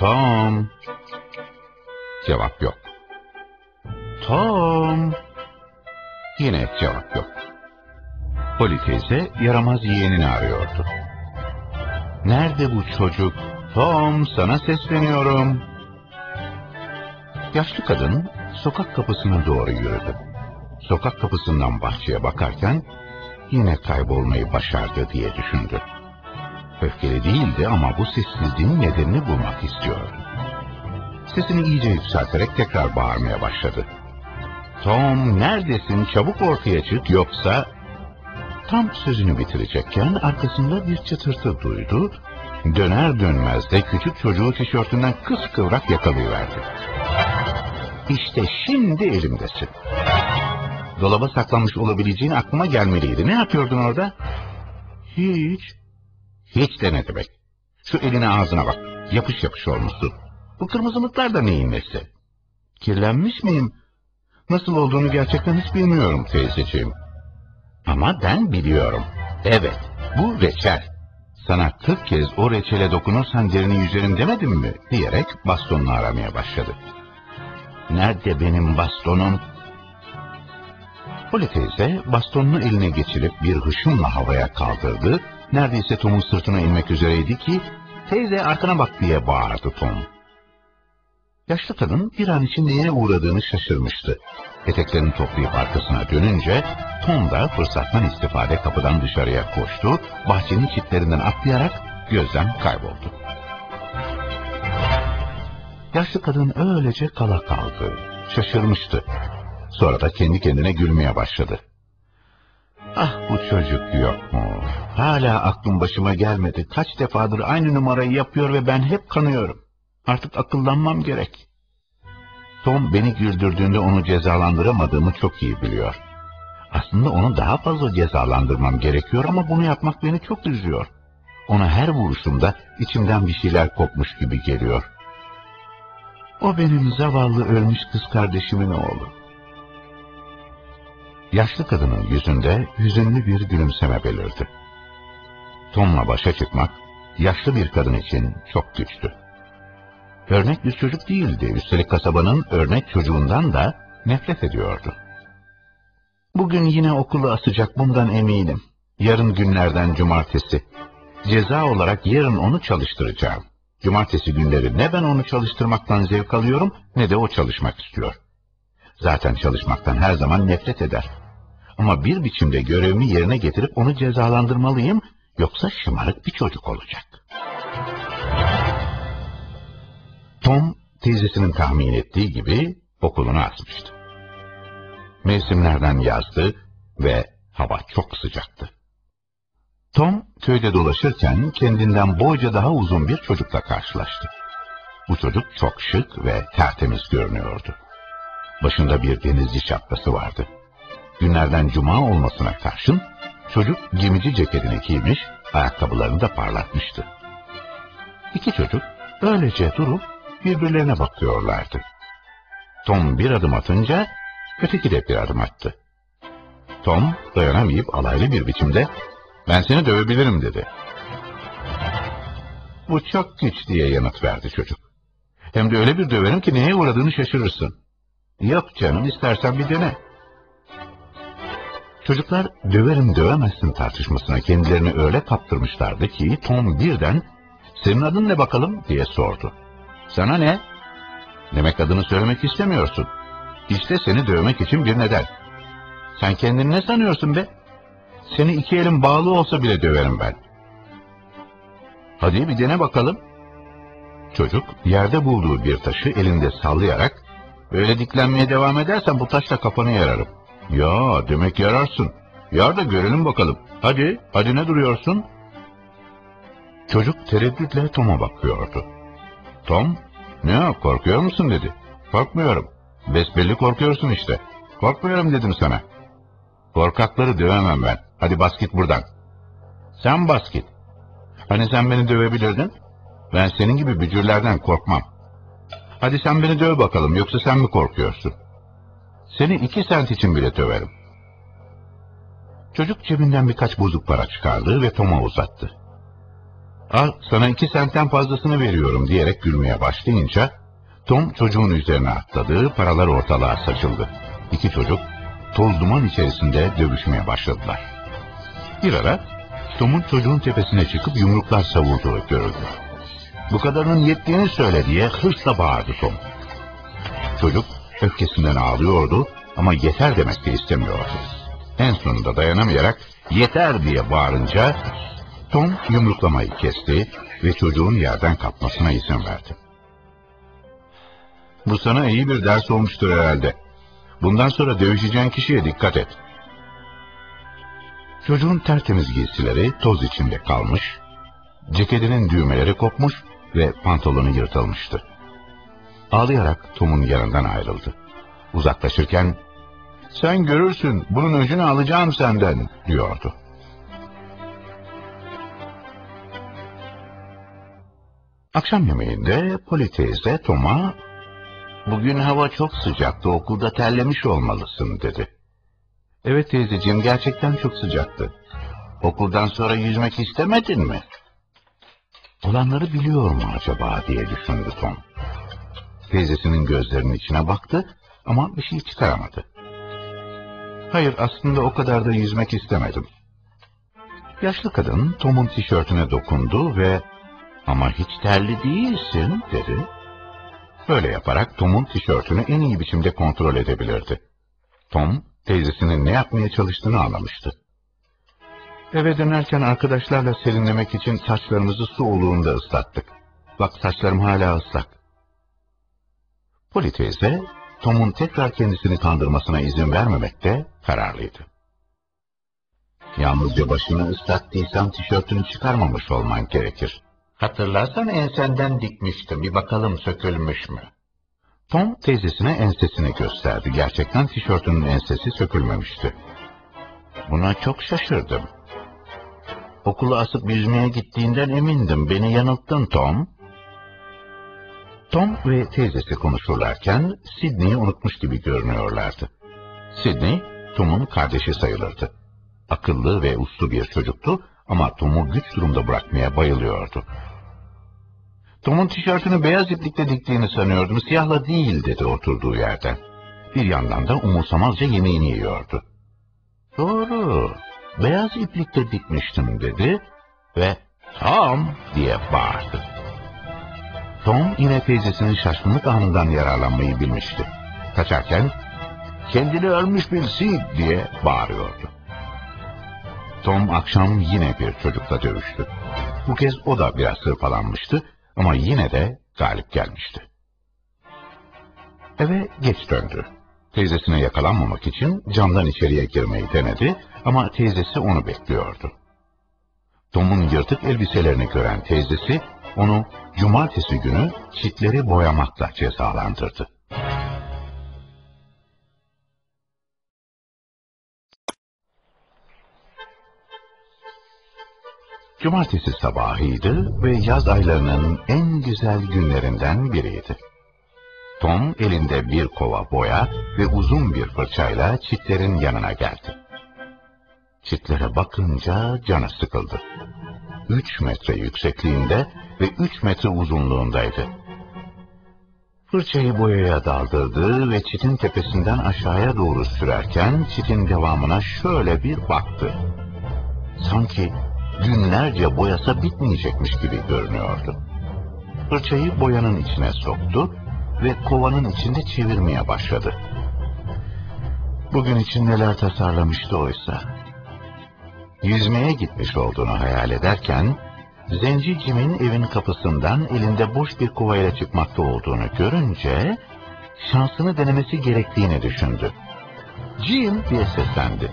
Tom. Cevap yok. Tom. Yine cevap yok. Polly teyze yaramaz yeğenini arıyordu. Nerede bu çocuk? Tom sana sesleniyorum. Yaşlı kadın sokak kapısına doğru yürüdü. Sokak kapısından bahçeye bakarken yine kaybolmayı başardı diye düşündü. Öfkeli değildi ama bu sessizliğin nedenini bulmak istiyordu. Sesini iyice yükselterek tekrar bağırmaya başladı. Tom neredesin çabuk ortaya çık yoksa... Tam sözünü bitirecekken arkasında bir çıtırtı duydu. Döner dönmez de küçük çocuğu tişörtünden kıskıvrak yakalayıverdi. İşte şimdi elimdesin. Dolaba saklanmış olabileceğin aklıma gelmeliydi. Ne yapıyordun orada? Hiç. Hiç de ne demek. Şu eline ağzına bak. Yapış yapış olmuşsun. Bu kırmızılıklar da neyin nesi? Kirlenmiş miyim? Nasıl olduğunu gerçekten hiç bilmiyorum teyzeciğim. Ama ben biliyorum. Evet, bu reçel. Sana kırk kez o reçele dokunursan derini yüzerim demedim mi? Diyerek bastonunu aramaya başladı. Nerede benim bastonum? Poli teyze bastonunu eline geçirip bir hışımla havaya kaldırdı. Neredeyse Tom'un sırtına inmek üzereydi ki, teyze arkana bak diye bağırdı Tom. Yaşlı kadın bir an için neye uğradığını şaşırmıştı. Eteklerini toplayıp arkasına dönünce Tom da fırsattan istifade kapıdan dışarıya koştu, bahçenin çitlerinden atlayarak gözden kayboldu. Yaşlı kadın öylece kala kaldı, şaşırmıştı. Sonra da kendi kendine gülmeye başladı. Ah bu çocuk yok mu? Hala aklım başıma gelmedi. Kaç defadır aynı numarayı yapıyor ve ben hep kanıyorum. Artık akıllanmam gerek. Tom beni güldürdüğünde onu cezalandıramadığımı çok iyi biliyor. Aslında onu daha fazla cezalandırmam gerekiyor ama bunu yapmak beni çok üzüyor. Ona her vuruşumda içimden bir şeyler kopmuş gibi geliyor. O benim zavallı ölmüş kız kardeşimin oğlu. Yaşlı kadının yüzünde hüzünlü bir gülümseme belirdi. Tom'la başa çıkmak, yaşlı bir kadın için çok güçtü. Örnek bir çocuk değildi, üstelik kasabanın örnek çocuğundan da nefret ediyordu. Bugün yine okulu asacak bundan eminim. Yarın günlerden cumartesi. Ceza olarak yarın onu çalıştıracağım. Cumartesi günleri ne ben onu çalıştırmaktan zevk alıyorum ne de o çalışmak istiyor. Zaten çalışmaktan her zaman nefret eder. Ama bir biçimde görevimi yerine getirip onu cezalandırmalıyım, yoksa şımarık bir çocuk olacak. Tom, teyzesinin tahmin ettiği gibi okulunu asmıştı. Mevsimlerden yazdı ve hava çok sıcaktı. Tom, köyde dolaşırken kendinden boyca daha uzun bir çocukla karşılaştı. Bu çocuk çok şık ve tertemiz görünüyordu. Başında bir denizci şapkası vardı. Günlerden cuma olmasına karşın çocuk gemici ceketini giymiş, ayakkabılarını da parlatmıştı. İki çocuk öylece durup birbirlerine bakıyorlardı. Tom bir adım atınca öteki de bir adım attı. Tom dayanamayıp alaylı bir biçimde ben seni dövebilirim dedi. Bu çok güç diye yanıt verdi çocuk. Hem de öyle bir döverim ki neye uğradığını şaşırırsın. Yok canım istersen bir dene. Çocuklar döverim dövemezsin tartışmasına kendilerini öyle kaptırmışlardı ki Tom birden senin adın ne bakalım diye sordu. Sana ne? Demek adını söylemek istemiyorsun. İşte seni dövmek için bir neden. Sen kendini ne sanıyorsun be? Seni iki elim bağlı olsa bile döverim ben. Hadi bir dene bakalım. Çocuk yerde bulduğu bir taşı elinde sallayarak böyle diklenmeye devam edersen bu taşla kafanı yararım. Ya demek yararsın. Yar da görelim bakalım. Hadi, hadi ne duruyorsun? Çocuk tereddütle Tom'a bakıyordu. Tom, ne korkuyor musun dedi. Korkmuyorum. Besbelli korkuyorsun işte. Korkmuyorum dedim sana. Korkakları dövemem ben. Hadi bas git buradan. Sen bas git. Hani sen beni dövebilirdin? Ben senin gibi bücürlerden korkmam. Hadi sen beni döv bakalım yoksa sen mi korkuyorsun? Seni iki sent için bile döverim. Çocuk cebinden birkaç bozuk para çıkardı ve Tom'a uzattı. Al sana iki sentten fazlasını veriyorum diyerek gülmeye başlayınca Tom çocuğun üzerine atladı, paralar ortalığa saçıldı. İki çocuk toz duman içerisinde dövüşmeye başladılar. Bir ara Tom'un çocuğun tepesine çıkıp yumruklar savurduğu görüldü. Bu kadarının yettiğini söyle diye hırsla bağırdı Tom. Çocuk öfkesinden ağlıyordu ama yeter demek de istemiyordu. En sonunda dayanamayarak yeter diye bağırınca Tom yumruklamayı kesti ve çocuğun yerden kapmasına izin verdi. Bu sana iyi bir ders olmuştur herhalde. Bundan sonra dövüşeceğin kişiye dikkat et. Çocuğun tertemiz giysileri toz içinde kalmış, ceketinin düğmeleri kopmuş ve pantolonu yırtılmıştı. Ağlayarak Tom'un yanından ayrıldı. Uzaklaşırken, sen görürsün bunun öcünü alacağım senden diyordu. Akşam yemeğinde Poli teyze Tom'a Bugün hava çok sıcaktı, okulda terlemiş olmalısın dedi. Evet teyzeciğim, gerçekten çok sıcaktı. Okuldan sonra yüzmek istemedin mi? Olanları biliyor mu acaba diye düşündü Tom. Teyzesinin gözlerinin içine baktı ama bir şey çıkaramadı. Hayır, aslında o kadar da yüzmek istemedim. Yaşlı kadın Tom'un tişörtüne dokundu ve ''Ama hiç terli değilsin'' dedi. Böyle yaparak Tom'un tişörtünü en iyi biçimde kontrol edebilirdi. Tom, teyzesinin ne yapmaya çalıştığını anlamıştı. Eve dönerken arkadaşlarla serinlemek için saçlarımızı su oluğunda ıslattık. Bak saçlarım hala ıslak. Poli teyze, Tom'un tekrar kendisini kandırmasına izin vermemekte kararlıydı. Yalnızca başını ıslattıysan tişörtünü çıkarmamış olman gerekir. Hatırlarsan ensenden dikmiştim. Bir bakalım sökülmüş mü? Tom teyzesine ensesini gösterdi. Gerçekten tişörtünün ensesi sökülmemişti. Buna çok şaşırdım. Okula asıp yüzmeye gittiğinden emindim. Beni yanılttın Tom. Tom ve teyzesi konuşurlarken Sidney'i unutmuş gibi görünüyorlardı. Sidney, Tom'un kardeşi sayılırdı. Akıllı ve uslu bir çocuktu ama Tom'u güç durumda bırakmaya bayılıyordu. Tom'un tişörtünü beyaz iplikle diktiğini sanıyordum. Siyahla değil dedi oturduğu yerden. Bir yandan da umursamazca yemeğini yiyordu. Doğru. Beyaz iplikle dikmiştim dedi ve Tom diye bağırdı. Tom yine teyzesinin şaşkınlık anından yararlanmayı bilmişti. Kaçarken kendini ölmüş bir Sid diye bağırıyordu. Tom akşam yine bir çocukla dövüştü. Bu kez o da biraz hırpalanmıştı ama yine de galip gelmişti. Eve geç döndü. Teyzesine yakalanmamak için camdan içeriye girmeyi denedi ama teyzesi onu bekliyordu. Tom'un yırtık elbiselerini gören teyzesi onu cumartesi günü çitleri boyamakla cezalandırdı. Cumartesi sabahıydı ve yaz aylarının en güzel günlerinden biriydi. Tom elinde bir kova boya ve uzun bir fırçayla çitlerin yanına geldi. Çitlere bakınca canı sıkıldı. Üç metre yüksekliğinde ve üç metre uzunluğundaydı. Fırçayı boyaya daldırdı ve çitin tepesinden aşağıya doğru sürerken çitin devamına şöyle bir baktı. Sanki günlerce boyasa bitmeyecekmiş gibi görünüyordu. Fırçayı boyanın içine soktu ve kovanın içinde çevirmeye başladı. Bugün için neler tasarlamıştı oysa. Yüzmeye gitmiş olduğunu hayal ederken, Zenci Jim'in evin kapısından elinde boş bir kovayla çıkmakta olduğunu görünce, şansını denemesi gerektiğini düşündü. Jim diye seslendi.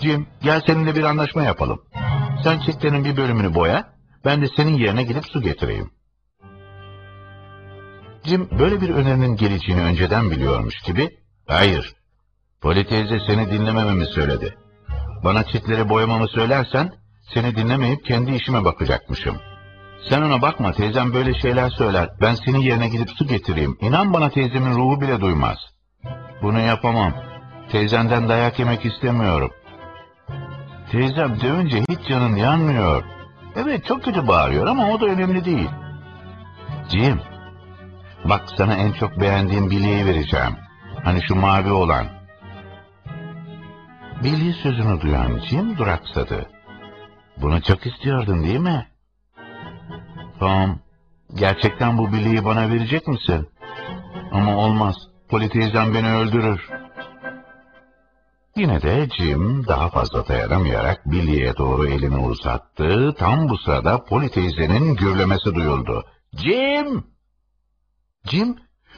Jim, gel seninle bir anlaşma yapalım. Sen çitlerin bir bölümünü boya, ben de senin yerine gidip su getireyim. Jim böyle bir önerinin geleceğini önceden biliyormuş gibi, hayır, Poli teyze seni dinlemememi söyledi. Bana çitleri boyamamı söylersen, seni dinlemeyip kendi işime bakacakmışım. Sen ona bakma, teyzem böyle şeyler söyler, ben senin yerine gidip su getireyim. İnan bana teyzemin ruhu bile duymaz. Bunu yapamam. Teyzenden dayak yemek istemiyorum. Teyzem dövünce hiç canın yanmıyor. Evet çok kötü bağırıyor ama o da önemli değil. Jim, bak sana en çok beğendiğim bilyeyi vereceğim. Hani şu mavi olan. Billy sözünü duyan Jim duraksadı. Bunu çok istiyordun değil mi? Tom, gerçekten bu bilyeyi bana verecek misin? Ama olmaz, Poli teyzem beni öldürür. Yine de Jim daha fazla dayanamayarak Billy'e doğru elini uzattı. Tam bu sırada Poli teyzenin gürlemesi duyuldu. Jim! Jim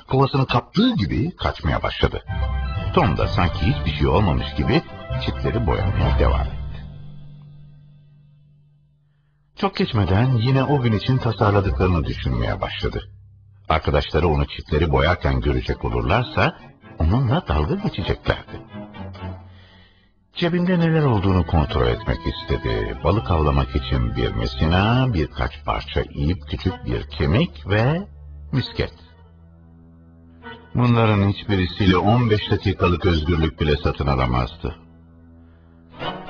kovasını kaptığı gibi kaçmaya başladı. Tom da sanki hiçbir şey olmamış gibi çitleri boyamaya devam etti. Çok geçmeden yine o gün için tasarladıklarını düşünmeye başladı. Arkadaşları onu çitleri boyarken görecek olurlarsa onunla dalga geçeceklerdi. Cebinde neler olduğunu kontrol etmek istedi. Balık avlamak için bir misina, birkaç parça ip, küçük bir kemik ve misket. Bunların hiçbirisiyle 15 dakikalık özgürlük bile satın alamazdı.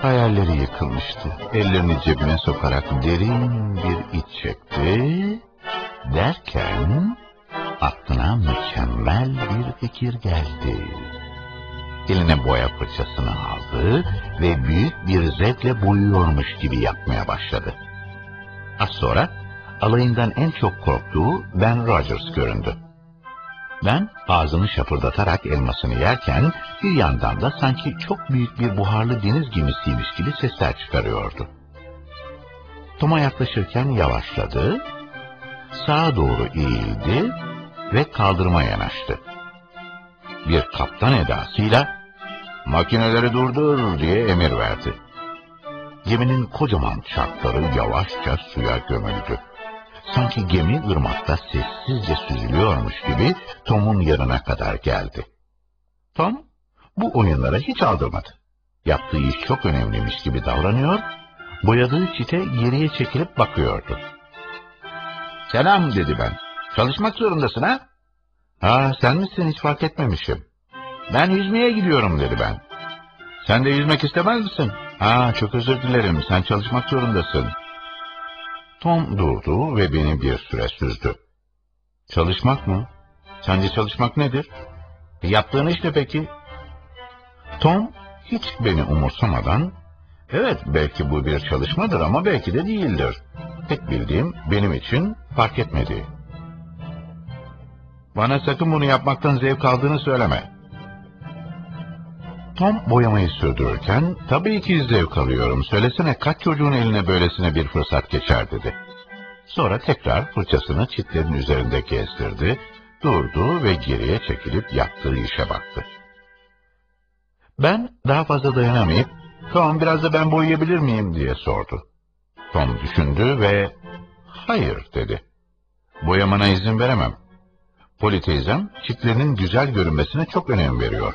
Hayalleri yıkılmıştı. Ellerini cebine sokarak derin bir iç çekti. Derken aklına mükemmel bir fikir geldi. Eline boya fırçasını aldı ve büyük bir zevkle boyuyormuş gibi yapmaya başladı. Az sonra alayından en çok korktuğu Ben Rogers göründü. Ben ağzını şapırdatarak elmasını yerken bir yandan da sanki çok büyük bir buharlı deniz gemisiymiş gibi sesler çıkarıyordu. Tom'a yaklaşırken yavaşladı, sağa doğru eğildi ve kaldırıma yanaştı. Bir kaptan edasıyla makineleri durdur diye emir verdi. Geminin kocaman çarkları yavaşça suya gömüldü. Sanki gemi ırmakta sessizce süzülüyormuş gibi Tom'un yanına kadar geldi. Tom bu oyunlara hiç aldırmadı. Yaptığı iş çok önemliymiş gibi davranıyor, boyadığı çite geriye çekilip bakıyordu. Selam dedi ben. Çalışmak zorundasın ha? Ha sen misin hiç fark etmemişim. Ben yüzmeye gidiyorum dedi ben. Sen de yüzmek istemez misin? Ha çok özür dilerim sen çalışmak zorundasın. Tom durdu ve beni bir süre süzdü. Çalışmak mı? Sence çalışmak nedir? E, yaptığın iş ne peki? Tom hiç beni umursamadan, evet belki bu bir çalışmadır ama belki de değildir. Tek bildiğim benim için fark etmedi. Bana sakın bunu yapmaktan zevk aldığını söyleme. Tom boyamayı sürdürürken, tabii ki zevk alıyorum, söylesene kaç çocuğun eline böylesine bir fırsat geçer dedi. Sonra tekrar fırçasını çitlerin üzerinde gezdirdi, durdu ve geriye çekilip yaptığı işe baktı. Ben daha fazla dayanamayıp, Tom biraz da ben boyayabilir miyim diye sordu. Tom düşündü ve hayır dedi. Boyamana izin veremem. Poli teyzem çitlerinin güzel görünmesine çok önem veriyor.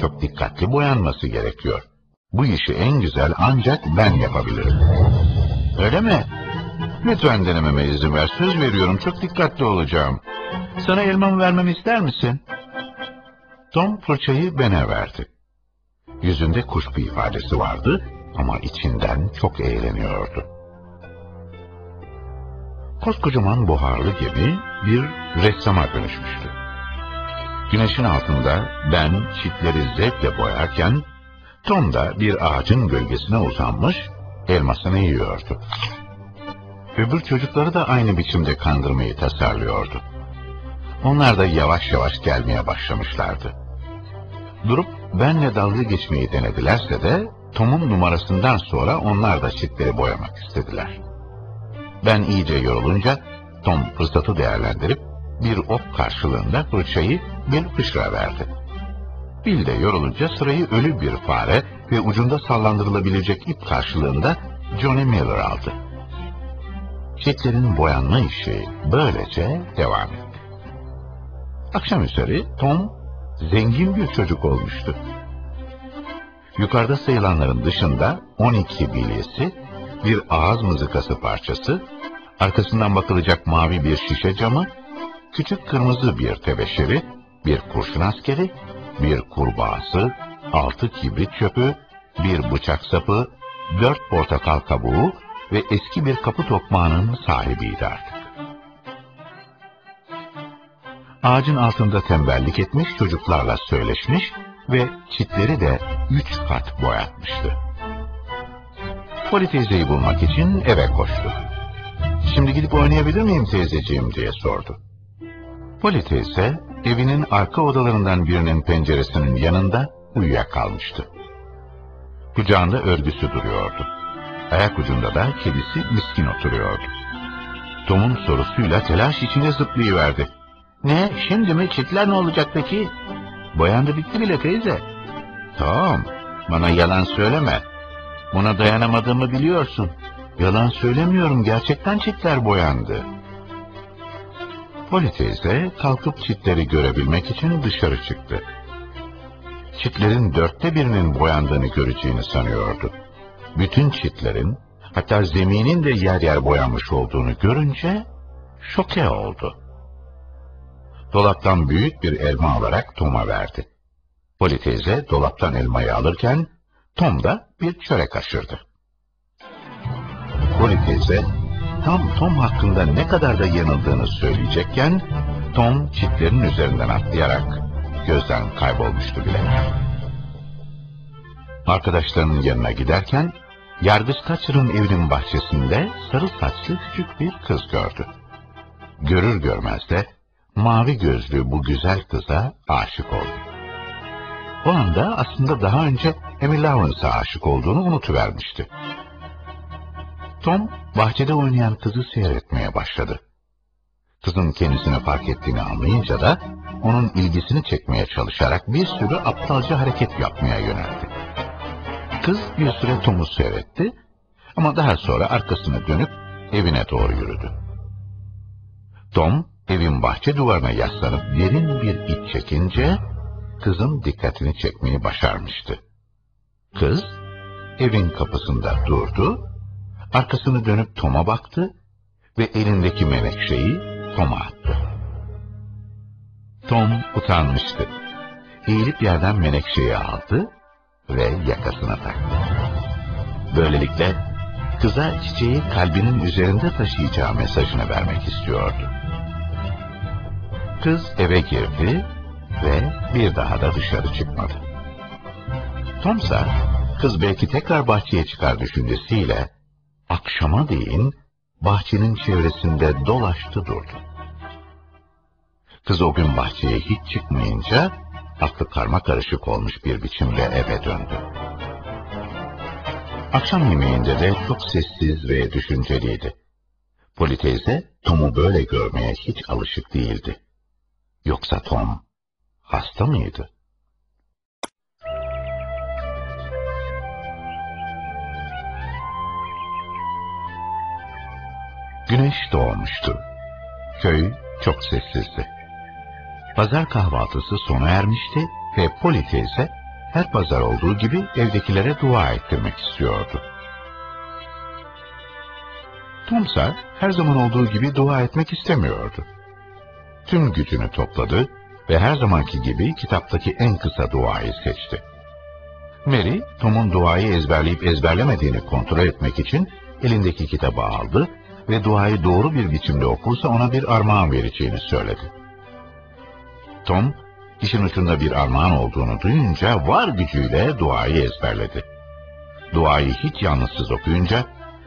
Çok dikkatli boyanması gerekiyor. Bu işi en güzel ancak ben yapabilirim. Öyle mi? Lütfen denememe izin ver. Söz veriyorum çok dikkatli olacağım. Sana elmamı vermemi ister misin? Tom fırçayı bana verdi. Yüzünde kuşku ifadesi vardı ama içinden çok eğleniyordu. Koskocaman buharlı gemi bir ressama dönüşmüştü. Güneşin altında ben çitleri zevkle boyarken, Tom da bir ağacın gölgesine uzanmış, elmasını yiyordu. Öbür çocukları da aynı biçimde kandırmayı tasarlıyordu. Onlar da yavaş yavaş gelmeye başlamışlardı. Durup benle dalga geçmeyi denedilerse de, Tom'un numarasından sonra onlar da çitleri boyamak istediler. Ben iyice yorulunca, Tom fırsatı değerlendirip, bir ok karşılığında fırçayı bir fışra verdi. Bill de yorulunca sırayı ölü bir fare ve ucunda sallandırılabilecek ip karşılığında Johnny Miller aldı. Çiçeklerin boyanma işi böylece devam etti. Akşam üzeri Tom zengin bir çocuk olmuştu. Yukarıda sayılanların dışında 12 bilyesi, bir ağız mızıkası parçası, arkasından bakılacak mavi bir şişe camı, küçük kırmızı bir tebeşiri, bir kurşun askeri, bir kurbağası, altı kibrit çöpü, bir bıçak sapı, dört portakal kabuğu ve eski bir kapı tokmağının sahibiydi artık. Ağacın altında tembellik etmiş çocuklarla söyleşmiş ve çitleri de üç kat boyatmıştı. Poli bulmak için eve koştu. Şimdi gidip oynayabilir miyim teyzeciğim diye sordu. Poli teyze evinin arka odalarından birinin penceresinin yanında uyuyakalmıştı. Kucağında örgüsü duruyordu. Ayak ucunda da kedisi miskin oturuyordu. Tom'un sorusuyla telaş içinde zıplayıverdi. Ne, şimdi mi? Çitler ne olacak peki? Boyandı bitti bile teyze. Tom, bana yalan söyleme. Buna dayanamadığımı biliyorsun. Yalan söylemiyorum, gerçekten çitler boyandı. Poli teyze kalkıp çitleri görebilmek için dışarı çıktı. Çitlerin dörtte birinin boyandığını göreceğini sanıyordu. Bütün çitlerin, hatta zeminin de yer yer boyanmış olduğunu görünce şoke oldu. Dolaptan büyük bir elma alarak Tom'a verdi. Poli teyze dolaptan elmayı alırken Tom da bir çörek aşırdı. Poli teyze tam Tom hakkında ne kadar da yanıldığını söyleyecekken Tom çitlerin üzerinden atlayarak gözden kaybolmuştu bile. Arkadaşlarının yanına giderken Yargıç Kaçır'ın evinin bahçesinde sarı saçlı küçük bir kız gördü. Görür görmez de mavi gözlü bu güzel kıza aşık oldu. O anda aslında daha önce Emily Lawrence'a aşık olduğunu unutuvermişti. Tom, bahçede oynayan kızı seyretmeye başladı. Kızın kendisini fark ettiğini anlayınca da, onun ilgisini çekmeye çalışarak bir sürü aptalca hareket yapmaya yöneldi. Kız bir süre Tom'u seyretti ama daha sonra arkasını dönüp evine doğru yürüdü. Tom, evin bahçe duvarına yaslanıp derin bir iç çekince, kızın dikkatini çekmeyi başarmıştı. Kız, evin kapısında durdu, arkasını dönüp Tom'a baktı ve elindeki menekşeyi Tom'a attı. Tom utanmıştı. Eğilip yerden menekşeyi aldı ve yakasına taktı. Böylelikle kıza çiçeği kalbinin üzerinde taşıyacağı mesajını vermek istiyordu. Kız eve girdi ve bir daha da dışarı çıkmadı. Tomsa kız belki tekrar bahçeye çıkar düşüncesiyle akşama değin bahçenin çevresinde dolaştı durdu. Kız o gün bahçeye hiç çıkmayınca aklı karma karışık olmuş bir biçimde eve döndü. Akşam yemeğinde de çok sessiz ve düşünceliydi. Poli teyze Tom'u böyle görmeye hiç alışık değildi. Yoksa Tom hasta mıydı? Güneş doğmuştu. Köy çok sessizdi. Pazar kahvaltısı sona ermişti ve Poli teyze her pazar olduğu gibi evdekilere dua ettirmek istiyordu. Tomsa her zaman olduğu gibi dua etmek istemiyordu. Tüm gücünü topladı ve her zamanki gibi kitaptaki en kısa duayı seçti. Mary, Tom'un duayı ezberleyip ezberlemediğini kontrol etmek için elindeki kitabı aldı ve duayı doğru bir biçimde okursa ona bir armağan vereceğini söyledi. Tom, işin ucunda bir armağan olduğunu duyunca var gücüyle duayı ezberledi. Duayı hiç yalnızsız okuyunca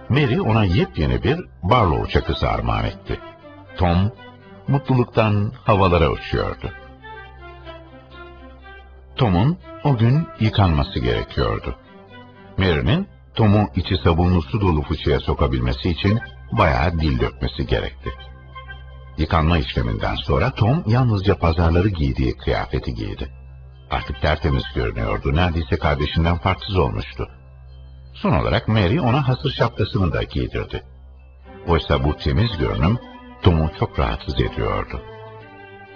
Mary ona yepyeni bir Barlow çakısı armağan etti. Tom, mutluluktan havalara uçuyordu. Tom'un o gün yıkanması gerekiyordu. Mary'nin Tom'u içi sabunlu su dolu fıçıya sokabilmesi için bayağı dil dökmesi gerekti. Yıkanma işleminden sonra Tom yalnızca pazarları giydiği kıyafeti giydi. Artık tertemiz görünüyordu, neredeyse kardeşinden farksız olmuştu. Son olarak Mary ona hasır şapkasını da giydirdi. Oysa bu temiz görünüm Tom'u çok rahatsız ediyordu.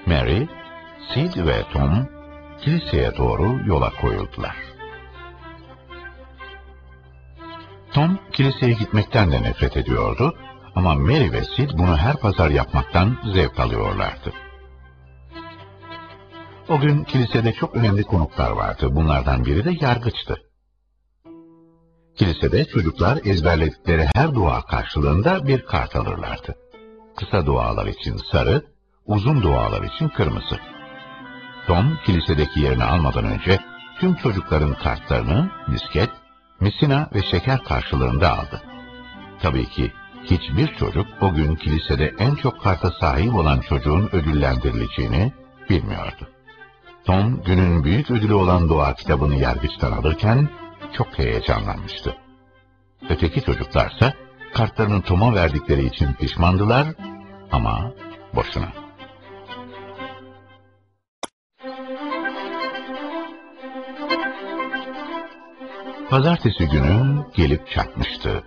Mary, Sid ve Tom kiliseye doğru yola koyuldular. Tom kiliseye gitmekten de nefret ediyordu ama Mary ve Sid bunu her pazar yapmaktan zevk alıyorlardı. O gün kilisede çok önemli konuklar vardı. Bunlardan biri de yargıçtı. Kilisede çocuklar ezberledikleri her dua karşılığında bir kart alırlardı. Kısa dualar için sarı, uzun dualar için kırmızı. Tom kilisedeki yerini almadan önce tüm çocukların kartlarını misket, misina ve şeker karşılığında aldı. Tabii ki hiçbir çocuk o gün kilisede en çok karta sahip olan çocuğun ödüllendirileceğini bilmiyordu. Tom günün büyük ödülü olan dua kitabını yargıçtan alırken çok heyecanlanmıştı. Öteki çocuklarsa kartlarını Tom'a verdikleri için pişmandılar ama boşuna. Pazartesi günü gelip çatmıştı.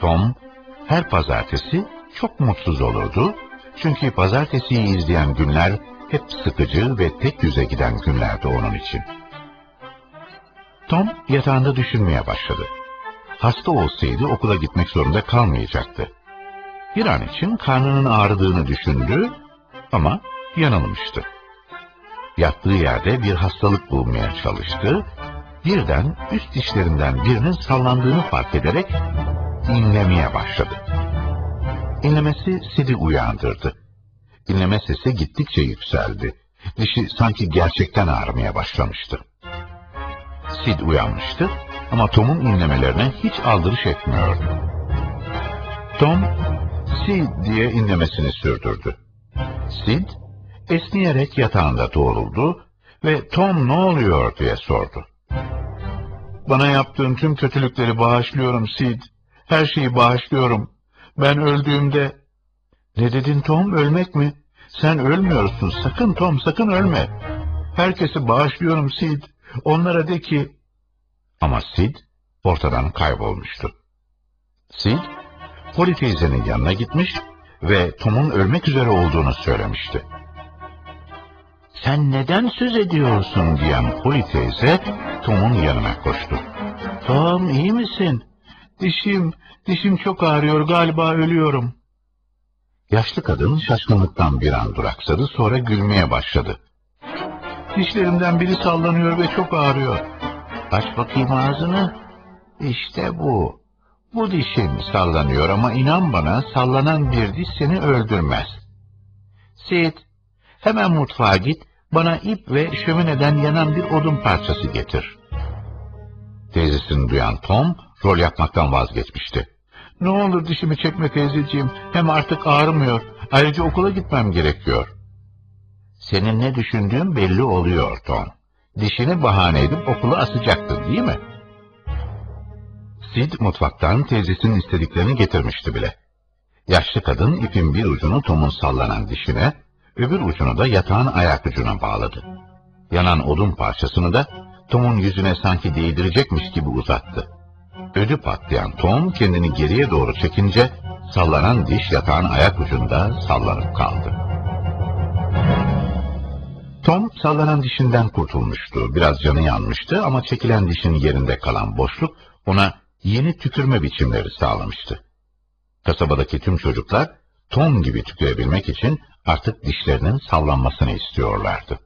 Tom her pazartesi çok mutsuz olurdu çünkü pazartesiyi izleyen günler hep sıkıcı ve tek yüze giden günlerdi onun için. Tom yatağında düşünmeye başladı. Hasta olsaydı okula gitmek zorunda kalmayacaktı. Bir an için karnının ağrıdığını düşündü ama yanılmıştı. Yattığı yerde bir hastalık bulmaya çalıştı, birden üst dişlerinden birinin sallandığını fark ederek inlemeye başladı. İnlemesi Sid'i uyandırdı. İnleme sesi gittikçe yükseldi. Dişi sanki gerçekten ağrımaya başlamıştı. Sid uyanmıştı ama Tom'un inlemelerine hiç aldırış etmiyordu. Tom, Sid diye inlemesini sürdürdü. Sid, esniyerek yatağında doğruldu ve Tom ne oluyor diye sordu. Bana yaptığın tüm kötülükleri bağışlıyorum Sid. Her şeyi bağışlıyorum. Ben öldüğümde... Ne dedin Tom, ölmek mi? Sen ölmüyorsun, sakın Tom, sakın ölme. Herkesi bağışlıyorum Sid. Onlara de ki... Ama Sid ortadan kaybolmuştu. Sid, Polly teyzenin yanına gitmiş ve Tom'un ölmek üzere olduğunu söylemişti. Sen neden söz ediyorsun diyen Polly teyze Tom'un yanına koştu. Tom iyi misin? Dişim, dişim çok ağrıyor galiba ölüyorum. Yaşlı kadın şaşkınlıktan bir an duraksadı sonra gülmeye başladı. Dişlerimden biri sallanıyor ve çok ağrıyor. Aç bakayım ağzını. İşte bu. Bu dişin sallanıyor ama inan bana sallanan bir diş seni öldürmez. Sid, hemen mutfağa git, bana ip ve şömineden yanan bir odun parçası getir. Teyzesini duyan Tom, rol yapmaktan vazgeçmişti. Ne olur dişimi çekme teyzeciğim, hem artık ağrımıyor, ayrıca okula gitmem gerekiyor. Senin ne düşündüğün belli oluyor Tom. Dişini bahane edip okula asacaktın değil mi? Sid mutfaktan teyzesinin istediklerini getirmişti bile. Yaşlı kadın ipin bir ucunu Tom'un sallanan dişine, öbür ucunu da yatağın ayak ucuna bağladı. Yanan odun parçasını da Tom'un yüzüne sanki değdirecekmiş gibi uzattı. Ödü patlayan Tom kendini geriye doğru çekince sallanan diş yatağın ayak ucunda sallanıp kaldı. Tom sallanan dişinden kurtulmuştu. Biraz canı yanmıştı ama çekilen dişin yerinde kalan boşluk ona yeni tükürme biçimleri sağlamıştı. Kasabadaki tüm çocuklar Tom gibi tükürebilmek için artık dişlerinin sallanmasını istiyorlardı.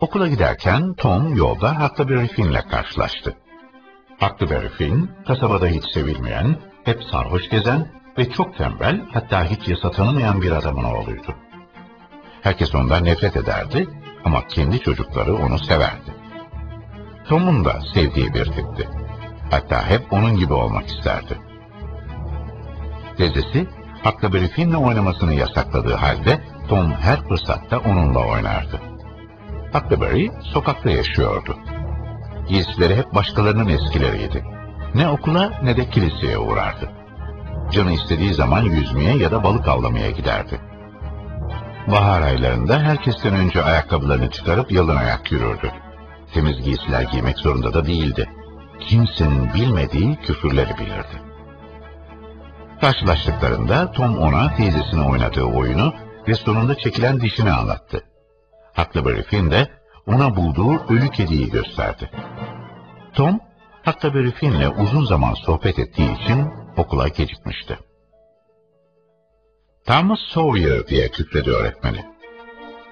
Okula giderken Tom yolda Huckleberry Finn'le karşılaştı. Huckleberry Finn, kasabada hiç sevilmeyen, hep sarhoş gezen ve çok tembel hatta hiç yasa tanımayan bir adamın oğluydu. Herkes ondan nefret ederdi ama kendi çocukları onu severdi. Tom'un da sevdiği bir tipti. Hatta hep onun gibi olmak isterdi. Dedesi, Huckleberry Finn'le oynamasını yasakladığı halde Tom her fırsatta onunla oynardı. Huckleberry sokakta yaşıyordu. Giysileri hep başkalarının eskileriydi. Ne okula ne de kiliseye uğrardı. Canı istediği zaman yüzmeye ya da balık avlamaya giderdi. Bahar aylarında herkesten önce ayakkabılarını çıkarıp yalın ayak yürürdü. Temiz giysiler giymek zorunda da değildi. Kimsenin bilmediği küfürleri bilirdi. Karşılaştıklarında Tom ona teyzesine oynadığı oyunu ve sonunda çekilen dişini anlattı. Huckleberry Finn de ona bulduğu ölü kediyi gösterdi. Tom, Huckleberry Finn'le uzun zaman sohbet ettiği için okula gecikmişti. Thomas Sawyer diye kükredi öğretmeni.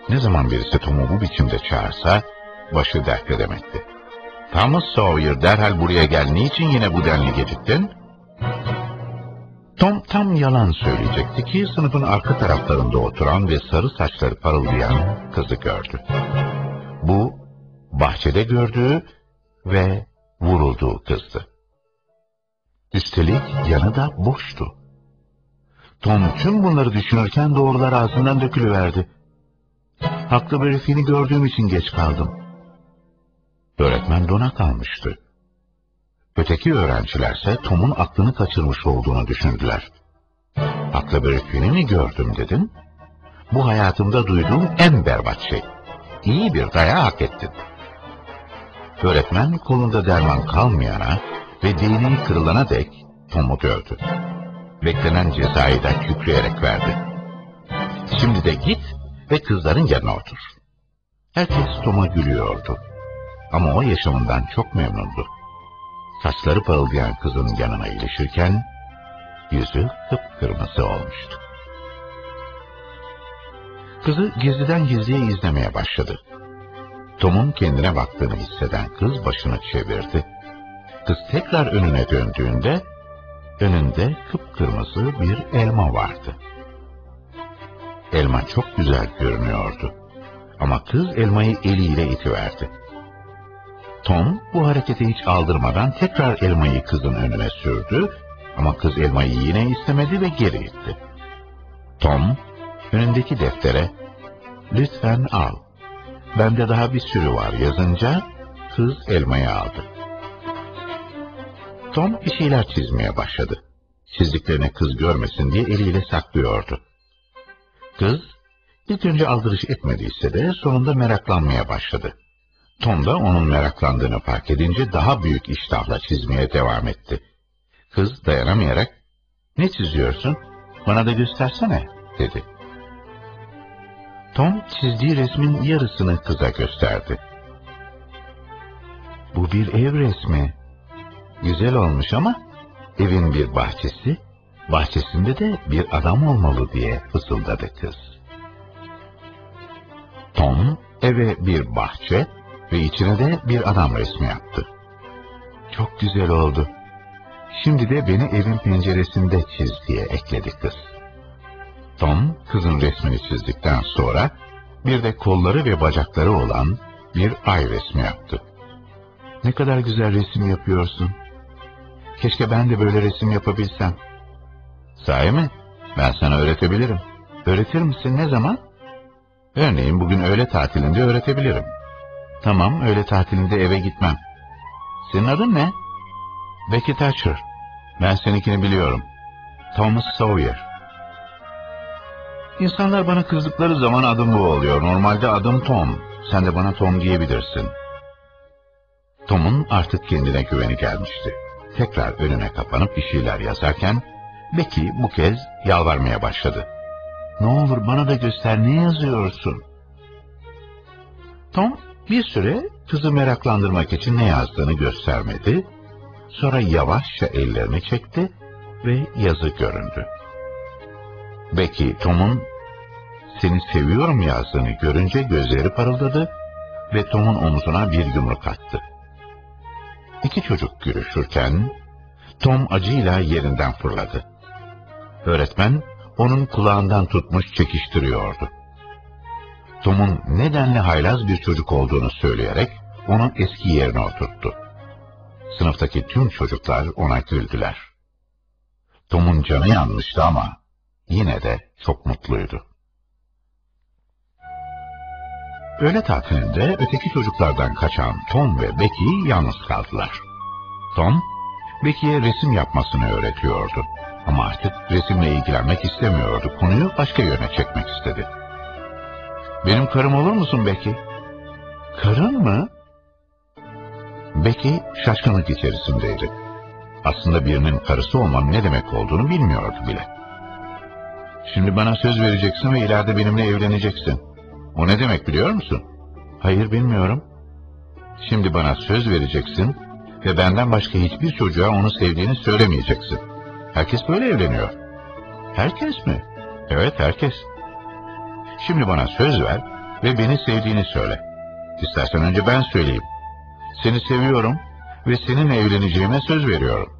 Ne zaman birisi Tom'u bu biçimde çağırsa, başı dertte demekti. Thomas Sawyer derhal buraya gel. Niçin yine bu denli geciktin? Tom tam yalan söyleyecekti ki sınıfın arka taraflarında oturan ve sarı saçları parıldayan kızı gördü. Bu bahçede gördüğü ve vurulduğu kızdı. Üstelik yanı da boştu. Tom tüm bunları düşünürken doğrular ağzından dökülüverdi. Haklı bir herifini gördüğüm için geç kaldım. Öğretmen dona kalmıştı. Öteki öğrencilerse Tom'un aklını kaçırmış olduğunu düşündüler. Haklı bir herifini mi gördüm dedim. Bu hayatımda duyduğum en berbat şey. İyi bir dayağı hak ettin. Öğretmen kolunda derman kalmayana ve değneği kırılana dek Tom'u dövdü. Beklenen cezayı da kükreyerek verdi. Şimdi de git ve kızların yanına otur. Herkes Tom'a gülüyordu. Ama o yaşamından çok memnundu. Saçları parıldayan kızın yanına ilişirken yüzü kıpkırmızı olmuştu. Kızı gizliden gizliye izlemeye başladı. Tom'un kendine baktığını hisseden kız başını çevirdi. Kız tekrar önüne döndüğünde önünde kıpkırmızı bir elma vardı. Elma çok güzel görünüyordu. Ama kız elmayı eliyle itiverdi. Tom bu hareketi hiç aldırmadan tekrar elmayı kızın önüne sürdü ama kız elmayı yine istemedi ve geri itti. Tom önündeki deftere lütfen al. Bende daha bir sürü var yazınca kız elmayı aldı. Tom bir şeyler çizmeye başladı. Çizdiklerini kız görmesin diye eliyle saklıyordu. Kız ilk önce aldırış etmediyse de sonunda meraklanmaya başladı. Tom da onun meraklandığını fark edince daha büyük iştahla çizmeye devam etti. Kız dayanamayarak, ''Ne çiziyorsun? Bana da göstersene.'' dedi. Tom çizdiği resmin yarısını kıza gösterdi. ''Bu bir ev resmi. Güzel olmuş ama evin bir bahçesi, bahçesinde de bir adam olmalı.'' diye fısıldadı kız. Tom eve bir bahçe, ve içine de bir adam resmi yaptı. Çok güzel oldu. Şimdi de beni evin penceresinde çiz diye ekledi kız. Tom kızın resmini çizdikten sonra bir de kolları ve bacakları olan bir ay resmi yaptı. Ne kadar güzel resim yapıyorsun. Keşke ben de böyle resim yapabilsem. Sahi mi? Ben sana öğretebilirim. Öğretir misin ne zaman? Örneğin bugün öğle tatilinde öğretebilirim. Tamam, öyle tatilinde eve gitmem. Senin adın ne? Becky Thatcher. Ben seninkini biliyorum. Thomas Sawyer. İnsanlar bana kızdıkları zaman adım bu oluyor. Normalde adım Tom. Sen de bana Tom diyebilirsin. Tom'un artık kendine güveni gelmişti. Tekrar önüne kapanıp bir şeyler yazarken, Becky bu kez yalvarmaya başladı. Ne olur bana da göster ne yazıyorsun? Tom bir süre kızı meraklandırmak için ne yazdığını göstermedi, sonra yavaşça ellerini çekti ve yazı göründü. Becky, Tom'un seni seviyorum yazdığını görünce gözleri parıldadı ve Tom'un omzuna bir yumruk attı. İki çocuk görüşürken Tom acıyla yerinden fırladı. Öğretmen onun kulağından tutmuş çekiştiriyordu. Tom'un nedenle haylaz bir çocuk olduğunu söyleyerek onun eski yerine oturttu. Sınıftaki tüm çocuklar ona güldüler. Tom'un canı yanmıştı ama yine de çok mutluydu. Öğle tatilinde öteki çocuklardan kaçan Tom ve Becky yalnız kaldılar. Tom, Becky'ye resim yapmasını öğretiyordu. Ama artık resimle ilgilenmek istemiyordu. Konuyu başka yöne çekmek istedi. Benim karım olur musun Becky? Karın mı? Becky şaşkınlık içerisindeydi. Aslında birinin karısı olmanın ne demek olduğunu bilmiyordu bile. Şimdi bana söz vereceksin ve ileride benimle evleneceksin. O ne demek biliyor musun? Hayır bilmiyorum. Şimdi bana söz vereceksin ve benden başka hiçbir çocuğa onu sevdiğini söylemeyeceksin. Herkes böyle evleniyor. Herkes mi? Evet herkes. Şimdi bana söz ver ve beni sevdiğini söyle. İstersen önce ben söyleyeyim. Seni seviyorum ve seninle evleneceğime söz veriyorum.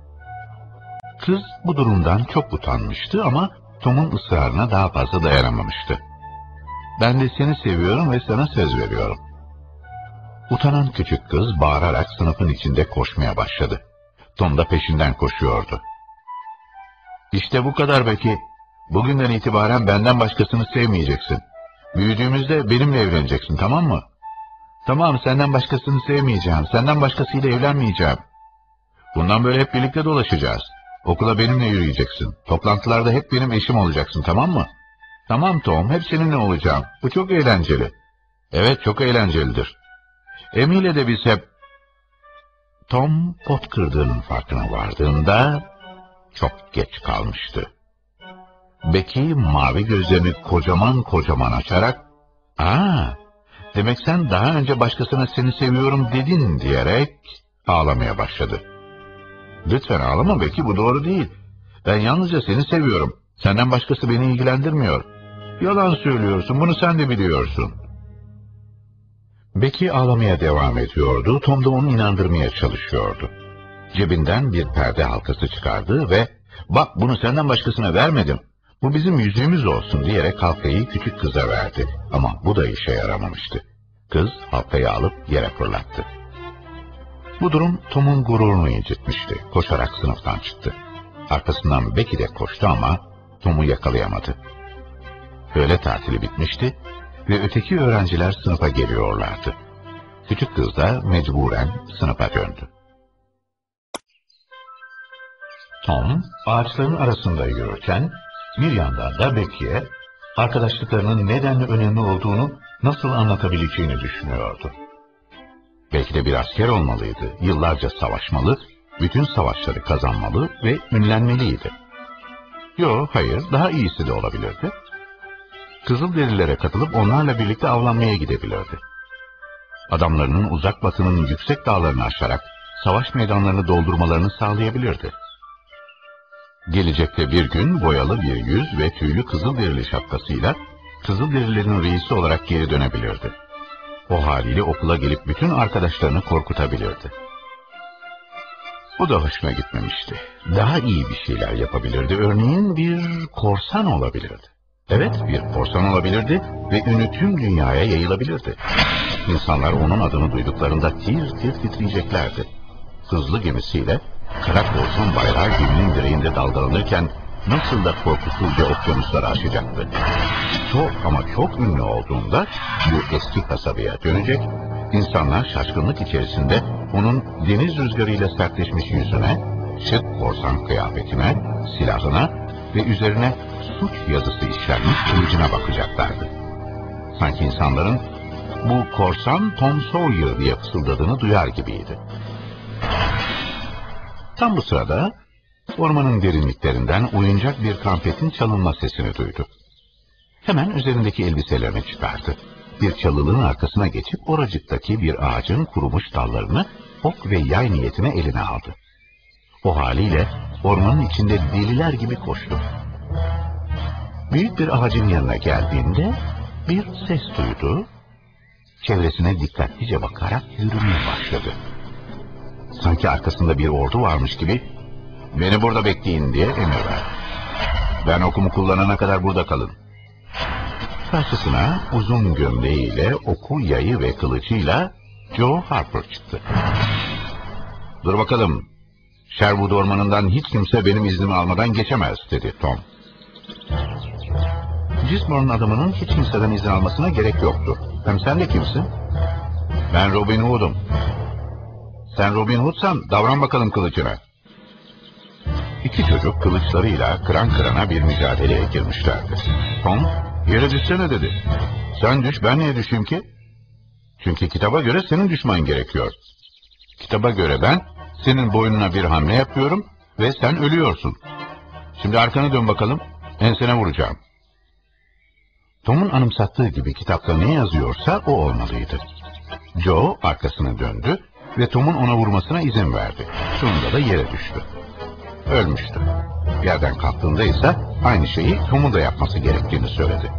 Kız bu durumdan çok utanmıştı ama Tom'un ısrarına daha fazla dayanamamıştı. Ben de seni seviyorum ve sana söz veriyorum. Utanan küçük kız bağırarak sınıfın içinde koşmaya başladı. Tom da peşinden koşuyordu. İşte bu kadar Becky. Bugünden itibaren benden başkasını sevmeyeceksin. Büyüdüğümüzde benimle evleneceksin tamam mı? Tamam senden başkasını sevmeyeceğim. Senden başkasıyla evlenmeyeceğim. Bundan böyle hep birlikte dolaşacağız. Okula benimle yürüyeceksin. Toplantılarda hep benim eşim olacaksın tamam mı? Tamam Tom hep seninle olacağım. Bu çok eğlenceli. Evet çok eğlencelidir. Emiyle de biz hep... Tom pot kırdığının farkına vardığında çok geç kalmıştı. Becky mavi gözlerini kocaman kocaman açarak ''Aa, demek sen daha önce başkasına seni seviyorum dedin.'' diyerek ağlamaya başladı. ''Lütfen ağlama Becky, bu doğru değil. Ben yalnızca seni seviyorum. Senden başkası beni ilgilendirmiyor. Yalan söylüyorsun, bunu sen de biliyorsun.'' Becky ağlamaya devam ediyordu, Tom da onu inandırmaya çalışıyordu. Cebinden bir perde halkası çıkardı ve ''Bak bunu senden başkasına vermedim. Bu bizim yüzüğümüz olsun.'' diyerek halkayı küçük kıza verdi. Ama bu da işe yaramamıştı. Kız halkayı alıp yere fırlattı. Bu durum Tom'un gururunu incitmişti. Koşarak sınıftan çıktı. Arkasından Becky de koştu ama Tom'u yakalayamadı. Öğle tatili bitmişti ve öteki öğrenciler sınıfa geliyorlardı. Küçük kız da mecburen sınıfa döndü. Tom, ağaçların arasında yürürken, bir yandan da Becky'e arkadaşlıklarının nedenle önemli olduğunu nasıl anlatabileceğini düşünüyordu. Belki de bir asker olmalıydı, yıllarca savaşmalı, bütün savaşları kazanmalı ve ünlenmeliydi. Yo, hayır, daha iyisi de olabilirdi. Kızılderililere katılıp onlarla birlikte avlanmaya gidebilirdi. Adamlarının uzak batının yüksek dağlarını aşarak savaş meydanlarını doldurmalarını sağlayabilirdi. Gelecekte bir gün boyalı bir yüz ve tüylü Kızılderili şapkasıyla Kızılderililerin reisi olarak geri dönebilirdi. O haliyle okula gelip bütün arkadaşlarını korkutabilirdi. Bu da hoşuna gitmemişti. Daha iyi bir şeyler yapabilirdi. Örneğin bir korsan olabilirdi. Evet, bir korsan olabilirdi ve ünü tüm dünyaya yayılabilirdi. İnsanlar onun adını duyduklarında tir tir titriyeceklerdi. Hızlı gemisiyle kara korsan bayrağı geminin direğinde dalgalanırken nasıl da korkusuzca okyanusları aşacaktı. Çok ama çok ünlü olduğunda bu eski kasabaya dönecek, insanlar şaşkınlık içerisinde onun deniz rüzgarıyla sertleşmiş yüzüne, şık korsan kıyafetine, silahına ve üzerine suç yazısı işlenmiş kılıcına bakacaklardı. Sanki insanların bu korsan Tom Sawyer diye fısıldadığını duyar gibiydi. Tam bu sırada ormanın derinliklerinden oyuncak bir kampetin çalınma sesini duydu. Hemen üzerindeki elbiselerini çıkardı. Bir çalılığın arkasına geçip oracıktaki bir ağacın kurumuş dallarını ok ve yay niyetine eline aldı. O haliyle ormanın içinde deliler gibi koştu. Büyük bir ağacın yanına geldiğinde bir ses duydu. Çevresine dikkatlice bakarak yürümeye başladı. Sanki arkasında bir ordu varmış gibi beni burada bekleyin diye emir verdi. Ben okumu kullanana kadar burada kalın. Karşısına uzun gömleğiyle, oku, yayı ve kılıcıyla Joe Harper çıktı. Dur bakalım, Sherwood ormanından hiç kimse benim iznimi almadan geçemez dedi Tom. Gisborne adamının hiç kimseden izin almasına gerek yoktu. Hem sen de kimsin? Ben Robin Hood'um. Sen Robin Hood'san davran bakalım kılıcına. İki çocuk kılıçlarıyla kıran kırana bir mücadeleye girmişlerdi. Tom, yere düşsene dedi. Sen düş, ben niye düşeyim ki? Çünkü kitaba göre senin düşman gerekiyor. Kitaba göre ben, senin boynuna bir hamle yapıyorum ve sen ölüyorsun. Şimdi arkana dön bakalım, ensene vuracağım. Tom'un anımsattığı gibi kitapta ne yazıyorsa o olmalıydı. Joe arkasını döndü ve Tom'un ona vurmasına izin verdi. Sonunda da yere düştü. Ölmüştü. Yerden kalktığında ise aynı şeyi Tom'un da yapması gerektiğini söyledi.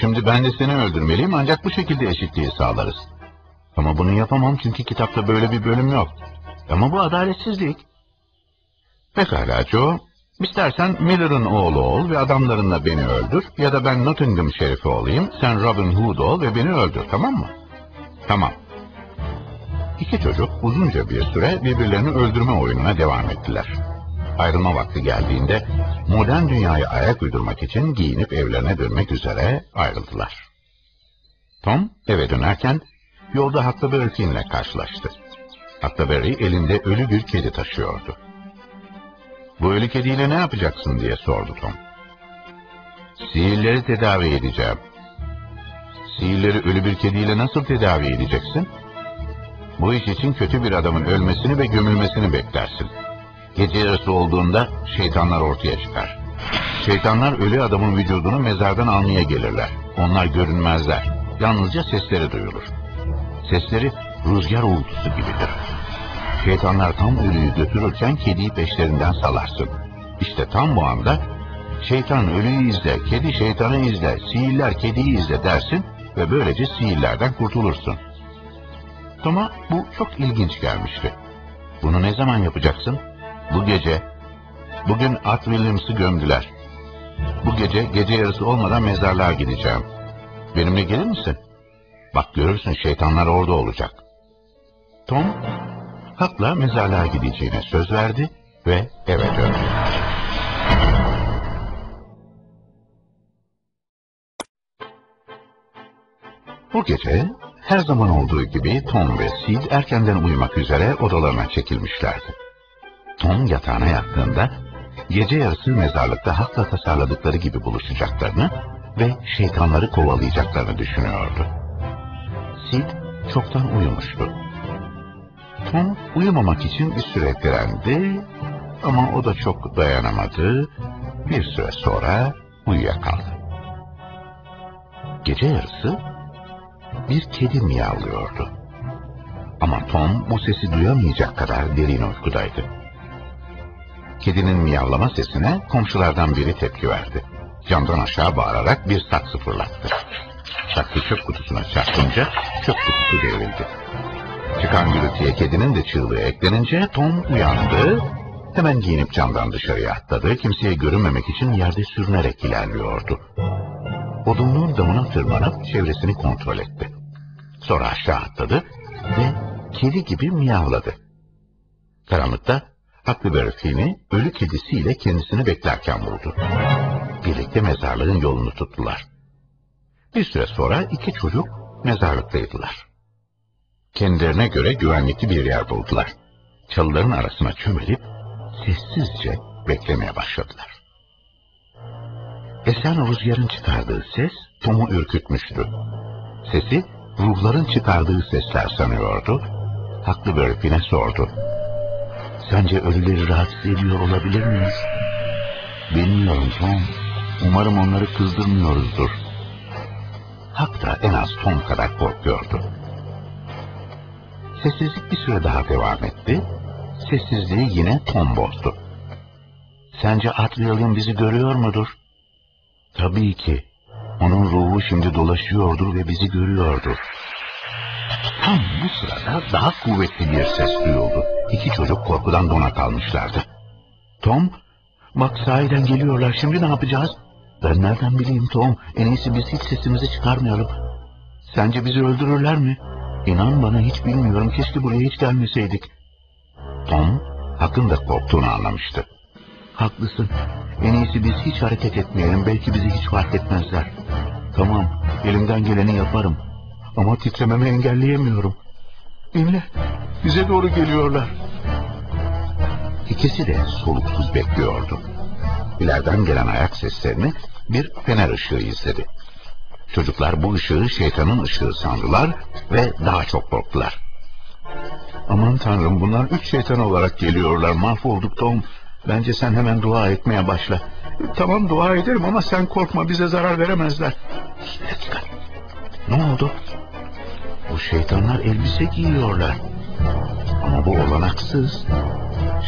Şimdi ben de seni öldürmeliyim ancak bu şekilde eşitliği sağlarız. Ama bunu yapamam çünkü kitapta böyle bir bölüm yok. Ama bu adaletsizlik. Pekala Joe, istersen Miller'ın oğlu ol ve adamlarınla beni öldür ya da ben Nottingham şerifi olayım, sen Robin Hood ol ve beni öldür, tamam mı? Tamam. İki çocuk uzunca bir süre birbirlerini öldürme oyununa devam ettiler. Ayrılma vakti geldiğinde modern dünyaya ayak uydurmak için giyinip evlerine dönmek üzere ayrıldılar. Tom eve dönerken yolda Huckleberry Finn'le karşılaştı. Huckleberry elinde ölü bir kedi taşıyordu. Bu ölü kediyle ne yapacaksın diye sordu Tom. Sihirleri tedavi edeceğim. Sihirleri ölü bir kediyle nasıl tedavi edeceksin? Bu iş için kötü bir adamın ölmesini ve gömülmesini beklersin. Gece yarısı olduğunda şeytanlar ortaya çıkar. Şeytanlar ölü adamın vücudunu mezardan almaya gelirler. Onlar görünmezler. Yalnızca sesleri duyulur. Sesleri rüzgar uğultusu gibidir. Şeytanlar tam ölüyü götürürken kediyi peşlerinden salarsın. İşte tam bu anda şeytan ölüyü izle, kedi şeytanı izle, sihirler kediyi izle dersin ve böylece sihirlerden kurtulursun. Tom'a bu çok ilginç gelmişti. Bunu ne zaman yapacaksın? Bu gece. Bugün At Williams'ı gömdüler. Bu gece gece yarısı olmadan mezarlığa gideceğim. Benimle gelir misin? Bak görürsün şeytanlar orada olacak. Tom, hakla mezarlığa gideceğine söz verdi ve eve döndü. Bu gece her zaman olduğu gibi Tom ve Sid erkenden uyumak üzere odalarına çekilmişlerdi. Tom yatağına yattığında gece yarısı mezarlıkta hakla tasarladıkları gibi buluşacaklarını ve şeytanları kovalayacaklarını düşünüyordu. Sid çoktan uyumuştu. Tom uyumamak için bir süre direndi ama o da çok dayanamadı. Bir süre sonra uyuyakaldı. Gece yarısı bir kedi miyavlıyordu. Ama Tom bu sesi duyamayacak kadar derin uykudaydı. Kedinin miyavlama sesine komşulardan biri tepki verdi. Camdan aşağı bağırarak bir saksı fırlattı. Saksı çöp kutusuna çarpınca çöp kutusu devrildi. Çıkan gürültüye kedinin de çığlığı eklenince Tom uyandı. Hemen giyinip camdan dışarıya atladı. Kimseye görünmemek için yerde sürünerek ilerliyordu. Odunluğun damına tırmanıp çevresini kontrol etti. Sonra aşağı atladı ve kedi gibi miyavladı. Karanlıkta Huckleberry Finn'i ölü kedisiyle kendisini beklerken buldu. Birlikte mezarlığın yolunu tuttular. Bir süre sonra iki çocuk mezarlıktaydılar. Kendilerine göre güvenlikli bir yer buldular. Çalıların arasına çömelip sessizce beklemeye başladılar. Esen rüzgarın çıkardığı ses Tom'u ürkütmüştü. Sesi ruhların çıkardığı sesler sanıyordu. Haklı Börpin'e sordu. Sence ölüleri rahatsız ediyor olabilir miyiz? Bilmiyorum Tom. Umarım onları kızdırmıyoruzdur. Hak da en az Tom kadar korkuyordu. Sessizlik bir süre daha devam etti. Sessizliği yine Tom bozdu. Sence Atwilliam bizi görüyor mudur? Tabii ki. Onun ruhu şimdi dolaşıyordur ve bizi görüyordur. Tam bu sırada daha kuvvetli bir ses duyuldu. İki çocuk korkudan dona kalmışlardı. Tom, bak sahiden geliyorlar şimdi ne yapacağız? Ben nereden bileyim Tom, en iyisi biz hiç sesimizi çıkarmayalım. Sence bizi öldürürler mi? İnan bana hiç bilmiyorum, keşke buraya hiç gelmeseydik. Tom, Hak'ın da korktuğunu anlamıştı. Haklısın, en iyisi biz hiç hareket etmeyelim, belki bizi hiç fark etmezler. Tamam, elimden geleni yaparım. Ama titrememi engelleyemiyorum. Dinle, bize doğru geliyorlar. İkisi de soluksuz bekliyordu. İleriden gelen ayak seslerini bir fener ışığı izledi. Çocuklar bu ışığı şeytanın ışığı sandılar ve daha çok korktular. Aman tanrım bunlar üç şeytan olarak geliyorlar mahvolduk Tom. Bence sen hemen dua etmeye başla. Tamam dua ederim ama sen korkma bize zarar veremezler. Bir dakika. Ne oldu? Bu şeytanlar elbise giyiyorlar. Ama bu olanaksız.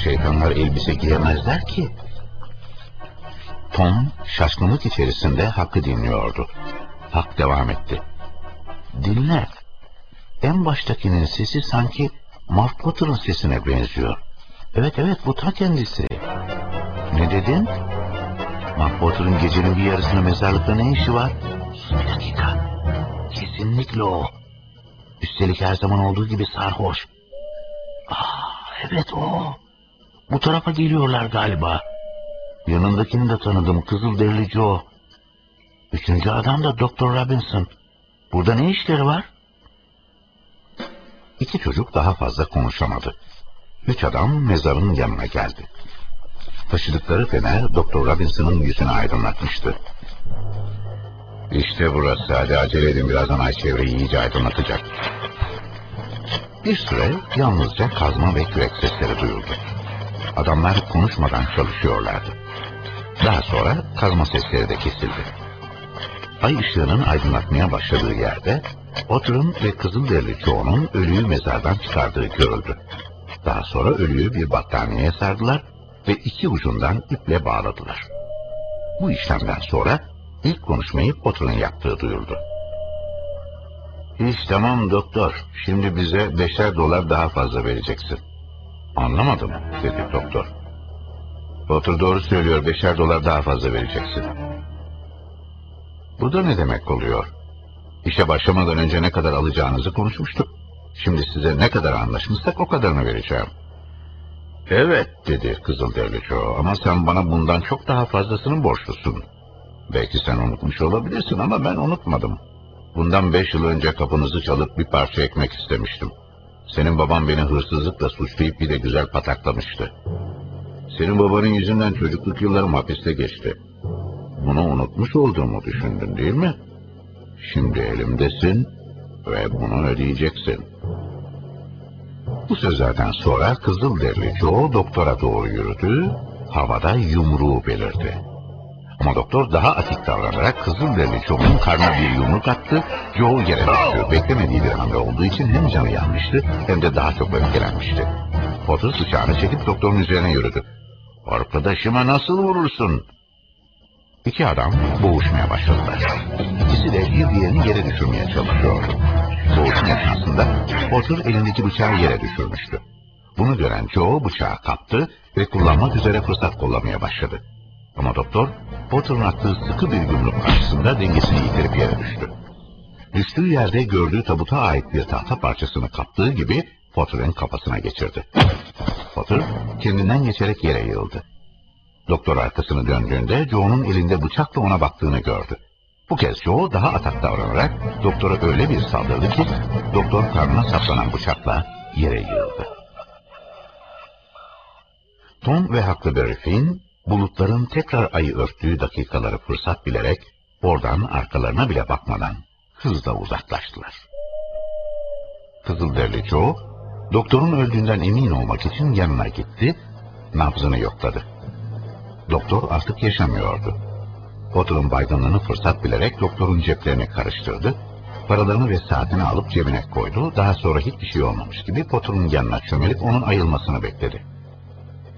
Şeytanlar elbise giyemezler ki. Tom şaşkınlık içerisinde Hakk'ı dinliyordu. Hak devam etti. Dinle. En baştakinin sesi sanki Mark Potter'ın sesine benziyor. Evet evet bu ta kendisi. Ne dedin? Mark Potter'ın gecenin bir yarısında mezarlıkta ne işi var? Bir dakika. Kesinlikle o. Üstelik her zaman olduğu gibi sarhoş. Aa, evet o. Bu tarafa geliyorlar galiba. Yanındakini de tanıdım. Kızılderili Joe. Üçüncü adam da Doktor Robinson. Burada ne işleri var? İki çocuk daha fazla konuşamadı. Üç adam mezarın yanına geldi. Taşıdıkları fener Doktor Robinson'ın yüzünü aydınlatmıştı. İşte burası. Hadi acele edin. Birazdan ay çevreyi iyice aydınlatacak. Bir süre yalnızca kazma ve kürek sesleri duyuldu. Adamlar konuşmadan çalışıyorlardı. Daha sonra kazma sesleri de kesildi. Ay ışığının aydınlatmaya başladığı yerde Otter'ın ve Kızılderili çoğunun ölüyü mezardan çıkardığı görüldü. Daha sonra ölüyü bir battaniyeye sardılar ve iki ucundan iple bağladılar. Bu işlemden sonra ilk konuşmayı Potter'ın yaptığı duyuldu. İş tamam doktor. Şimdi bize beşer dolar daha fazla vereceksin. Anlamadım dedi doktor. Potter doğru söylüyor. Beşer dolar daha fazla vereceksin. Bu da ne demek oluyor? İşe başlamadan önce ne kadar alacağınızı konuşmuştuk. Şimdi size ne kadar anlaşmışsak o kadarını vereceğim. Evet dedi Kızılderili Joe ama sen bana bundan çok daha fazlasının borçlusun. Belki sen unutmuş olabilirsin ama ben unutmadım. Bundan beş yıl önce kapınızı çalıp bir parça ekmek istemiştim. Senin baban beni hırsızlıkla suçlayıp bir de güzel pataklamıştı. Senin babanın yüzünden çocukluk yıllarım hapiste geçti. Bunu unutmuş olduğumu düşündün değil mi? Şimdi elimdesin ve bunu ödeyeceksin. Bu sözlerden sonra Kızılderili Joe doktora doğru yürüdü, havada yumruğu belirdi. Ama doktor daha atik davranarak Kızılderili Joe'nun karnına bir yumruk attı, Joe yere düştü. Beklemediği bir hamle olduğu için hem canı yanmıştı hem de daha çok öfkelenmişti. Potter sıçağını çekip doktorun üzerine yürüdü. Arkadaşıma nasıl vurursun? İki adam boğuşmaya başladılar. İkisi de bir diğerini yere düşürmeye çalışıyordu. Boğuşma esnasında Potter elindeki bıçağı yere düşürmüştü. Bunu gören Joe bıçağı kaptı ve kullanmak üzere fırsat kollamaya başladı. Ama doktor Potter'ın attığı sıkı bir yumruk karşısında dengesini yitirip yere düştü. Düştüğü yerde gördüğü tabuta ait bir tahta parçasını kaptığı gibi Potter'ın kafasına geçirdi. Potter kendinden geçerek yere yığıldı. Doktor arkasını döndüğünde Joe'nun elinde bıçakla ona baktığını gördü. Bu kez Joe daha atak davranarak doktora öyle bir saldırdı ki doktor karnına saplanan bıçakla yere yığıldı. Tom ve Huckleberry Finn bulutların tekrar ayı örttüğü dakikaları fırsat bilerek oradan arkalarına bile bakmadan hızla uzaklaştılar. Kızılderili Joe doktorun öldüğünden emin olmak için yanına gitti, nabzını yokladı. Doktor artık yaşamıyordu. Potter'ın baygınlığını fırsat bilerek doktorun ceplerini karıştırdı, paralarını ve saatini alıp cebine koydu, daha sonra hiçbir şey olmamış gibi Potter'ın yanına çömelip onun ayılmasını bekledi.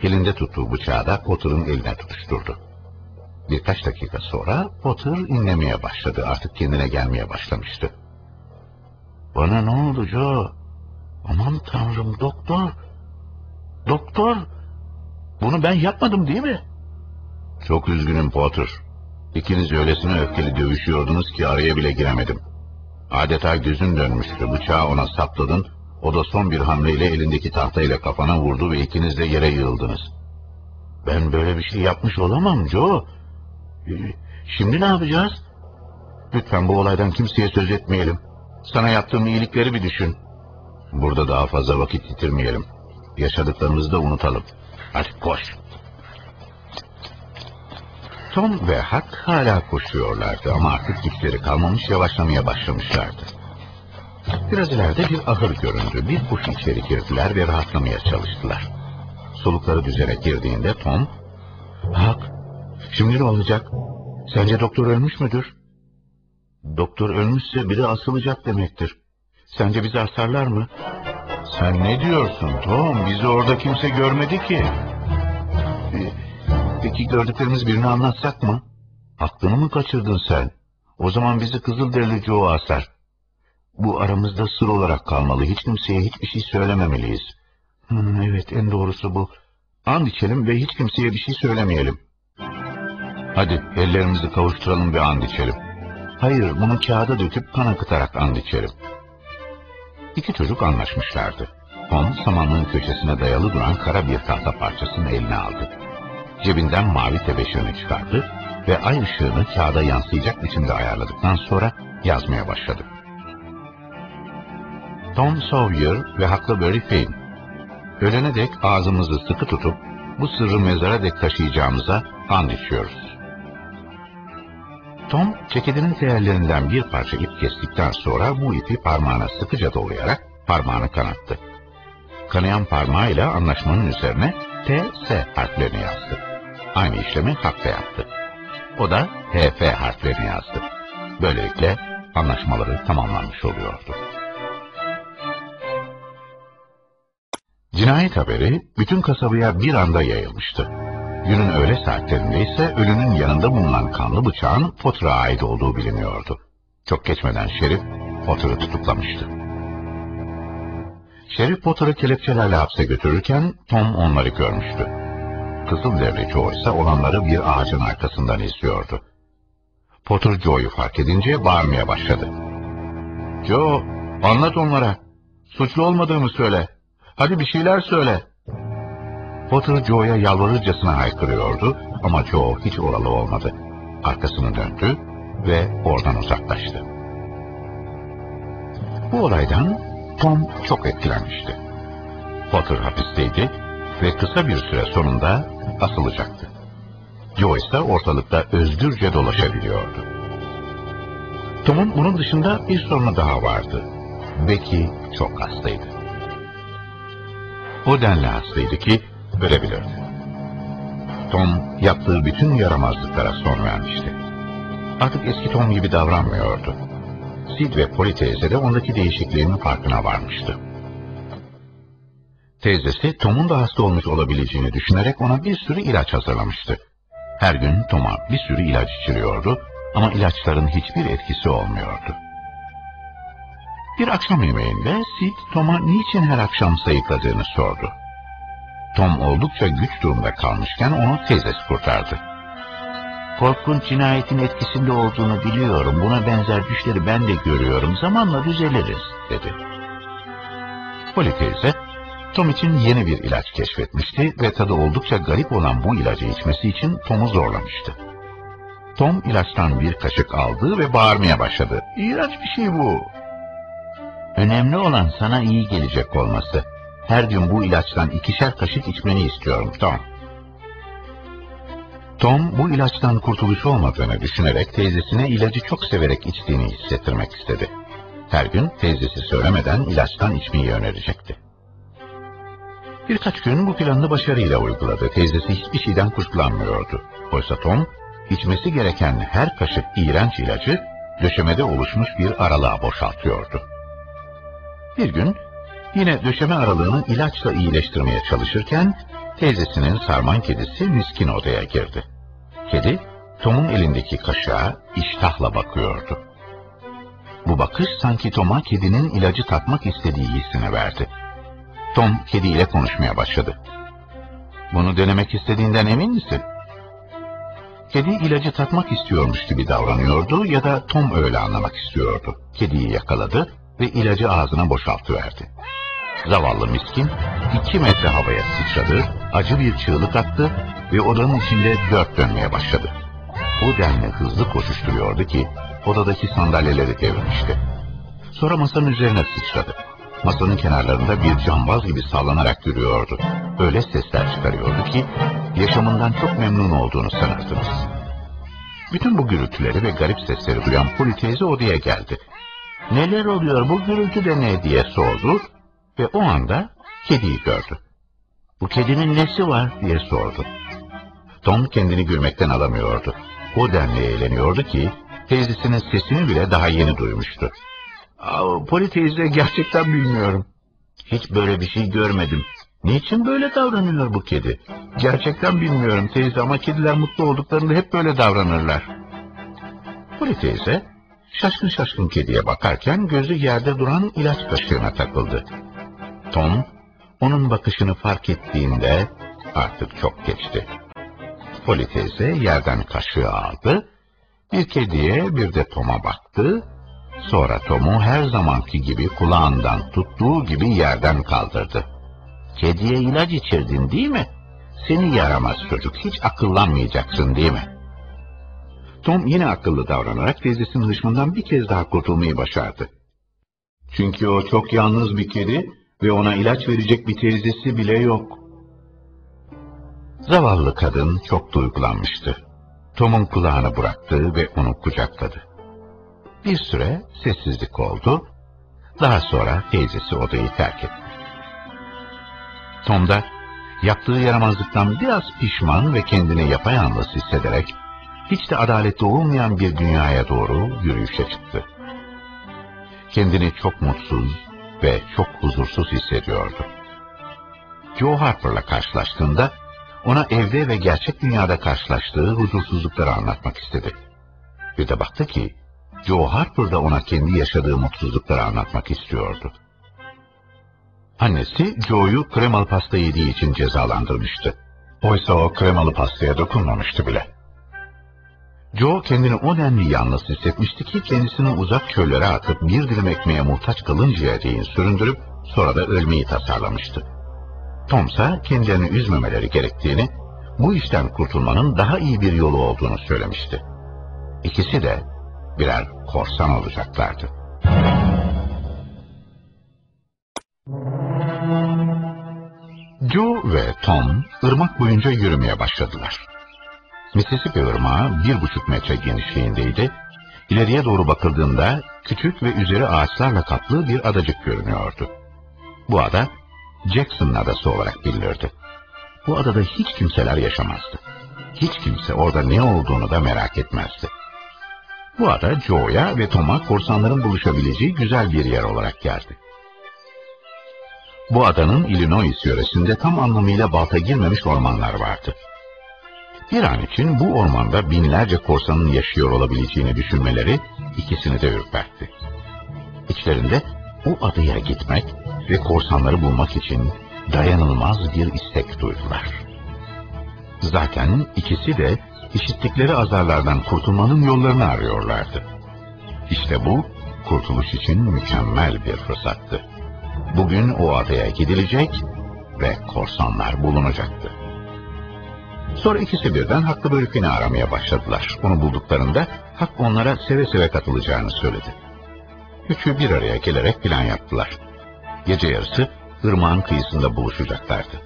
Elinde tuttuğu bıçağı da Potter'ın eline tutuşturdu. Birkaç dakika sonra Potter inlemeye başladı, artık kendine gelmeye başlamıştı. Bana ne oldu Joe? Aman tanrım doktor! Doktor! Bunu ben yapmadım değil mi? Çok üzgünüm Potter. İkiniz öylesine öfkeli dövüşüyordunuz ki araya bile giremedim. Adeta gözün dönmüştü. Bıçağı ona sapladın. O da son bir hamleyle elindeki tahtayla kafana vurdu ve ikiniz de yere yığıldınız. Ben böyle bir şey yapmış olamam Joe. Ee, Şimdi ne yapacağız? Lütfen bu olaydan kimseye söz etmeyelim. Sana yaptığım iyilikleri bir düşün. Burada daha fazla vakit yitirmeyelim. Yaşadıklarımızı da unutalım. Hadi koş. Tom ve Huck hala koşuyorlardı ama artık güçleri kalmamış yavaşlamaya başlamışlardı. Biraz ileride bir ahır göründü. Bir kuş içeri girdiler ve rahatlamaya çalıştılar. Solukları düzene girdiğinde Tom, Huck, şimdi ne olacak? Sence doktor ölmüş müdür? Doktor ölmüşse biri asılacak demektir. Sence bizi asarlar mı? Sen ne diyorsun Tom? Bizi orada kimse görmedi ki. Peki gördüklerimiz birini anlatsak mı? Aklını mı kaçırdın sen? O zaman bizi Kızılderili Joe asar. Bu aramızda sır olarak kalmalı. Hiç kimseye hiçbir şey söylememeliyiz. Hmm, evet, en doğrusu bu. And içelim ve hiç kimseye bir şey söylemeyelim. Hadi ellerimizi kavuşturalım ve and içelim. Hayır, bunu kağıda döküp kan akıtarak and içelim. İki çocuk anlaşmışlardı. Tom, samanlığın köşesine dayalı duran kara bir tahta parçasını eline aldı. Cebinden mavi tebeşirini çıkardı ve ay ışığını kağıda yansıyacak biçimde ayarladıktan sonra yazmaya başladı. Tom Sawyer ve Huckleberry Finn. Ölene dek ağzımızı sıkı tutup bu sırrı mezara dek taşıyacağımıza and içiyoruz. Tom, ceketinin teğerlerinden bir parça ip kestikten sonra bu ipi parmağına sıkıca dolayarak parmağını kanattı. Kanayan parmağıyla anlaşmanın üzerine T-S harflerini yazdı. Aynı işlemi Hakk'a yaptı. O da H-F harflerini yazdı. Böylelikle anlaşmaları tamamlanmış oluyordu. Cinayet haberi bütün kasabaya bir anda yayılmıştı. Günün öğle saatlerinde ise ölünün yanında bulunan kanlı bıçağın Potter'a ait olduğu biliniyordu. Çok geçmeden Şerif Potter'ı tutuklamıştı. Şerif Potter'ı kelepçelerle hapse götürürken Tom onları görmüştü. Kızılderili Joe ise olanları bir ağacın arkasından izliyordu. Potter Joe'yu fark edince bağırmaya başladı. Joe, anlat onlara. Suçlu olmadığımı söyle. Hadi bir şeyler söyle. Potter Joe'ya yalvarırcasına haykırıyordu ama Joe hiç oralı olmadı. Arkasını döndü ve oradan uzaklaştı. Bu olaydan Tom çok etkilenmişti. Potter hapisteydi ve kısa bir süre sonunda asılacaktı. Joe ise ortalıkta özgürce dolaşabiliyordu. Tom'un bunun dışında bir sorunu daha vardı. Becky çok hastaydı. O denli hastaydı ki ölebilirdi. Tom yaptığı bütün yaramazlıklara son vermişti. Artık eski Tom gibi davranmıyordu. Sid ve Polly teyze de ondaki değişikliğinin farkına varmıştı. Teyzesi Tom'un da hasta olmuş olabileceğini düşünerek ona bir sürü ilaç hazırlamıştı. Her gün Tom'a bir sürü ilaç içiriyordu ama ilaçların hiçbir etkisi olmuyordu. Bir akşam yemeğinde Sid Tom'a niçin her akşam sayıkladığını sordu. Tom oldukça güç durumda kalmışken onu teyzesi kurtardı. Korkunç cinayetin etkisinde olduğunu biliyorum. Buna benzer düşleri ben de görüyorum. Zamanla düzeliriz, dedi. Polly teyze, Tom için yeni bir ilaç keşfetmişti ve tadı oldukça garip olan bu ilacı içmesi için Tom'u zorlamıştı. Tom ilaçtan bir kaşık aldı ve bağırmaya başladı. İğrenç bir şey bu. Önemli olan sana iyi gelecek olması. Her gün bu ilaçtan ikişer kaşık içmeni istiyorum Tom. Tom bu ilaçtan kurtuluş olmadığını düşünerek teyzesine ilacı çok severek içtiğini hissettirmek istedi. Her gün teyzesi söylemeden ilaçtan içmeyi önerecekti. Birkaç gün bu planını başarıyla uyguladı. Teyzesi hiçbir şeyden kuşkulanmıyordu. Oysa Tom, içmesi gereken her kaşık iğrenç ilacı döşemede oluşmuş bir aralığa boşaltıyordu. Bir gün yine döşeme aralığını ilaçla iyileştirmeye çalışırken teyzesinin sarman kedisi miskin odaya girdi. Kedi Tom'un elindeki kaşığa iştahla bakıyordu. Bu bakış sanki Tom'a kedinin ilacı tatmak istediği hissini verdi. Tom kediyle konuşmaya başladı. Bunu denemek istediğinden emin misin? Kedi ilacı tatmak istiyormuş gibi davranıyordu ya da Tom öyle anlamak istiyordu. Kediyi yakaladı ve ilacı ağzına boşaltıverdi. Zavallı miskin iki metre havaya sıçradı, acı bir çığlık attı ve odanın içinde dört dönmeye başladı. O denli hızlı koşuşturuyordu ki odadaki sandalyeleri devirmişti. Sonra masanın üzerine sıçradı. Masanın kenarlarında bir cambaz gibi sallanarak yürüyordu. Öyle sesler çıkarıyordu ki yaşamından çok memnun olduğunu sanırdınız. Bütün bu gürültüleri ve garip sesleri duyan Poli teyze odaya geldi. Neler oluyor bu gürültü de ne diye sordu ve o anda kediyi gördü. Bu kedinin nesi var diye sordu. Tom kendini gülmekten alamıyordu. O denli eğleniyordu ki teyzesinin sesini bile daha yeni duymuştu. Aa, Poli teyze gerçekten bilmiyorum. Hiç böyle bir şey görmedim. Niçin böyle davranıyor bu kedi? Gerçekten bilmiyorum teyze ama kediler mutlu olduklarında hep böyle davranırlar. Poli teyze Şaşkın şaşkın kediye bakarken gözü yerde duran ilaç kaşığına takıldı. Tom, onun bakışını fark ettiğinde artık çok geçti. Polly teyze yerden kaşığı aldı, bir kediye bir de Tom'a baktı, sonra Tom'u her zamanki gibi kulağından tuttuğu gibi yerden kaldırdı. Kediye ilaç içirdin değil mi? Seni yaramaz çocuk, hiç akıllanmayacaksın değil mi? Tom yine akıllı davranarak teyzesinin hışmından bir kez daha kurtulmayı başardı. Çünkü o çok yalnız bir kedi ve ona ilaç verecek bir teyzesi bile yok. Zavallı kadın çok duygulanmıştı. Tom'un kulağını bıraktı ve onu kucakladı. Bir süre sessizlik oldu. Daha sonra teyzesi odayı terk etti. Tom da yaptığı yaramazlıktan biraz pişman ve kendini yapayalnız hissederek hiç de adaletli olmayan bir dünyaya doğru yürüyüşe çıktı. Kendini çok mutsuz ve çok huzursuz hissediyordu. Joe Harper'la karşılaştığında ona evde ve gerçek dünyada karşılaştığı huzursuzlukları anlatmak istedi. Bir de baktı ki Joe Harper da ona kendi yaşadığı mutsuzlukları anlatmak istiyordu. Annesi Joe'yu kremalı pasta yediği için cezalandırmıştı. Oysa o kremalı pastaya dokunmamıştı bile. Joe kendini o denli yalnız hissetmişti ki kendisini uzak çöllere atıp bir dilim ekmeğe muhtaç kalıncaya değin süründürüp sonra da ölmeyi tasarlamıştı. Tom ise kendilerini üzmemeleri gerektiğini, bu işten kurtulmanın daha iyi bir yolu olduğunu söylemişti. İkisi de birer korsan olacaklardı. Joe ve Tom ırmak boyunca yürümeye başladılar. Mississippi ırmağı bir buçuk metre genişliğindeydi. İleriye doğru bakıldığında küçük ve üzeri ağaçlarla kaplı bir adacık görünüyordu. Bu ada Jackson adası olarak bilinirdi. Bu adada hiç kimseler yaşamazdı. Hiç kimse orada ne olduğunu da merak etmezdi. Bu ada Joe'ya ve Tom'a korsanların buluşabileceği güzel bir yer olarak geldi. Bu adanın Illinois yöresinde tam anlamıyla balta girmemiş ormanlar vardı. Bir an için bu ormanda binlerce korsanın yaşıyor olabileceğini düşünmeleri ikisini de ürpertti. İçlerinde o adaya gitmek ve korsanları bulmak için dayanılmaz bir istek duydular. Zaten ikisi de işittikleri azarlardan kurtulmanın yollarını arıyorlardı. İşte bu, kurtuluş için mükemmel bir fırsattı. Bugün o adaya gidilecek ve korsanlar bulunacaktı. Sonra ikisi birden Haklı Bölük'ünü aramaya başladılar. Onu bulduklarında Hak onlara seve seve katılacağını söyledi. Üçü bir araya gelerek plan yaptılar. Gece yarısı ırmağın kıyısında buluşacaklardı.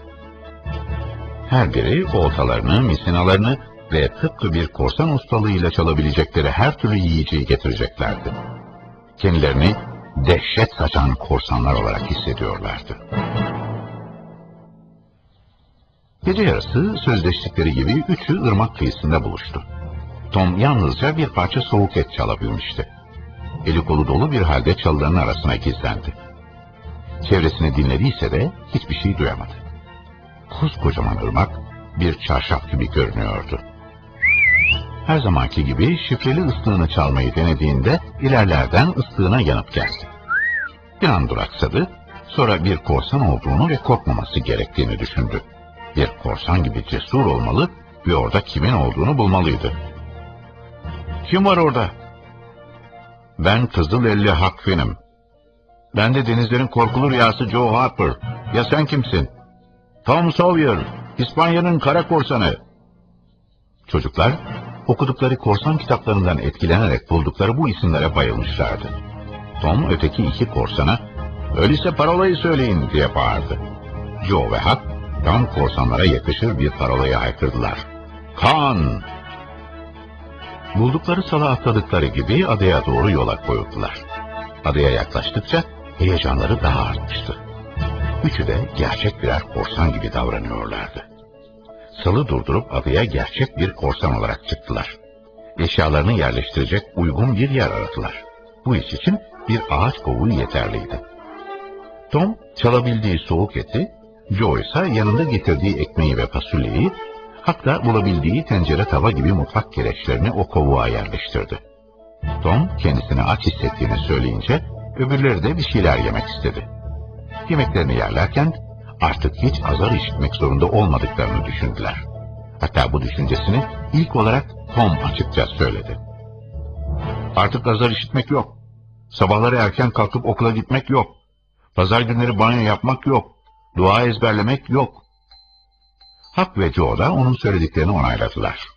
Her biri oltalarını, misinalarını ve tıpkı bir korsan ustalığıyla çalabilecekleri her türlü yiyeceği getireceklerdi. Kendilerini dehşet saçan korsanlar olarak hissediyorlardı. Gece yarısı sözleştikleri gibi üçü ırmak kıyısında buluştu. Tom yalnızca bir parça soğuk et çalabilmişti. Eli kolu dolu bir halde çalıların arasına gizlendi. Çevresini dinlediyse de hiçbir şey duyamadı. Koskocaman ırmak bir çarşaf gibi görünüyordu. Her zamanki gibi şifreli ıslığını çalmayı denediğinde ilerlerden ıslığına yanıp geldi. Bir an duraksadı, sonra bir korsan olduğunu ve korkmaması gerektiğini düşündü. Bir korsan gibi cesur olmalı ve orada kimin olduğunu bulmalıydı. Kim var orada? Ben Kızılelli Hakfin'im. Ben de denizlerin korkulu rüyası Joe Harper. Ya sen kimsin? Tom Sawyer, İspanya'nın kara korsanı. Çocuklar, okudukları korsan kitaplarından etkilenerek buldukları bu isimlere bayılmışlardı. Tom öteki iki korsana, öyleyse parolayı söyleyin diye bağırdı. Joe ve Huck, tam korsanlara yakışır bir parolayı haykırdılar. Kan! Buldukları sala atladıkları gibi adaya doğru yola koyuldular. Adaya yaklaştıkça heyecanları daha artmıştı. Üçü de gerçek birer korsan gibi davranıyorlardı. Salı durdurup adaya gerçek bir korsan olarak çıktılar. Eşyalarını yerleştirecek uygun bir yer aradılar. Bu iş için bir ağaç kovuğu yeterliydi. Tom çalabildiği soğuk eti, Joe ise yanında getirdiği ekmeği ve fasulyeyi, hatta bulabildiği tencere tava gibi mutfak gereçlerini o kovuğa yerleştirdi. Tom kendisini aç hissettiğini söyleyince öbürleri de bir şeyler yemek istedi. Yemeklerini yerlerken artık hiç azar işitmek zorunda olmadıklarını düşündüler. Hatta bu düşüncesini ilk olarak Tom açıkça söyledi. Artık azar işitmek yok. Sabahları erken kalkıp okula gitmek yok. Pazar günleri banyo yapmak yok. Dua ezberlemek yok. Hak ve Joe da onun söylediklerini onayladılar.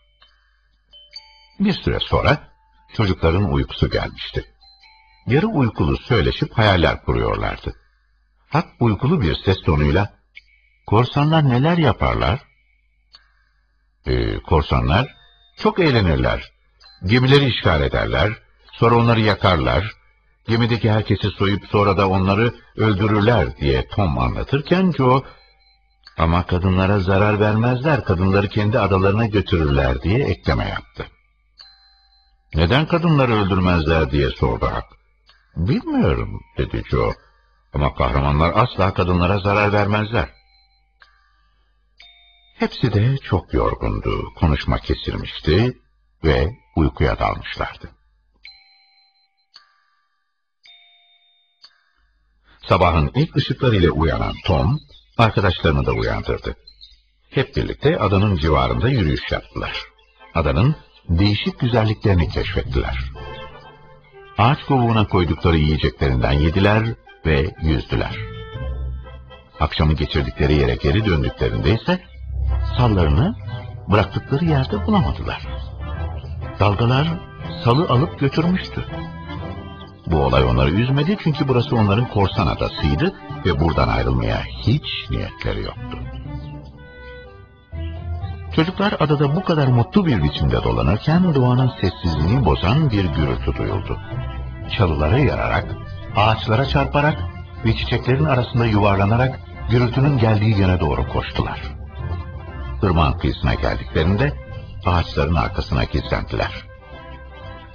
Bir süre sonra çocukların uykusu gelmişti. Yarı uykulu söyleşip hayaller kuruyorlardı. Hak uykulu bir ses tonuyla, korsanlar neler yaparlar? Ee, korsanlar çok eğlenirler. Gemileri işgal ederler, sonra onları yakarlar, gemideki herkesi soyup sonra da onları öldürürler diye Tom anlatırken Joe, ama kadınlara zarar vermezler, kadınları kendi adalarına götürürler diye ekleme yaptı. Neden kadınları öldürmezler diye sordu Hak. Bilmiyorum dedi Joe. Ama kahramanlar asla kadınlara zarar vermezler. Hepsi de çok yorgundu, konuşma kesilmişti ve uykuya dalmışlardı. Sabahın ilk ışıklarıyla uyanan Tom, arkadaşlarını da uyandırdı. Hep birlikte adanın civarında yürüyüş yaptılar. Adanın değişik güzelliklerini keşfettiler. Ağaç kovuğuna koydukları yiyeceklerinden yediler ve yüzdüler. Akşamı geçirdikleri yere geri döndüklerinde ise sallarını bıraktıkları yerde bulamadılar. Dalgalar salı alıp götürmüştü. Bu olay onları üzmedi çünkü burası onların korsan adasıydı ve buradan ayrılmaya hiç niyetleri yoktu. Çocuklar adada bu kadar mutlu bir biçimde dolanırken doğanın sessizliğini bozan bir gürültü duyuldu. Çalılara yararak, ağaçlara çarparak ve çiçeklerin arasında yuvarlanarak gürültünün geldiği yöne doğru koştular. Irmağın kıyısına geldiklerinde ağaçların arkasına gizlendiler.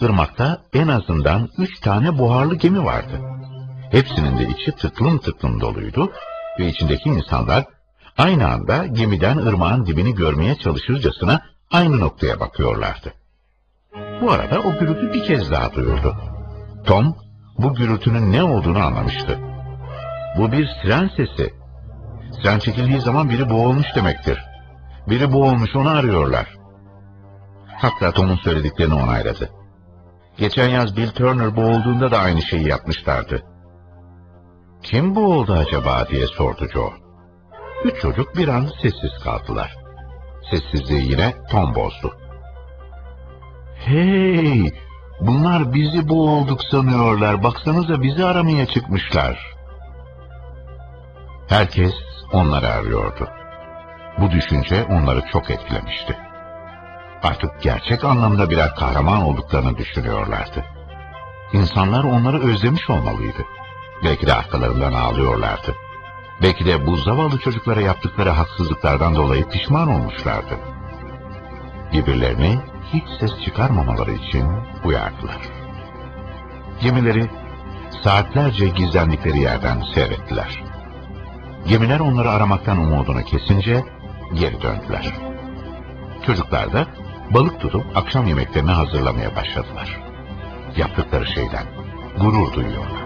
Irmakta en azından üç tane buharlı gemi vardı. Hepsinin de içi tıklım tıklım doluydu ve içindeki insanlar aynı anda gemiden ırmağın dibini görmeye çalışırcasına aynı noktaya bakıyorlardı. Bu arada o gürültü bir kez daha duyuldu. Tom, bu gürültünün ne olduğunu anlamıştı. Bu bir siren sesi. Siren çekildiği zaman biri boğulmuş demektir. Biri boğulmuş, onu arıyorlar. Hatta Tom'un söylediklerini onayladı. Geçen yaz Bill Turner boğulduğunda da aynı şeyi yapmışlardı. Kim boğuldu acaba diye sordu Joe. Üç çocuk bir an sessiz kaldılar. Sessizliği yine Tom bozdu. Hey! Bunlar bizi boğulduk sanıyorlar. Baksanıza bizi aramaya çıkmışlar. Herkes onları arıyordu. Bu düşünce onları çok etkilemişti. Artık gerçek anlamda birer kahraman olduklarını düşünüyorlardı. İnsanlar onları özlemiş olmalıydı. Belki de arkalarından ağlıyorlardı. Belki de bu zavallı çocuklara yaptıkları haksızlıklardan dolayı pişman olmuşlardı. Birbirlerini hiç ses çıkarmamaları için uyardılar. Gemileri saatlerce gizlendikleri yerden seyrettiler. Gemiler onları aramaktan umudunu kesince geri döndüler. Çocuklar da balık tutup akşam yemeklerini hazırlamaya başladılar. Yaptıkları şeyden gurur duyuyorlar.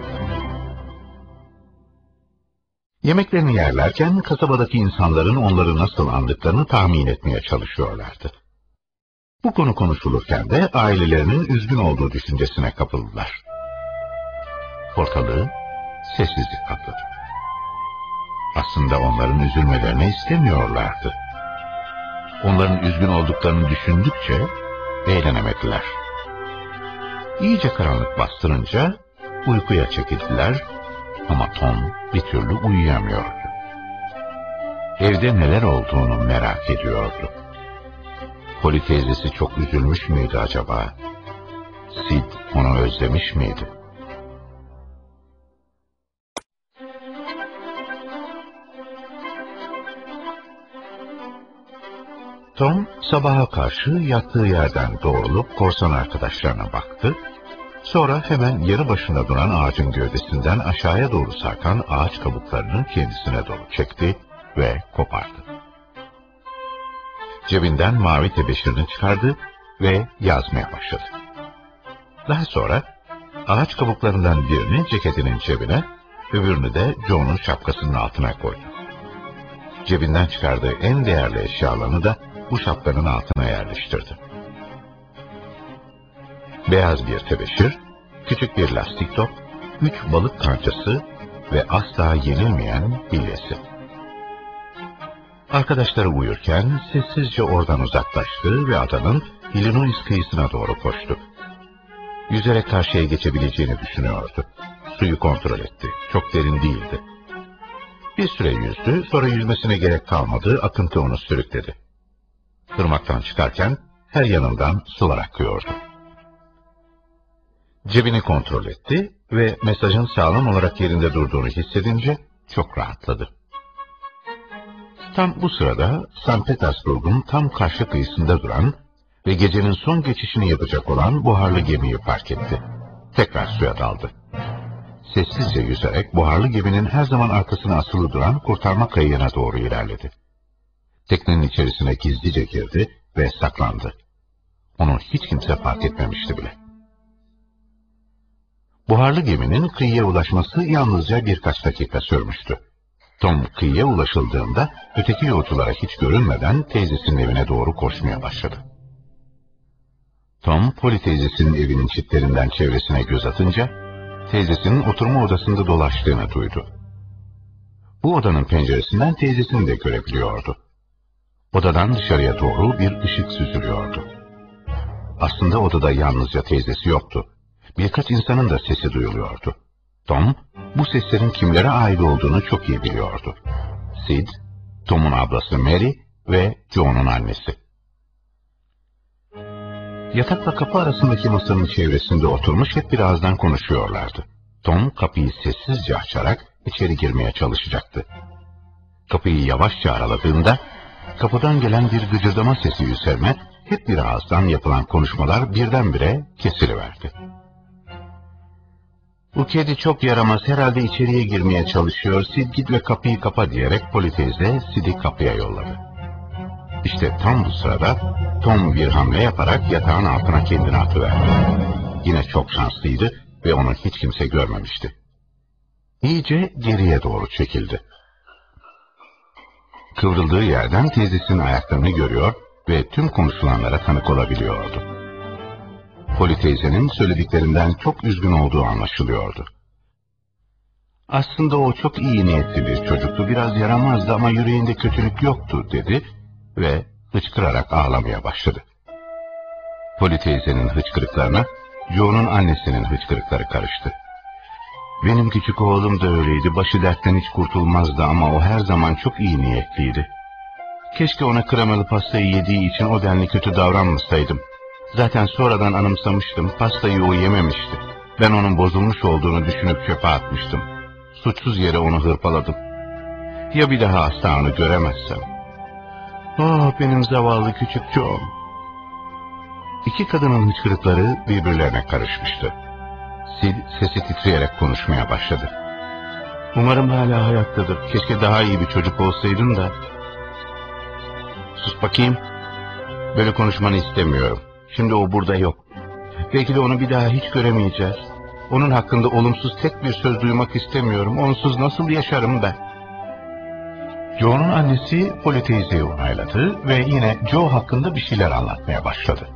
Yemeklerini yerlerken kasabadaki insanların onları nasıl andıklarını tahmin etmeye çalışıyorlardı. Bu konu konuşulurken de ailelerinin üzgün olduğu düşüncesine kapıldılar. Ortalığı sessizlik kapladı. Aslında onların üzülmelerini istemiyorlardı. Onların üzgün olduklarını düşündükçe eğlenemediler. İyice karanlık bastırınca uykuya çekildiler ama Tom bir türlü uyuyamıyordu. Evde neler olduğunu merak ediyordu. Poli teyzesi çok üzülmüş müydü acaba? Sid onu özlemiş miydi? Tom sabaha karşı yattığı yerden doğrulup korsan arkadaşlarına baktı. Sonra hemen yarı başında duran ağacın gövdesinden aşağıya doğru sarkan ağaç kabuklarını kendisine doğru çekti ve kopardı. Cebinden mavi tebeşirini çıkardı ve yazmaya başladı. Daha sonra ağaç kabuklarından birini ceketinin cebine, öbürünü de John'un şapkasının altına koydu. Cebinden çıkardığı en değerli eşyalarını da bu şapkanın altına yerleştirdi. Beyaz bir tebeşir, küçük bir lastik top, üç balık kancası ve asla yenilmeyen bilyesi. Arkadaşları uyurken sessizce oradan uzaklaştı ve adanın Illinois kıyısına doğru koştu. Yüzerek karşıya geçebileceğini düşünüyordu. Suyu kontrol etti. Çok derin değildi. Bir süre yüzdü, sonra yüzmesine gerek kalmadı, akıntı onu sürükledi. Irmaktan çıkarken her yanından sular akıyordu. Cebini kontrol etti ve mesajın sağlam olarak yerinde durduğunu hissedince çok rahatladı. Tam bu sırada St. Petersburg'un tam karşı kıyısında duran ve gecenin son geçişini yapacak olan buharlı gemiyi fark etti. Tekrar suya daldı. Sessizce yüzerek buharlı geminin her zaman arkasına asılı duran kurtarma kayığına doğru ilerledi. Teknenin içerisine gizlice girdi ve saklandı. Onu hiç kimse fark etmemişti bile. Buharlı geminin kıyıya ulaşması yalnızca birkaç dakika sürmüştü. Tom kıyıya ulaşıldığında öteki yolculara hiç görünmeden teyzesinin evine doğru koşmaya başladı. Tom, Poli teyzesinin evinin çitlerinden çevresine göz atınca, teyzesinin oturma odasında dolaştığını duydu. Bu odanın penceresinden teyzesini de görebiliyordu. Odadan dışarıya doğru bir ışık süzülüyordu. Aslında odada yalnızca teyzesi yoktu. Birkaç insanın da sesi duyuluyordu. Tom, bu seslerin kimlere ait olduğunu çok iyi biliyordu. Sid, Tom'un ablası Mary ve John'un annesi. Yatakla kapı arasındaki masanın çevresinde oturmuş hep birazdan konuşuyorlardı. Tom kapıyı sessizce açarak içeri girmeye çalışacaktı. Kapıyı yavaşça araladığında kapıdan gelen bir gıcırdama sesi üzerine hep bir ağızdan yapılan konuşmalar birdenbire kesiliverdi. Bu kedi çok yaramaz, herhalde içeriye girmeye çalışıyor. Sid git ve kapıyı kapa diyerek Poli teyze Sid'i kapıya yolladı. İşte tam bu sırada Tom bir hamle yaparak yatağın altına kendini atıverdi. Yine çok şanslıydı ve onu hiç kimse görmemişti. İyice geriye doğru çekildi. Kıvrıldığı yerden teyzesinin ayaklarını görüyor ve tüm konuşulanlara tanık olabiliyordu. Poli teyzenin söylediklerinden çok üzgün olduğu anlaşılıyordu. Aslında o çok iyi niyetli bir çocuktu, biraz yaramazdı ama yüreğinde kötülük yoktu dedi ve hıçkırarak ağlamaya başladı. Poli teyzenin hıçkırıklarına Joe'nun annesinin hıçkırıkları karıştı. Benim küçük oğlum da öyleydi, başı dertten hiç kurtulmazdı ama o her zaman çok iyi niyetliydi. Keşke ona kremalı pastayı yediği için o denli kötü davranmasaydım. Zaten sonradan anımsamıştım, pastayı o yememişti. Ben onun bozulmuş olduğunu düşünüp çöpe atmıştım. Suçsuz yere onu hırpaladım. Ya bir daha asla onu göremezsem? Ah benim zavallı küçük John. İki kadının hıçkırıkları birbirlerine karışmıştı. Sid sesi titreyerek konuşmaya başladı. Umarım hala hayattadır. Keşke daha iyi bir çocuk olsaydın da. Sus bakayım. Böyle konuşmanı istemiyorum. Şimdi o burada yok. Belki de onu bir daha hiç göremeyeceğiz. Onun hakkında olumsuz tek bir söz duymak istemiyorum. Onsuz nasıl yaşarım ben? Joe'nun annesi Polly teyzeyi onayladı ve yine Joe hakkında bir şeyler anlatmaya başladı.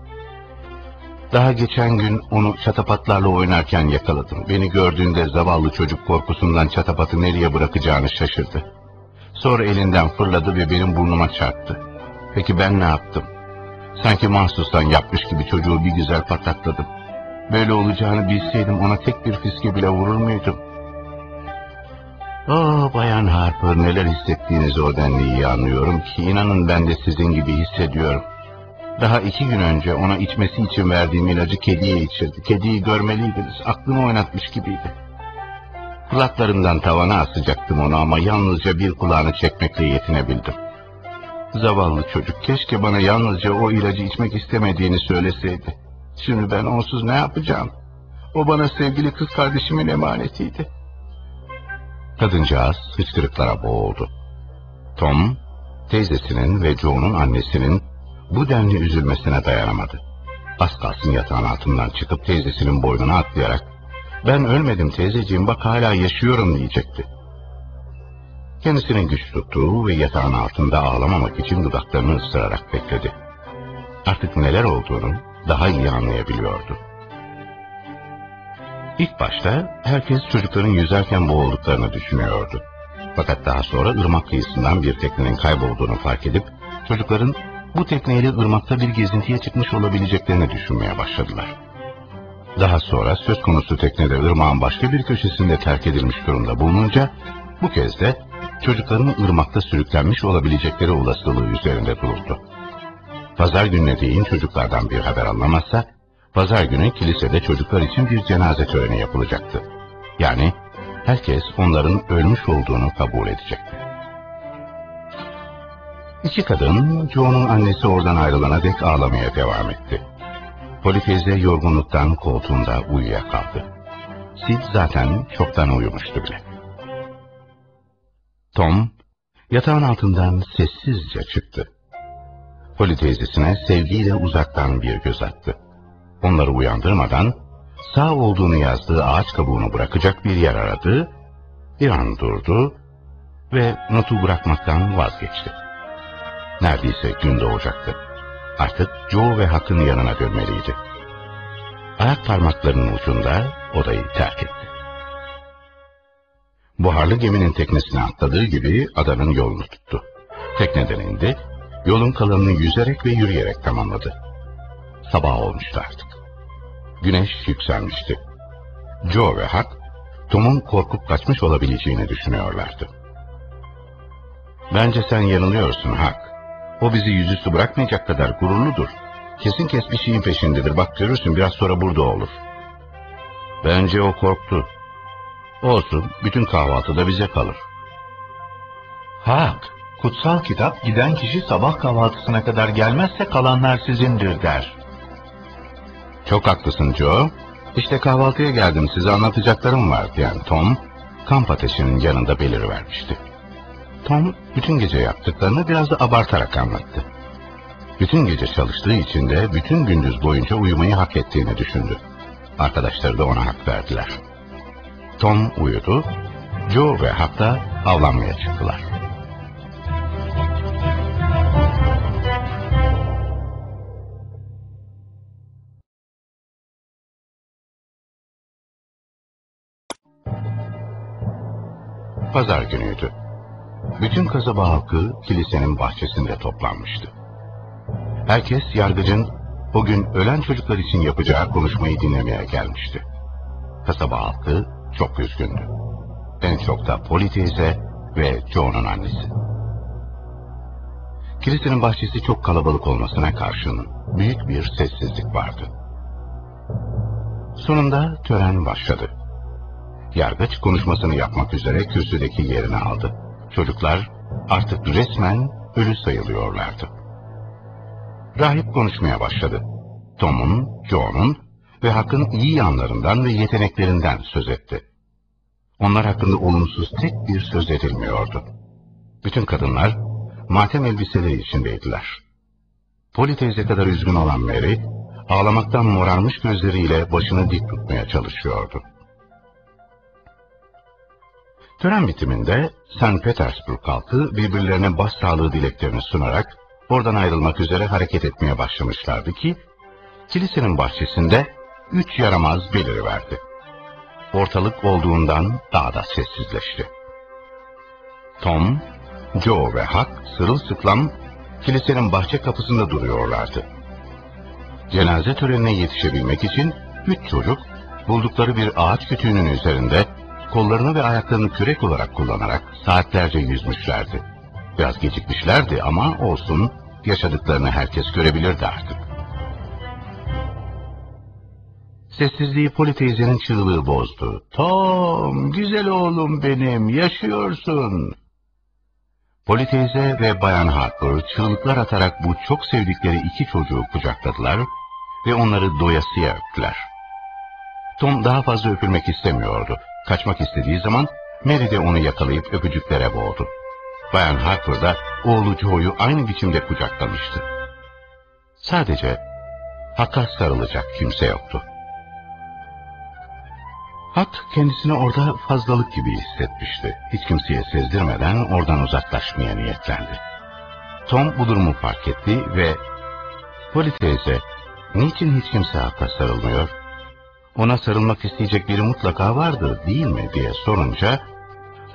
Daha geçen gün onu çatapatlarla oynarken yakaladım. Beni gördüğünde zavallı çocuk korkusundan çatapatı nereye bırakacağını şaşırdı. Sonra elinden fırladı ve benim burnuma çarptı. Peki ben ne yaptım? Sanki mahsustan yapmış gibi çocuğu bir güzel patakladım. Böyle olacağını bilseydim ona tek bir fiske bile vurur muydum? Oh Bayan Harper neler hissettiğinizi o denli iyi anlıyorum ki inanın ben de sizin gibi hissediyorum. Daha iki gün önce ona içmesi için verdiğim ilacı kediye içirdi. Kediyi görmeliydiniz. Aklımı oynatmış gibiydi. Kulaklarından tavana asacaktım onu ama yalnızca bir kulağını çekmekle yetinebildim. Zavallı çocuk keşke bana yalnızca o ilacı içmek istemediğini söyleseydi. Şimdi ben onsuz ne yapacağım? O bana sevgili kız kardeşimin emanetiydi. Kadıncağız hıçkırıklara boğuldu. Tom, teyzesinin ve Joe'nun annesinin bu denli üzülmesine dayanamadı. Az kalsın yatağın altından çıkıp teyzesinin boynuna atlayarak ben ölmedim teyzeciğim bak hala yaşıyorum diyecekti. Kendisinin güç tuttuğu ve yatağın altında ağlamamak için dudaklarını ısırarak bekledi. Artık neler olduğunu daha iyi anlayabiliyordu. İlk başta herkes çocukların yüzerken boğulduklarını düşünüyordu. Fakat daha sonra ırmak kıyısından bir teknenin kaybolduğunu fark edip çocukların bu tekneyle ırmakta bir gezintiye çıkmış olabileceklerini düşünmeye başladılar. Daha sonra söz konusu teknede ırmağın başka bir köşesinde terk edilmiş durumda bulununca bu kez de çocukların ırmakta sürüklenmiş olabilecekleri olasılığı üzerinde duruldu. Pazar gününe değin çocuklardan bir haber anlamazsa, pazar günü kilisede çocuklar için bir cenaze töreni yapılacaktı. Yani herkes onların ölmüş olduğunu kabul edecekti. İki kadın, Joe'nun annesi oradan ayrılana dek ağlamaya devam etti. Polly teyze yorgunluktan koltuğunda uyuyakaldı. Sid zaten çoktan uyumuştu bile. Tom, yatağın altından sessizce çıktı. Polly teyzesine sevgiyle uzaktan bir göz attı. Onları uyandırmadan sağ olduğunu yazdığı ağaç kabuğunu bırakacak bir yer aradı, bir an durdu ve notu bırakmaktan vazgeçti. Neredeyse gün doğacaktı. Artık Joe ve Hak'ın yanına dönmeliydi. Ayak parmaklarının ucunda odayı terk etti. Buharlı geminin teknesine atladığı gibi adanın yolunu tuttu. Tekneden indi, yolun kalanını yüzerek ve yürüyerek tamamladı. Sabah olmuştu artık. Güneş yükselmişti. Joe ve Hak, Tom'un korkup kaçmış olabileceğini düşünüyorlardı. Bence sen yanılıyorsun Hak. O bizi yüzüstü bırakmayacak kadar gururludur. Kesin kes bir şeyin peşindedir. Bak görürsün biraz sonra burada olur. Bence o korktu. Olsun, bütün kahvaltı da bize kalır. Hak, kutsal kitap giden kişi sabah kahvaltısına kadar gelmezse kalanlar sizindir der. Çok haklısın Joe. İşte kahvaltıya geldim size anlatacaklarım var diyen Tom, kamp ateşinin yanında belirivermişti. Tom bütün gece yaptıklarını biraz da abartarak anlattı. Bütün gece çalıştığı için de bütün gündüz boyunca uyumayı hak ettiğini düşündü. Arkadaşları da ona hak verdiler. Tom uyudu, Joe ve Hak da avlanmaya çıktılar. Pazar günüydü. Bütün kasaba halkı kilisenin bahçesinde toplanmıştı. Herkes yargıcın o gün ölen çocuklar için yapacağı konuşmayı dinlemeye gelmişti. Kasaba halkı çok üzgündü. En çok da Polly teyze ve Joe'nun annesi. Kilisenin bahçesi çok kalabalık olmasına karşın büyük bir sessizlik vardı. Sonunda tören başladı. Yargıç konuşmasını yapmak üzere kürsüdeki yerini aldı. Çocuklar artık resmen ölü sayılıyorlardı. Rahip konuşmaya başladı. Tom'un, Joe'nun ve Hak'ın iyi yanlarından ve yeteneklerinden söz etti. Onlar hakkında olumsuz tek bir söz edilmiyordu. Bütün kadınlar matem elbiseleri içindeydiler. Poli teyze kadar üzgün olan Mary, ağlamaktan morarmış gözleriyle başını dik tutmaya çalışıyordu. Tören bitiminde St. Petersburg halkı birbirlerine baş sağlığı dileklerini sunarak oradan ayrılmak üzere hareket etmeye başlamışlardı ki, kilisenin bahçesinde üç yaramaz beliriverdi. Ortalık olduğundan daha da sessizleşti. Tom, Joe ve Huck sırılsıklam kilisenin bahçe kapısında duruyorlardı. Cenaze törenine yetişebilmek için üç çocuk buldukları bir ağaç kütüğünün üzerinde kollarını ve ayaklarını kürek olarak kullanarak saatlerce yüzmüşlerdi. Biraz gecikmişlerdi ama olsun yaşadıklarını herkes görebilirdi artık. Sessizliği Poli teyzenin çığlığı bozdu. Tom, güzel oğlum benim, yaşıyorsun. Poli teyze ve Bayan Harper çığlıklar atarak bu çok sevdikleri iki çocuğu kucakladılar ve onları doyasıya öptüler. Tom daha fazla öpülmek istemiyordu. Kaçmak istediği zaman Mary de onu yakalayıp öpücüklere boğdu. Bayan Harper da oğlu Joe'yu aynı biçimde kucaklamıştı. Sadece Hak'a sarılacak kimse yoktu. Hak kendisini orada fazlalık gibi hissetmişti. Hiç kimseye sezdirmeden oradan uzaklaşmaya niyetlendi. Tom bu durumu fark etti ve Polly teyze, niçin hiç kimse Hak'a sarılmıyor? Ona sarılmak isteyecek biri mutlaka vardır değil mi diye sorunca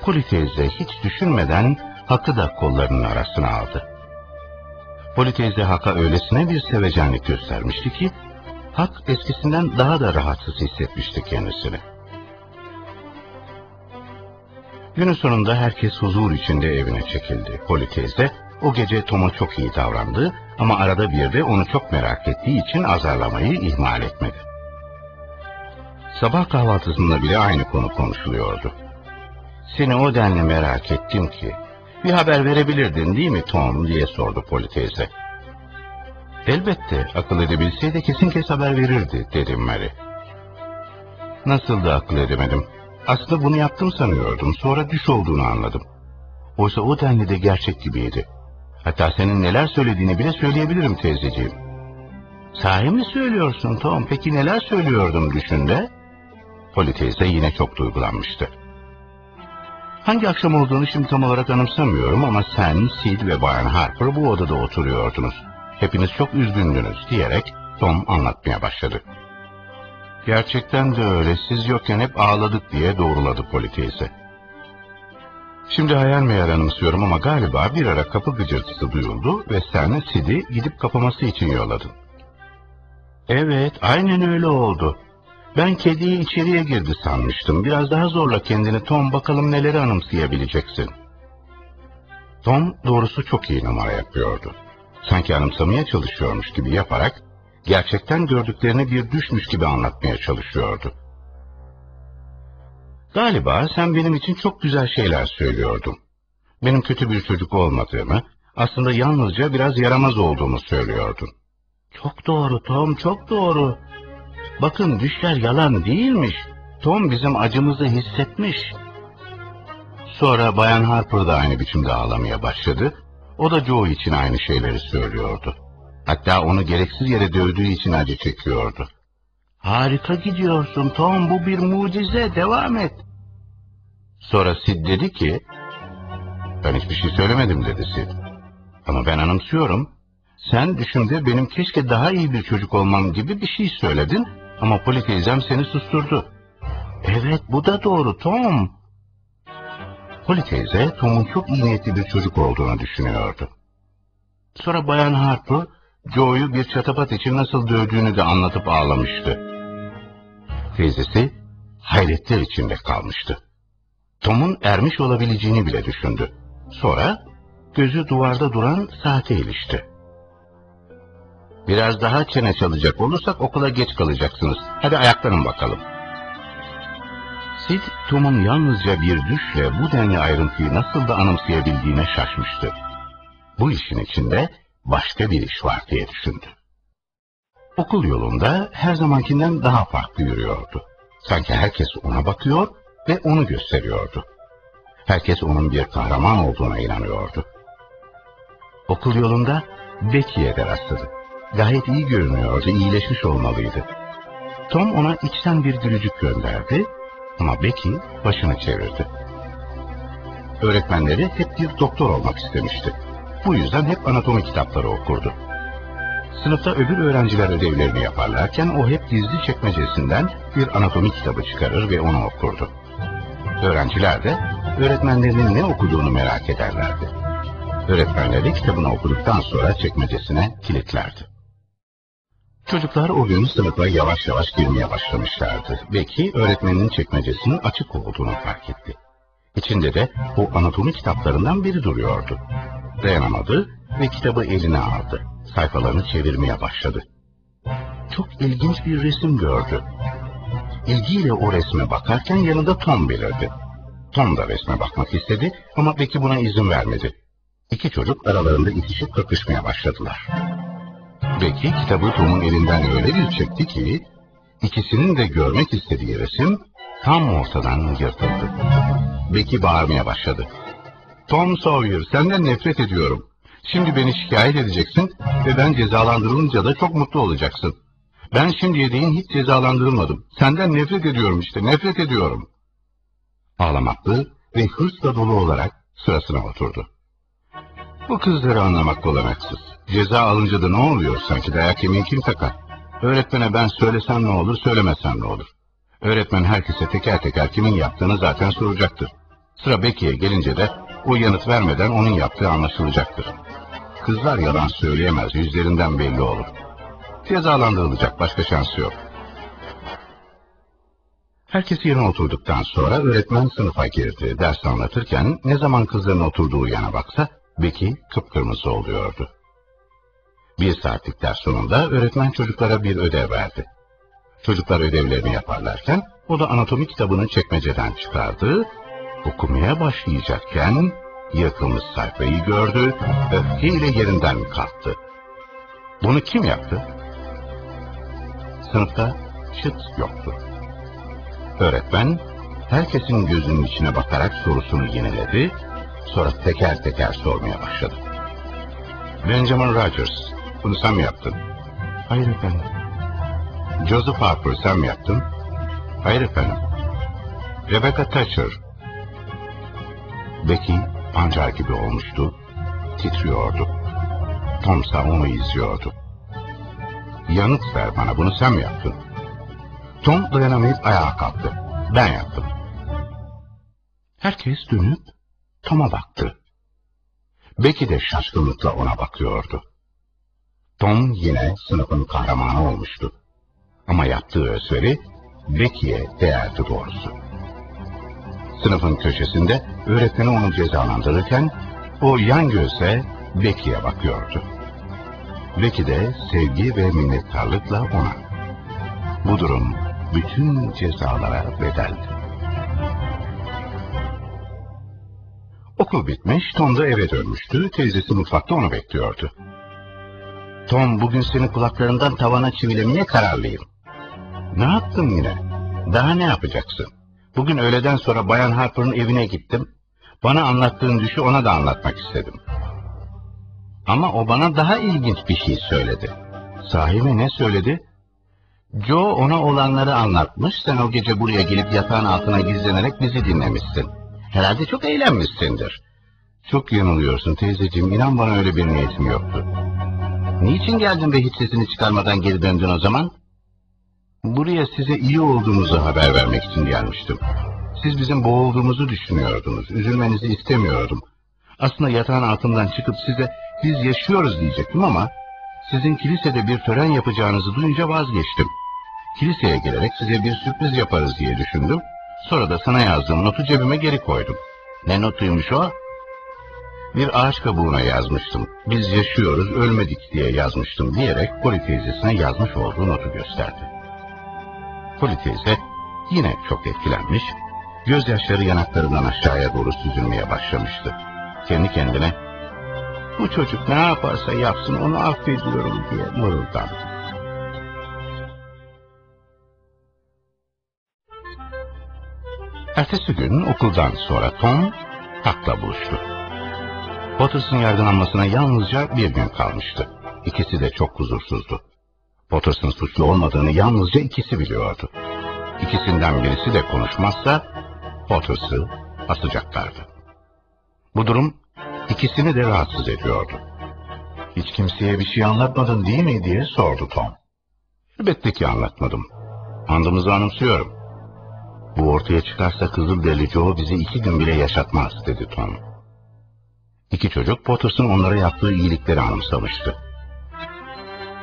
Polly teyze hiç düşünmeden Hak'ı da kollarının arasına aldı. Polly teyze Hak'a öylesine bir sevecenlik göstermişti ki Hak eskisinden daha da rahatsız hissetmişti kendisini. Günün sonunda herkes huzur içinde evine çekildi. Polly teyze o gece Tom'a çok iyi davrandı ama arada bir de onu çok merak ettiği için azarlamayı ihmal etmedi. Sabah kahvaltısında bile aynı konu konuşuluyordu. Seni o denli merak ettim ki, bir haber verebilirdin değil mi Tom diye sordu Polly teyze. Elbette, akıl edebilseydi kesin kes haber verirdi dedim Mary. Nasıl da akıl edemedim. Aslında bunu yaptım sanıyordum, sonra düş olduğunu anladım. Oysa o denli de gerçek gibiydi. Hatta senin neler söylediğini bile söyleyebilirim teyzeciğim. Sahi mi söylüyorsun Tom? Peki neler söylüyordum düşünde? Polly teyze yine çok duygulanmıştı. Hangi akşam olduğunu şimdi tam olarak anımsamıyorum ama sen, Sid ve Bayan Harper bu odada oturuyordunuz. Hepiniz çok üzgündünüz diyerek Tom anlatmaya başladı. Gerçekten de öyle, siz yokken hep ağladık diye doğruladı Polly teyze. Şimdi hayal meyal anımsıyorum ama galiba bir ara kapı gıcırtısı duyuldu ve sen Sid'i gidip kapaması için yolladın. Evet, aynen öyle oldu. Ben kediyi içeriye girdi sanmıştım. Biraz daha zorla kendini Tom bakalım neleri anımsayabileceksin. Tom doğrusu çok iyi numara yapıyordu. Sanki anımsamaya çalışıyormuş gibi yaparak gerçekten gördüklerini bir düşmüş gibi anlatmaya çalışıyordu. Galiba sen benim için çok güzel şeyler söylüyordun. Benim kötü bir çocuk olmadığımı, aslında yalnızca biraz yaramaz olduğumu söylüyordun. Çok doğru Tom, çok doğru. Bakın düşler yalan değilmiş. Tom bizim acımızı hissetmiş. Sonra Bayan Harper da aynı biçimde ağlamaya başladı. O da Joe için aynı şeyleri söylüyordu. Hatta onu gereksiz yere dövdüğü için acı çekiyordu. Harika gidiyorsun Tom, bu bir mucize, devam et. Sonra Sid dedi ki, ben hiçbir şey söylemedim dedi Sid. Ama ben anımsıyorum, sen düşünde benim keşke daha iyi bir çocuk olmam gibi bir şey söyledin ama Polly teyzem seni susturdu. Evet bu da doğru Tom. Polly teyze Tom'un çok iyi niyetli bir çocuk olduğunu düşünüyordu. Sonra Bayan Harper, Joe'yu bir çatapat için nasıl dövdüğünü de anlatıp ağlamıştı. Teyzesi hayretler içinde kalmıştı. Tom'un ermiş olabileceğini bile düşündü. Sonra gözü duvarda duran saate ilişti. Biraz daha çene çalacak olursak okula geç kalacaksınız. Hadi ayaklanın bakalım. Sid, Tom'un yalnızca bir düşle bu denli ayrıntıyı nasıl da anımsayabildiğine şaşmıştı. Bu işin içinde başka bir iş var diye düşündü. Okul yolunda her zamankinden daha farklı yürüyordu. Sanki herkes ona bakıyor ve onu gösteriyordu. Herkes onun bir kahraman olduğuna inanıyordu. Okul yolunda Becky'ye de rastladı. Gayet iyi görünüyordu, iyileşmiş olmalıydı. Tom ona içten bir gülücük gönderdi ama Becky başını çevirdi. Öğretmenleri hep bir doktor olmak istemişti. Bu yüzden hep anatomi kitapları okurdu. Sınıfta öbür öğrenciler ödevlerini yaparlarken o hep gizli çekmecesinden bir anatomi kitabı çıkarır ve onu okurdu. Öğrenciler de öğretmenlerinin ne okuduğunu merak ederlerdi. Öğretmenleri kitabını okuduktan sonra çekmecesine kilitlerdi. Çocuklar o gün sınıfa yavaş yavaş girmeye başlamışlardı. Becky öğretmeninin çekmecesinin açık olduğunu fark etti. İçinde de o anatomi kitaplarından biri duruyordu. Dayanamadı ve kitabı eline aldı. Sayfalarını çevirmeye başladı. Çok ilginç bir resim gördü. İlgiyle o resme bakarken yanında Tom belirdi. Tom da resme bakmak istedi ama Becky buna izin vermedi. İki çocuk aralarında itişip kakışmaya başladılar. Becky kitabı Tom'un elinden öyle bir çekti ki, ikisinin de görmek istediği resim tam ortadan yırtıldı. Becky bağırmaya başladı. Tom Sawyer, senden nefret ediyorum. Şimdi beni şikayet edeceksin ve ben cezalandırılınca da çok mutlu olacaksın. Ben şimdiye değin hiç cezalandırılmadım. Senden nefret ediyorum işte, nefret ediyorum. Ağlamaklı ve hırsla dolu olarak sırasına oturdu. Bu kızları anlamak olanaksız. Ceza alınca da ne oluyor sanki dayak yemeği kim takar? Öğretmene ben söylesem ne olur, söylemesem ne olur? Öğretmen herkese teker teker kimin yaptığını zaten soracaktır. Sıra Becky'e gelince de o yanıt vermeden onun yaptığı anlaşılacaktır. Kızlar yalan söyleyemez, yüzlerinden belli olur. Cezalandırılacak, başka şansı yok. Herkes yerine oturduktan sonra öğretmen sınıfa girdi. Ders anlatırken ne zaman kızların oturduğu yana baksa Becky kıpkırmızı oluyordu. Bir saatlik ders sonunda öğretmen çocuklara bir ödev verdi. Çocuklar ödevlerini yaparlarken o da anatomi kitabını çekmeceden çıkardı, okumaya başlayacakken yırtılmış sayfayı gördü, öfkeyle yerinden kalktı. Bunu kim yaptı? Sınıfta çıt yoktu. Öğretmen herkesin gözünün içine bakarak sorusunu yeniledi, sonra teker teker sormaya başladı. Benjamin Rogers, bunu sen mi yaptın? Hayır efendim. Joseph Harper sen mi yaptın? Hayır efendim. Rebecca Thatcher. Becky pancar gibi olmuştu, titriyordu. Tom ise onu izliyordu. Yanıt ver bana, bunu sen mi yaptın? Tom dayanamayıp ayağa kalktı. Ben yaptım. Herkes dönüp Tom'a baktı. Becky de şaşkınlıkla ona bakıyordu. Tom yine sınıfın kahramanı olmuştu. Ama yaptığı özveri Becky'ye değerdi doğrusu. Sınıfın köşesinde öğretmeni onu cezalandırırken o yan gözle Becky'ye bakıyordu. Becky de sevgi ve minnettarlıkla ona. Bu durum bütün cezalara bedeldi. Okul bitmiş, Tom da eve dönmüştü. Teyzesi mutfakta onu bekliyordu. Tom, bugün seni kulaklarından tavana çivilemeye kararlıyım. Ne yaptın yine? Daha ne yapacaksın? Bugün öğleden sonra Bayan Harper'ın evine gittim. Bana anlattığın düşü ona da anlatmak istedim. Ama o bana daha ilginç bir şey söyledi. Sahibi ne söyledi? Joe ona olanları anlatmış, sen o gece buraya gelip yatağın altına gizlenerek bizi dinlemişsin. Herhalde çok eğlenmişsindir. Çok yanılıyorsun teyzeciğim, inan bana öyle bir niyetim yoktu. Niçin geldin ve hiç sesini çıkarmadan geri döndün o zaman? Buraya size iyi olduğumuzu haber vermek için gelmiştim. Siz bizim boğulduğumuzu düşünüyordunuz, üzülmenizi istemiyordum. Aslında yatağın altından çıkıp size biz yaşıyoruz diyecektim ama sizin kilisede bir tören yapacağınızı duyunca vazgeçtim. Kiliseye gelerek size bir sürpriz yaparız diye düşündüm. Sonra da sana yazdığım notu cebime geri koydum. Ne notuymuş o? Bir ağaç kabuğuna yazmıştım. Biz yaşıyoruz, ölmedik diye yazmıştım diyerek Poli teyzesine yazmış olduğu notu gösterdi. Poli teyze yine çok etkilenmiş, gözyaşları yanaklarından aşağıya doğru süzülmeye başlamıştı. Kendi kendine, bu çocuk ne yaparsa yapsın onu affediyorum diye mırıldandı. Ertesi gün okuldan sonra Tom Hak'la buluştu. Potters'ın yargılanmasına yalnızca bir gün kalmıştı. İkisi de çok huzursuzdu. Potters'ın suçlu olmadığını yalnızca ikisi biliyordu. İkisinden birisi de konuşmazsa Potters'ı asacaklardı. Bu durum ikisini de rahatsız ediyordu. Hiç kimseye bir şey anlatmadın değil mi diye sordu Tom. Elbette ki anlatmadım. Andımızı anımsıyorum. Bu ortaya çıkarsa Kızılderili Joe bizi iki gün bile yaşatmaz dedi Tom. İki çocuk Potters'ın onlara yaptığı iyilikleri anımsamıştı.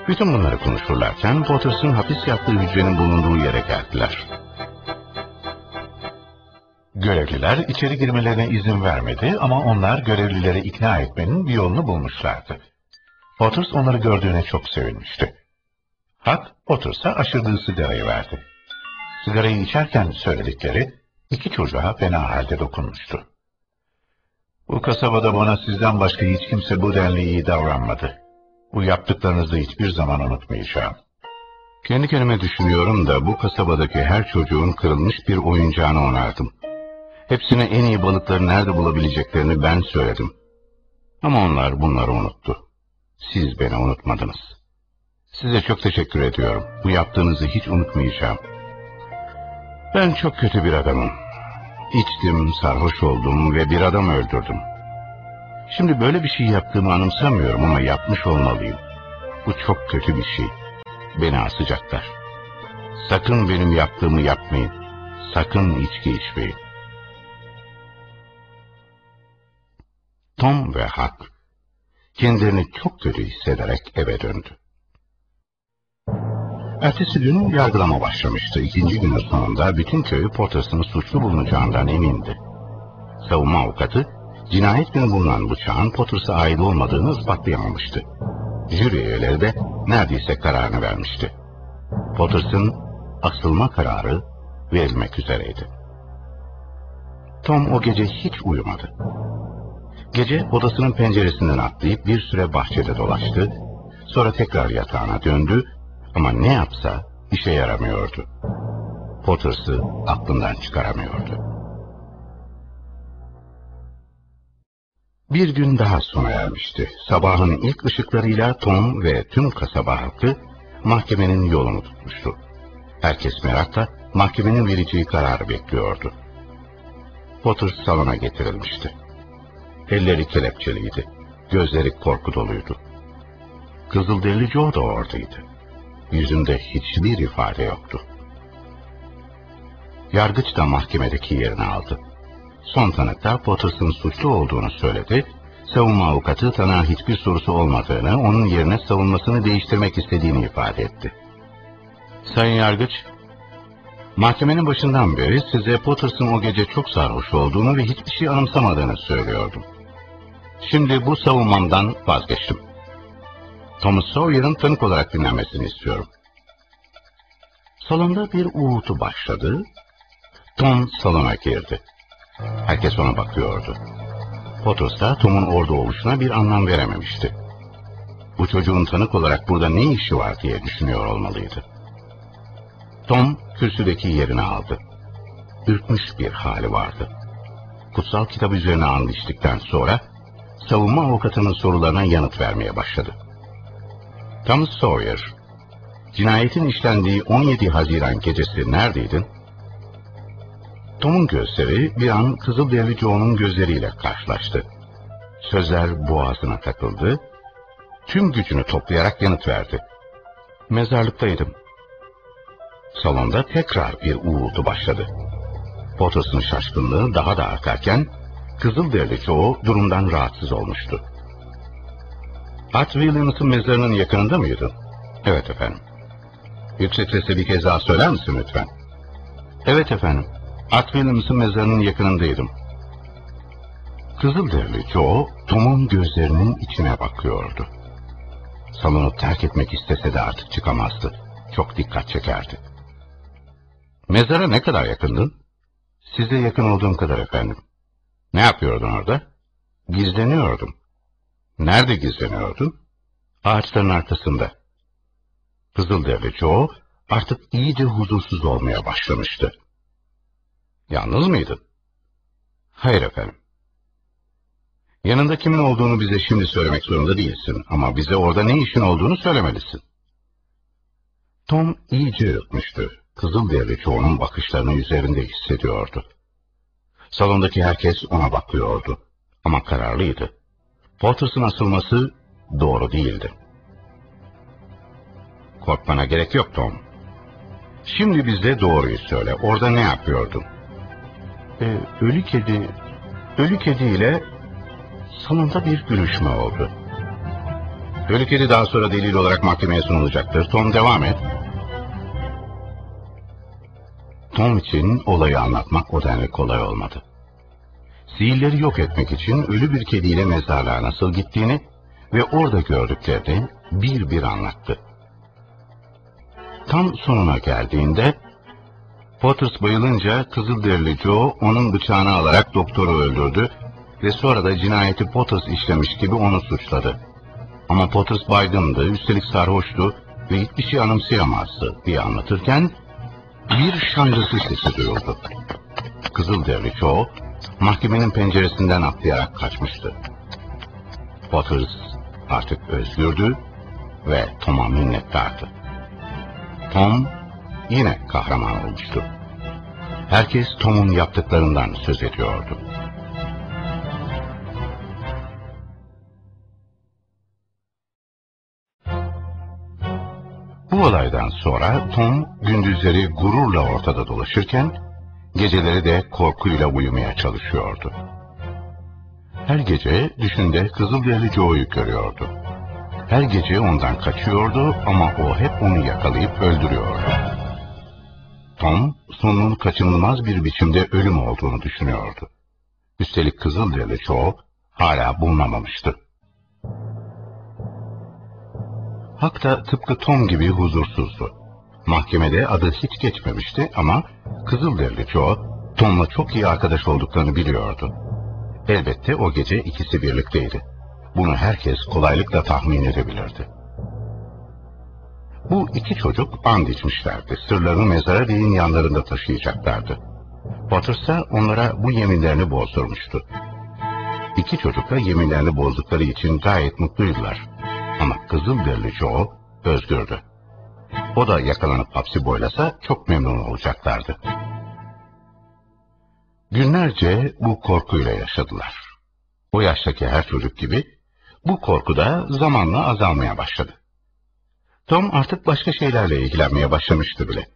Bütün bunları konuşurlarken Potters'ın hapis yattığı hücrenin bulunduğu yere geldiler. Görevliler içeri girmelerine izin vermedi ama onlar görevlileri ikna etmenin bir yolunu bulmuşlardı. Potters onları gördüğüne çok sevinmişti. Hak, Potters'a aşırdığı sigarayı verdi. Sigarayı içerken söyledikleri iki çocuğa fena halde dokunmuştu. Bu kasabada bana sizden başka hiç kimse bu denli iyi davranmadı. Bu yaptıklarınızı hiçbir zaman unutmayacağım. Kendi kendime düşünüyorum da bu kasabadaki her çocuğun kırılmış bir oyuncağını onardım. Hepsine en iyi balıkları nerede bulabileceklerini ben söyledim. Ama onlar bunları unuttu. Siz beni unutmadınız. Size çok teşekkür ediyorum. Bu yaptığınızı hiç unutmayacağım. Ben çok kötü bir adamım. İçtim, sarhoş oldum ve bir adam öldürdüm. Şimdi böyle bir şey yaptığımı anımsamıyorum ama yapmış olmalıyım. Bu çok kötü bir şey. Beni asacaklar. Sakın benim yaptığımı yapmayın. Sakın içki içmeyin. Tom ve Huck kendilerini çok kötü hissederek eve döndü. Ertesi gün yargılama başlamıştı. İkinci günün sonunda bütün köy Potters'ın suçlu bulunacağından emindi. Savunma avukatı, cinayet günü bulunan bıçağın Potters'a ait olmadığını ispatlayamamıştı. Jüri üyeleri de neredeyse kararını vermişti. Potters'ın asılma kararı verilmek üzereydi. Tom o gece hiç uyumadı. Gece odasının penceresinden atlayıp bir süre bahçede dolaştı, sonra tekrar yatağına döndü ama ne yapsa işe yaramıyordu. Potters'ı aklından çıkaramıyordu. Bir gün daha sona ermişti. Sabahın ilk ışıklarıyla Tom ve tüm kasaba halkı mahkemenin yolunu tutmuştu. Herkes merakla mahkemenin vereceği kararı bekliyordu. Potter salona getirilmişti. Elleri kelepçeliydi, gözleri korku doluydu. Kızılderili Joe da oradaydı. Yüzünde hiçbir ifade yoktu. Yargıç da mahkemedeki yerini aldı. Son tanıkta Potters'ın suçlu olduğunu söyledi, savunma avukatı tanığa hiçbir sorusu olmadığını, onun yerine savunmasını değiştirmek istediğini ifade etti. Sayın Yargıç, mahkemenin başından beri size Potters'ın o gece çok sarhoş olduğunu ve hiçbir şey anımsamadığını söylüyordum. Şimdi bu savunmamdan vazgeçtim. Thomas Sawyer'ın tanık olarak dinlenmesini istiyorum. Salonda bir uğultu başladı. Tom salona girdi. Herkes ona bakıyordu. Potos da Tom'un orada oluşuna bir anlam verememişti. Bu çocuğun tanık olarak burada ne işi var diye düşünüyor olmalıydı. Tom kürsüdeki yerini aldı. Ürkmüş bir hali vardı. Kutsal kitap üzerine and içtikten sonra savunma avukatının sorularına yanıt vermeye başladı. Thomas Sawyer, cinayetin işlendiği 17 Haziran gecesi neredeydin? Tom'un gözleri bir an Kızılderili Joe'nun gözleriyle karşılaştı. Sözler boğazına takıldı. Tüm gücünü toplayarak yanıt verdi. Mezarlıktaydım. Salonda tekrar bir uğultu başladı. Potters'ın şaşkınlığı daha da artarken Kızılderili Joe durumdan rahatsız olmuştu. At Williams'ın mezarının yakınında mıydın? Evet efendim. Yüksek sesle bir kez daha söyler misin lütfen? Evet efendim. At Williams'ın mezarının yakınındaydım. Kızılderili Joe, Tom'un gözlerinin içine bakıyordu. Salonu terk etmek istese de artık çıkamazdı. Çok dikkat çekerdi. Mezara ne kadar yakındın? Size yakın olduğum kadar efendim. Ne yapıyordun orada? Gizleniyordum. Nerede gizleniyordun? Ağaçların arkasında. Kızılderili Joe artık iyice huzursuz olmaya başlamıştı. Yalnız mıydın? Hayır efendim. Yanında kimin olduğunu bize şimdi söylemek zorunda değilsin ama bize orada ne işin olduğunu söylemelisin. Tom iyice ürkmüştü. Kızılderili Joe'nun bakışlarını üzerinde hissediyordu. Salondaki herkes ona bakıyordu ama kararlıydı. Potters'ın asılması doğru değildi. Korkmana gerek yok Tom. Şimdi bize doğruyu söyle. Orada ne yapıyordun? Ee, ölü kedi, ölü kedi ile salonda bir gülüşme oldu. Ölü kedi daha sonra delil olarak mahkemeye sunulacaktır. Tom devam et. Tom için olayı anlatmak o denli kolay olmadı. Sihirleri yok etmek için ölü bir kediyle mezarlığa nasıl gittiğini ve orada gördüklerini bir bir anlattı. Tam sonuna geldiğinde Potters bayılınca Kızılderili Joe onun bıçağını alarak doktoru öldürdü ve sonra da cinayeti Potters işlemiş gibi onu suçladı. Ama Potters baygındı, üstelik sarhoştu ve hiçbir şey anımsayamazdı diye anlatırken bir şangırtı sesi duyuldu. Kızılderili Joe mahkemenin penceresinden atlayarak kaçmıştı. Potters artık özgürdü ve Tom'a minnettardı. Tom yine kahraman olmuştu. Herkes Tom'un yaptıklarından söz ediyordu. Bu olaydan sonra Tom gündüzleri gururla ortada dolaşırken, geceleri de korkuyla uyumaya çalışıyordu. Her gece düşünde Kızılderili Joe'yu görüyordu. Her gece ondan kaçıyordu ama o hep onu yakalayıp öldürüyordu. Tom, sonunun kaçınılmaz bir biçimde ölüm olduğunu düşünüyordu. Üstelik Kızılderili Joe hala bulunamamıştı. Hak da tıpkı Tom gibi huzursuzdu. Mahkemede adı hiç geçmemişti ama Kızılderili Joe, Tom'la çok iyi arkadaş olduklarını biliyordu. Elbette o gece ikisi birlikteydi. Bunu herkes kolaylıkla tahmin edebilirdi. Bu iki çocuk and içmişlerdi. Sırlarını mezara değin yanlarında taşıyacaklardı. İse onlara bu yeminlerini bozdurmuştu. İki çocuk da yeminlerini bozdukları için gayet mutluydular. Ama Kızılderili Joe özgürdü. O da yakalanıp hapsi boylasa çok memnun olacaklardı. Günlerce bu korkuyla yaşadılar. O yaştaki her çocuk gibi bu korku da zamanla azalmaya başladı. Tom artık başka şeylerle ilgilenmeye başlamıştı bile.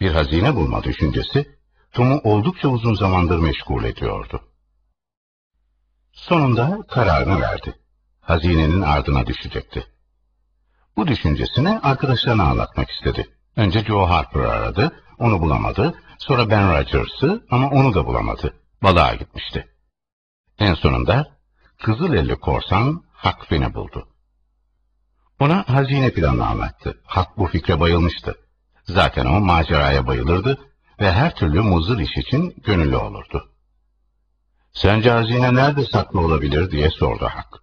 Bir hazine bulma düşüncesi Tom'u oldukça uzun zamandır meşgul ediyordu. Sonunda kararını verdi. Hazinenin ardına düşecekti. Bu düşüncesini arkadaşlarına anlatmak istedi. Önce Joe Harper'ı aradı, onu bulamadı. Sonra Ben Rogers'ı ama onu da bulamadı. Balığa gitmişti. En sonunda Kızılelli korsan Huck Finn'i buldu. Ona hazine planını anlattı. Huck bu fikre bayılmıştı. Zaten o maceraya bayılırdı ve her türlü muzır iş için gönüllü olurdu. Sence hazine nerede saklı olabilir diye sordu Huck.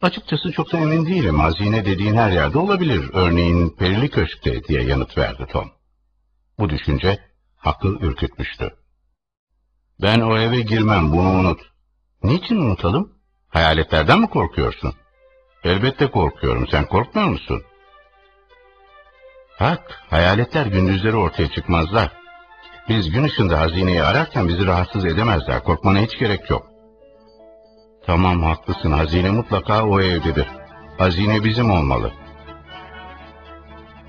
Açıkçası çok da emin değilim. Hazine dediğin her yerde olabilir. Örneğin Perili Köşk'te diye yanıt verdi Tom. Bu düşünce Huck'ı ürkütmüştü. Ben o eve girmem, bunu unut. Niçin unutalım? Hayaletlerden mi korkuyorsun? Elbette korkuyorum, sen korkmuyor musun? Hak, hayaletler gündüzleri ortaya çıkmazlar. Biz gün ışığında hazineyi ararken bizi rahatsız edemezler, korkmana hiç gerek yok. Tamam haklısın, hazine mutlaka o evdedir. Hazine bizim olmalı.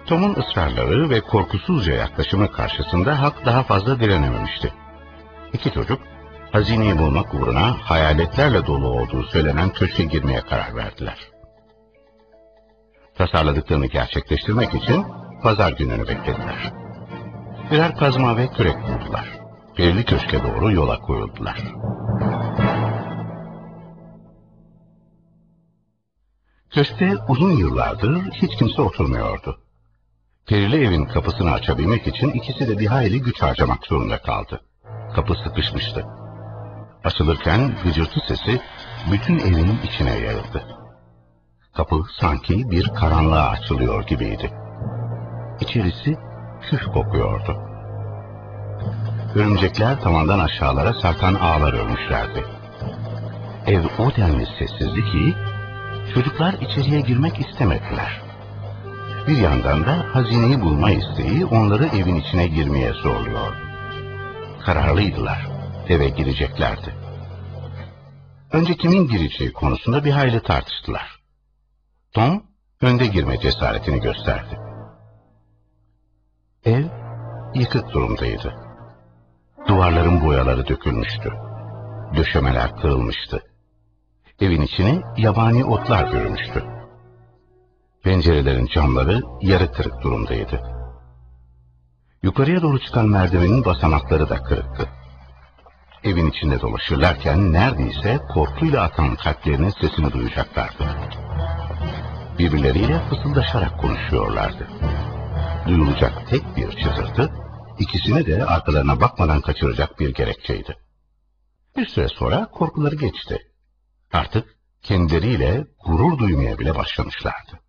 Tom'un ısrarları ve korkusuzca yaklaşımı karşısında Hak daha fazla direnememişti. İki çocuk, hazineyi bulmak uğruna hayaletlerle dolu olduğu söylenen köşke girmeye karar verdiler. Tasarladıklarını gerçekleştirmek için pazar gününü beklediler. Birer kazma ve kürek buldular. Perili köşke doğru yola koyuldular. Köşkte uzun yıllardır hiç kimse oturmuyordu. Perili evin kapısını açabilmek için ikisi de bir hayli güç harcamak zorunda kaldı. Kapı sıkışmıştı. Açılırken gıcırtı sesi bütün evin içine yayıldı. Kapı sanki bir karanlığa açılıyor gibiydi. İçerisi küf kokuyordu. Örümcekler tavandan aşağılara sarkan ağlar örmüşlerdi. Ev o denli sessizdi ki çocuklar içeriye girmek istemediler. Bir yandan da hazineyi bulma isteği onları evin içine girmeye zorluyor. Kararlıydılar, eve gireceklerdi. Önce kimin gireceği konusunda bir hayli tartıştılar. Tom, önde girme cesaretini gösterdi. Ev, yıkık durumdaydı. Duvarların boyaları dökülmüştü. Döşemeler kırılmıştı. Evin içine yabani otlar bürümüştü. Pencerelerin camları yarı kırık durumdaydı. Yukarıya doğru çıkan merdivenin basamakları da kırıktı. Evin içinde dolaşırlarken neredeyse korkuyla atan kalplerinin sesini duyacaklardı. Birbirleriyle fısıldaşarak konuşuyorlardı. Duyulacak tek bir çızırtı, ikisini de arkalarına bakmadan kaçıracak bir gerekçeydi. Bir süre sonra korkuları geçti. Artık kendileriyle gurur duymaya bile başlamışlardı.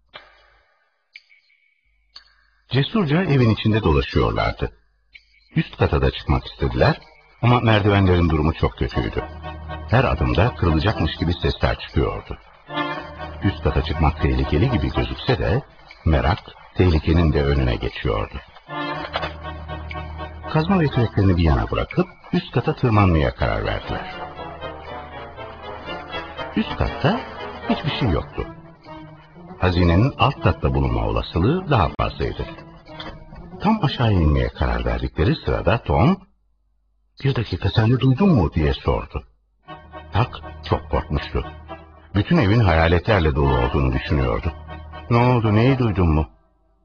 Cesurca evin içinde dolaşıyorlardı. Üst kata da çıkmak istediler ama merdivenlerin durumu çok kötüydü. Her adımda kırılacakmış gibi sesler çıkıyordu. üst kata çıkmak tehlikeli gibi gözükse de merak tehlikenin de önüne geçiyordu. Kazma ve küreklerini bir yana bırakıp üst kata tırmanmaya karar verdiler. Üst katta hiçbir şey yoktu. Hazinenin alt katta bulunma olasılığı daha fazlaydı. Tam aşağı inmeye karar verdikleri sırada Tom, ''Bir dakika sen de duydun mu?'' diye sordu. Tak çok korkmuştu. Bütün evin hayaletlerle dolu olduğunu düşünüyordu. ''Ne oldu, neyi duydun mu?''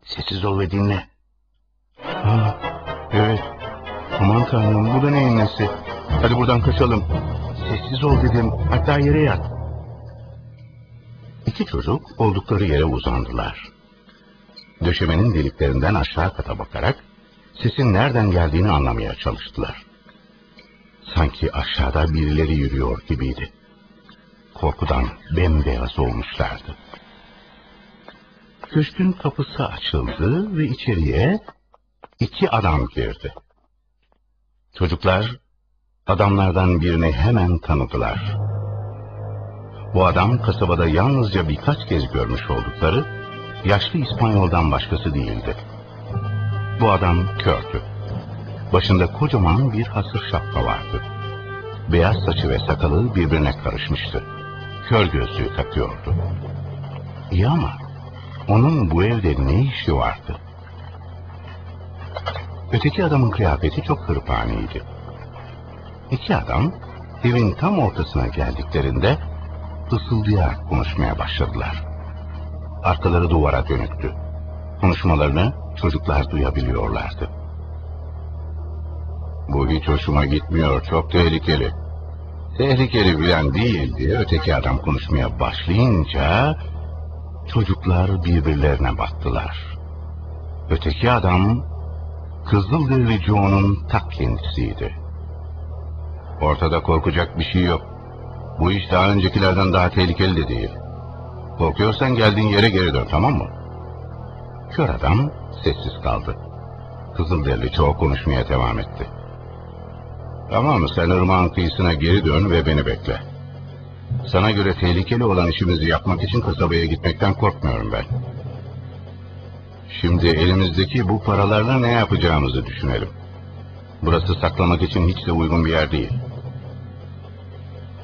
''Sessiz ol ve dinle.'' ''Ha, evet. Aman tanrım bu da neyin nesi? Hadi buradan kaçalım.'' ''Sessiz ol dedim, hatta yere yat.'' İki çocuk oldukları yere uzandılar. Döşemenin deliklerinden aşağı kata bakarak sesin nereden geldiğini anlamaya çalıştılar. Sanki aşağıda birileri yürüyor gibiydi. Korkudan bembeyaz olmuşlardı. Köşkün kapısı açıldı ve içeriye iki adam girdi. Çocuklar adamlardan birini hemen tanıdılar. Bu adam kasabada yalnızca birkaç kez görmüş oldukları yaşlı İspanyoldan başkası değildi. Bu adam kördü. Başında kocaman bir hasır şapka vardı. Beyaz saçı ve sakalı birbirine karışmıştı. Kör gözlüğü takıyordu. İyi ama onun bu evde ne işi vardı? Öteki adamın kıyafeti çok hırpaniydi. İki adam evin tam ortasına geldiklerinde ısıldayarak konuşmaya başladılar. Arkaları duvara dönüktü. Konuşmalarını çocuklar duyabiliyorlardı. Bu hiç hoşuma gitmiyor, çok tehlikeli. Tehlikeli bilen değil diye öteki adam konuşmaya başlayınca çocuklar birbirlerine baktılar. Öteki adam Kızılderili Joe'nun tak kendisiydi. Ortada korkacak bir şey yok. Bu iş daha öncekilerden daha tehlikeli de değil. Korkuyorsan geldiğin yere geri dön tamam mı? Kör adam sessiz kaldı. Kızılderili çoğu konuşmaya devam etti. Tamam sen ırmağın kıyısına geri dön ve beni bekle. Sana göre tehlikeli olan işimizi yapmak için kasabaya gitmekten korkmuyorum ben. Şimdi elimizdeki bu paralarla ne yapacağımızı düşünelim. Burası saklamak için hiç de uygun bir yer değil.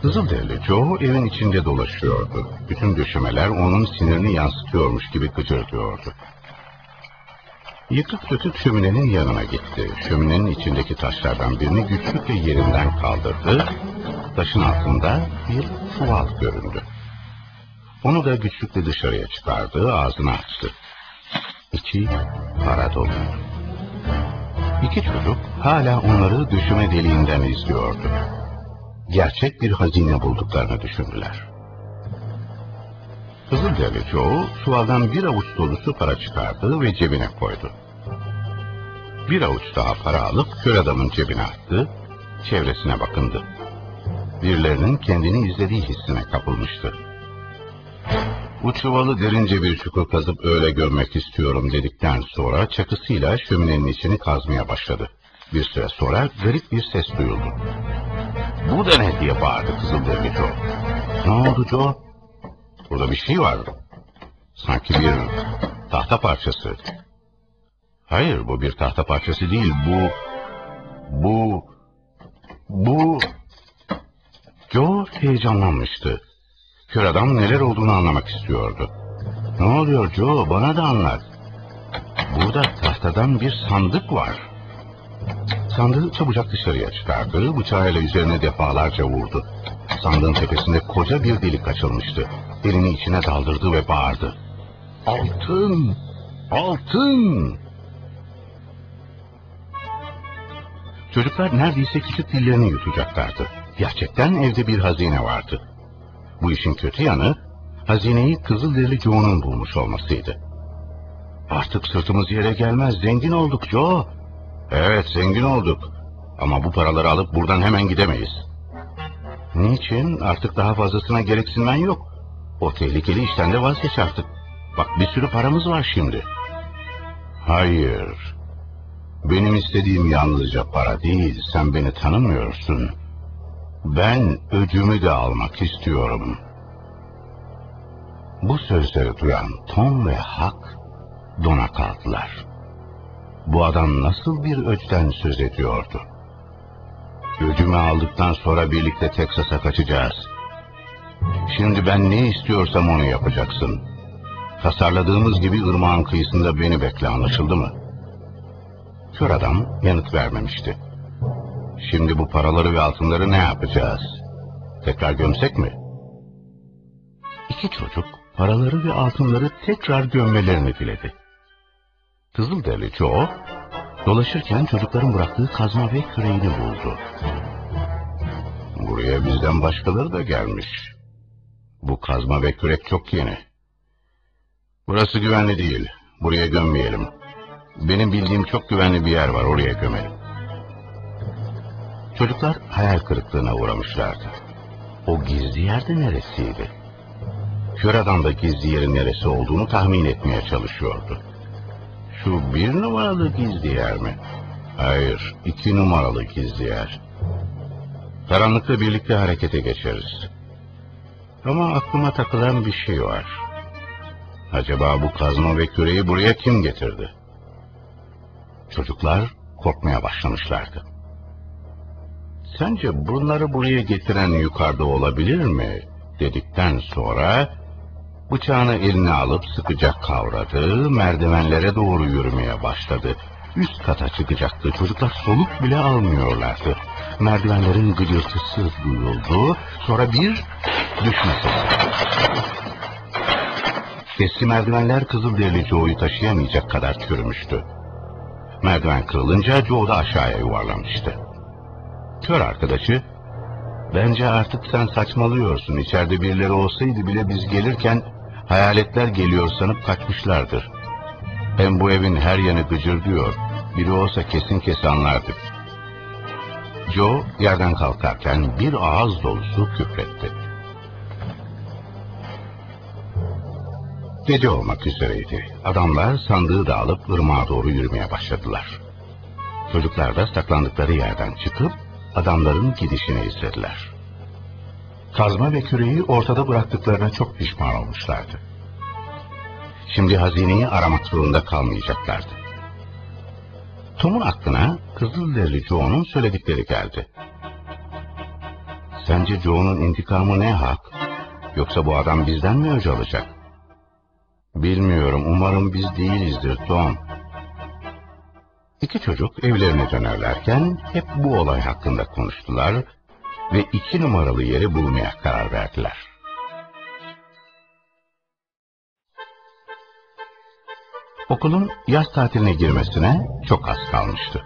Kızılderili çoğu evin içinde dolaşıyordu. Bütün döşemeler onun sinirini yansıtıyormuş gibi gıcırdıyordu. Yıkık dökük şöminenin yanına gitti. Şöminenin içindeki taşlardan birini güçlükle yerinden kaldırdı. Taşın altında bir çuval göründü. Onu da güçlükle dışarıya çıkardı, ağzını açtı. İçi para dolu. İki çocuk hala onları döşeme deliğinden izliyordu. Gerçek bir hazine bulduklarını düşündüler. Kızılderili çoğu çuvaldan bir avuç dolusu para çıkardı ve cebine koydu. Bir avuç daha para alıp kör adamın cebine attı, çevresine bakındı. Birilerinin kendini izlediği hissine kapılmıştı. Bu çuvalı derince bir çukur kazıp öyle görmek istiyorum dedikten sonra çakısıyla şöminenin içini kazmaya başladı. Bir süre sonra garip bir ses duyuldu. Bu da ne diye bağırdı Kızılderili Joe. Ne oldu Joe? Burada bir şey var. Sanki bir tahta parçası. Hayır bu bir tahta parçası değil. Bu... Bu... Bu... Joe heyecanlanmıştı. Kör adam neler olduğunu anlamak istiyordu. Ne oluyor Joe bana da anlat. Burada tahtadan bir sandık var. Sandığı çabucak dışarıya çıkardı, bıçağıyla üzerine defalarca vurdu. Sandığın tepesinde koca bir delik açılmıştı. Elini içine daldırdı ve bağırdı. Altın! Altın! Çocuklar neredeyse küçük dillerini yutacaklardı. Gerçekten evde bir hazine vardı. Bu işin kötü yanı, hazineyi Kızılderili Joe'nun bulmuş olmasıydı. Artık sırtımız yere gelmez, zengin olduk Joe. Evet, zengin olduk. Ama bu paraları alıp buradan hemen gidemeyiz. Niçin? Artık daha fazlasına gereksinmen yok. O tehlikeli işten de vazgeç artık. Bak bir sürü paramız var şimdi. Hayır. Benim istediğim yalnızca para değil, sen beni tanımıyorsun. Ben öcümü de almak istiyorum. Bu sözleri duyan Tom ve Hak dona kaldılar. Bu adam nasıl bir öcden söz ediyordu? Öcümü aldıktan sonra birlikte Teksas'a kaçacağız. Şimdi ben ne istiyorsam onu yapacaksın. Tasarladığımız gibi ırmağın kıyısında beni bekle anlaşıldı mı? Kör adam yanıt vermemişti. Şimdi bu paraları ve altınları ne yapacağız? Tekrar gömsek mi? İki çocuk paraları ve altınları tekrar gömmelerini diledi. Kızılderili Joe, dolaşırken çocukların bıraktığı kazma ve küreğini buldu. Buraya bizden başkaları da gelmiş. Bu kazma ve kürek çok yeni. Burası güvenli değil. Buraya gömmeyelim. Benim bildiğim çok güvenli bir yer var. Oraya gömelim. Çocuklar hayal kırıklığına uğramışlardı. O gizli yer de neresiydi? Kör adam da gizli yerin neresi olduğunu tahmin etmeye çalışıyordu. Şu bir numaralı gizli yer mi? Hayır, iki numaralı gizli yer. Karanlıkta birlikte harekete geçeriz. Ama aklıma takılan bir şey var. Acaba bu kazma ve küreği buraya kim getirdi? Çocuklar korkmaya başlamışlardı. Sence bunları buraya getiren yukarıda olabilir mi? dedikten sonra bıçağını eline alıp sıkıca kavradı, merdivenlere doğru yürümeye başladı. Üst kata çıkacaktı. Çocuklar soluk bile almıyorlardı. Merdivenlerin gıcırtısı duyuldu. Sonra bir düşme sesi. Sesli merdivenler Kızılderili Joe'yu taşıyamayacak kadar çürümüştü. Merdiven kırılınca Joe da aşağıya yuvarlanmıştı. Kör arkadaşı, bence artık sen saçmalıyorsun. İçeride birileri olsaydı bile biz gelirken hayaletler geliyor sanıp kaçmışlardır. Hem bu evin her yanı gıcır diyor. Biri olsa kesin kesin anlardık. Joe yerden kalkarken bir ağız dolusu küfretti. Gece olmak üzereydi. Adamlar sandığı da alıp ırmağa doğru yürümeye başladılar. Çocuklar da saklandıkları yerden çıkıp adamların gidişini izlediler. Kazma ve küreği ortada bıraktıklarına çok pişman olmuşlardı. Şimdi hazineyi aramak zorunda kalmayacaklardı. Tom'un aklına Kızılderili Joe'nun söyledikleri geldi. Sence Joe'nun intikamı ne hak? Yoksa bu adam bizden mi öc alacak? Bilmiyorum, umarım biz değilizdir Tom. İki çocuk evlerine dönerlerken hep bu olay hakkında konuştular ve iki numaralı yeri bulmaya karar verdiler. Okulun yaz tatiline girmesine çok az kalmıştı.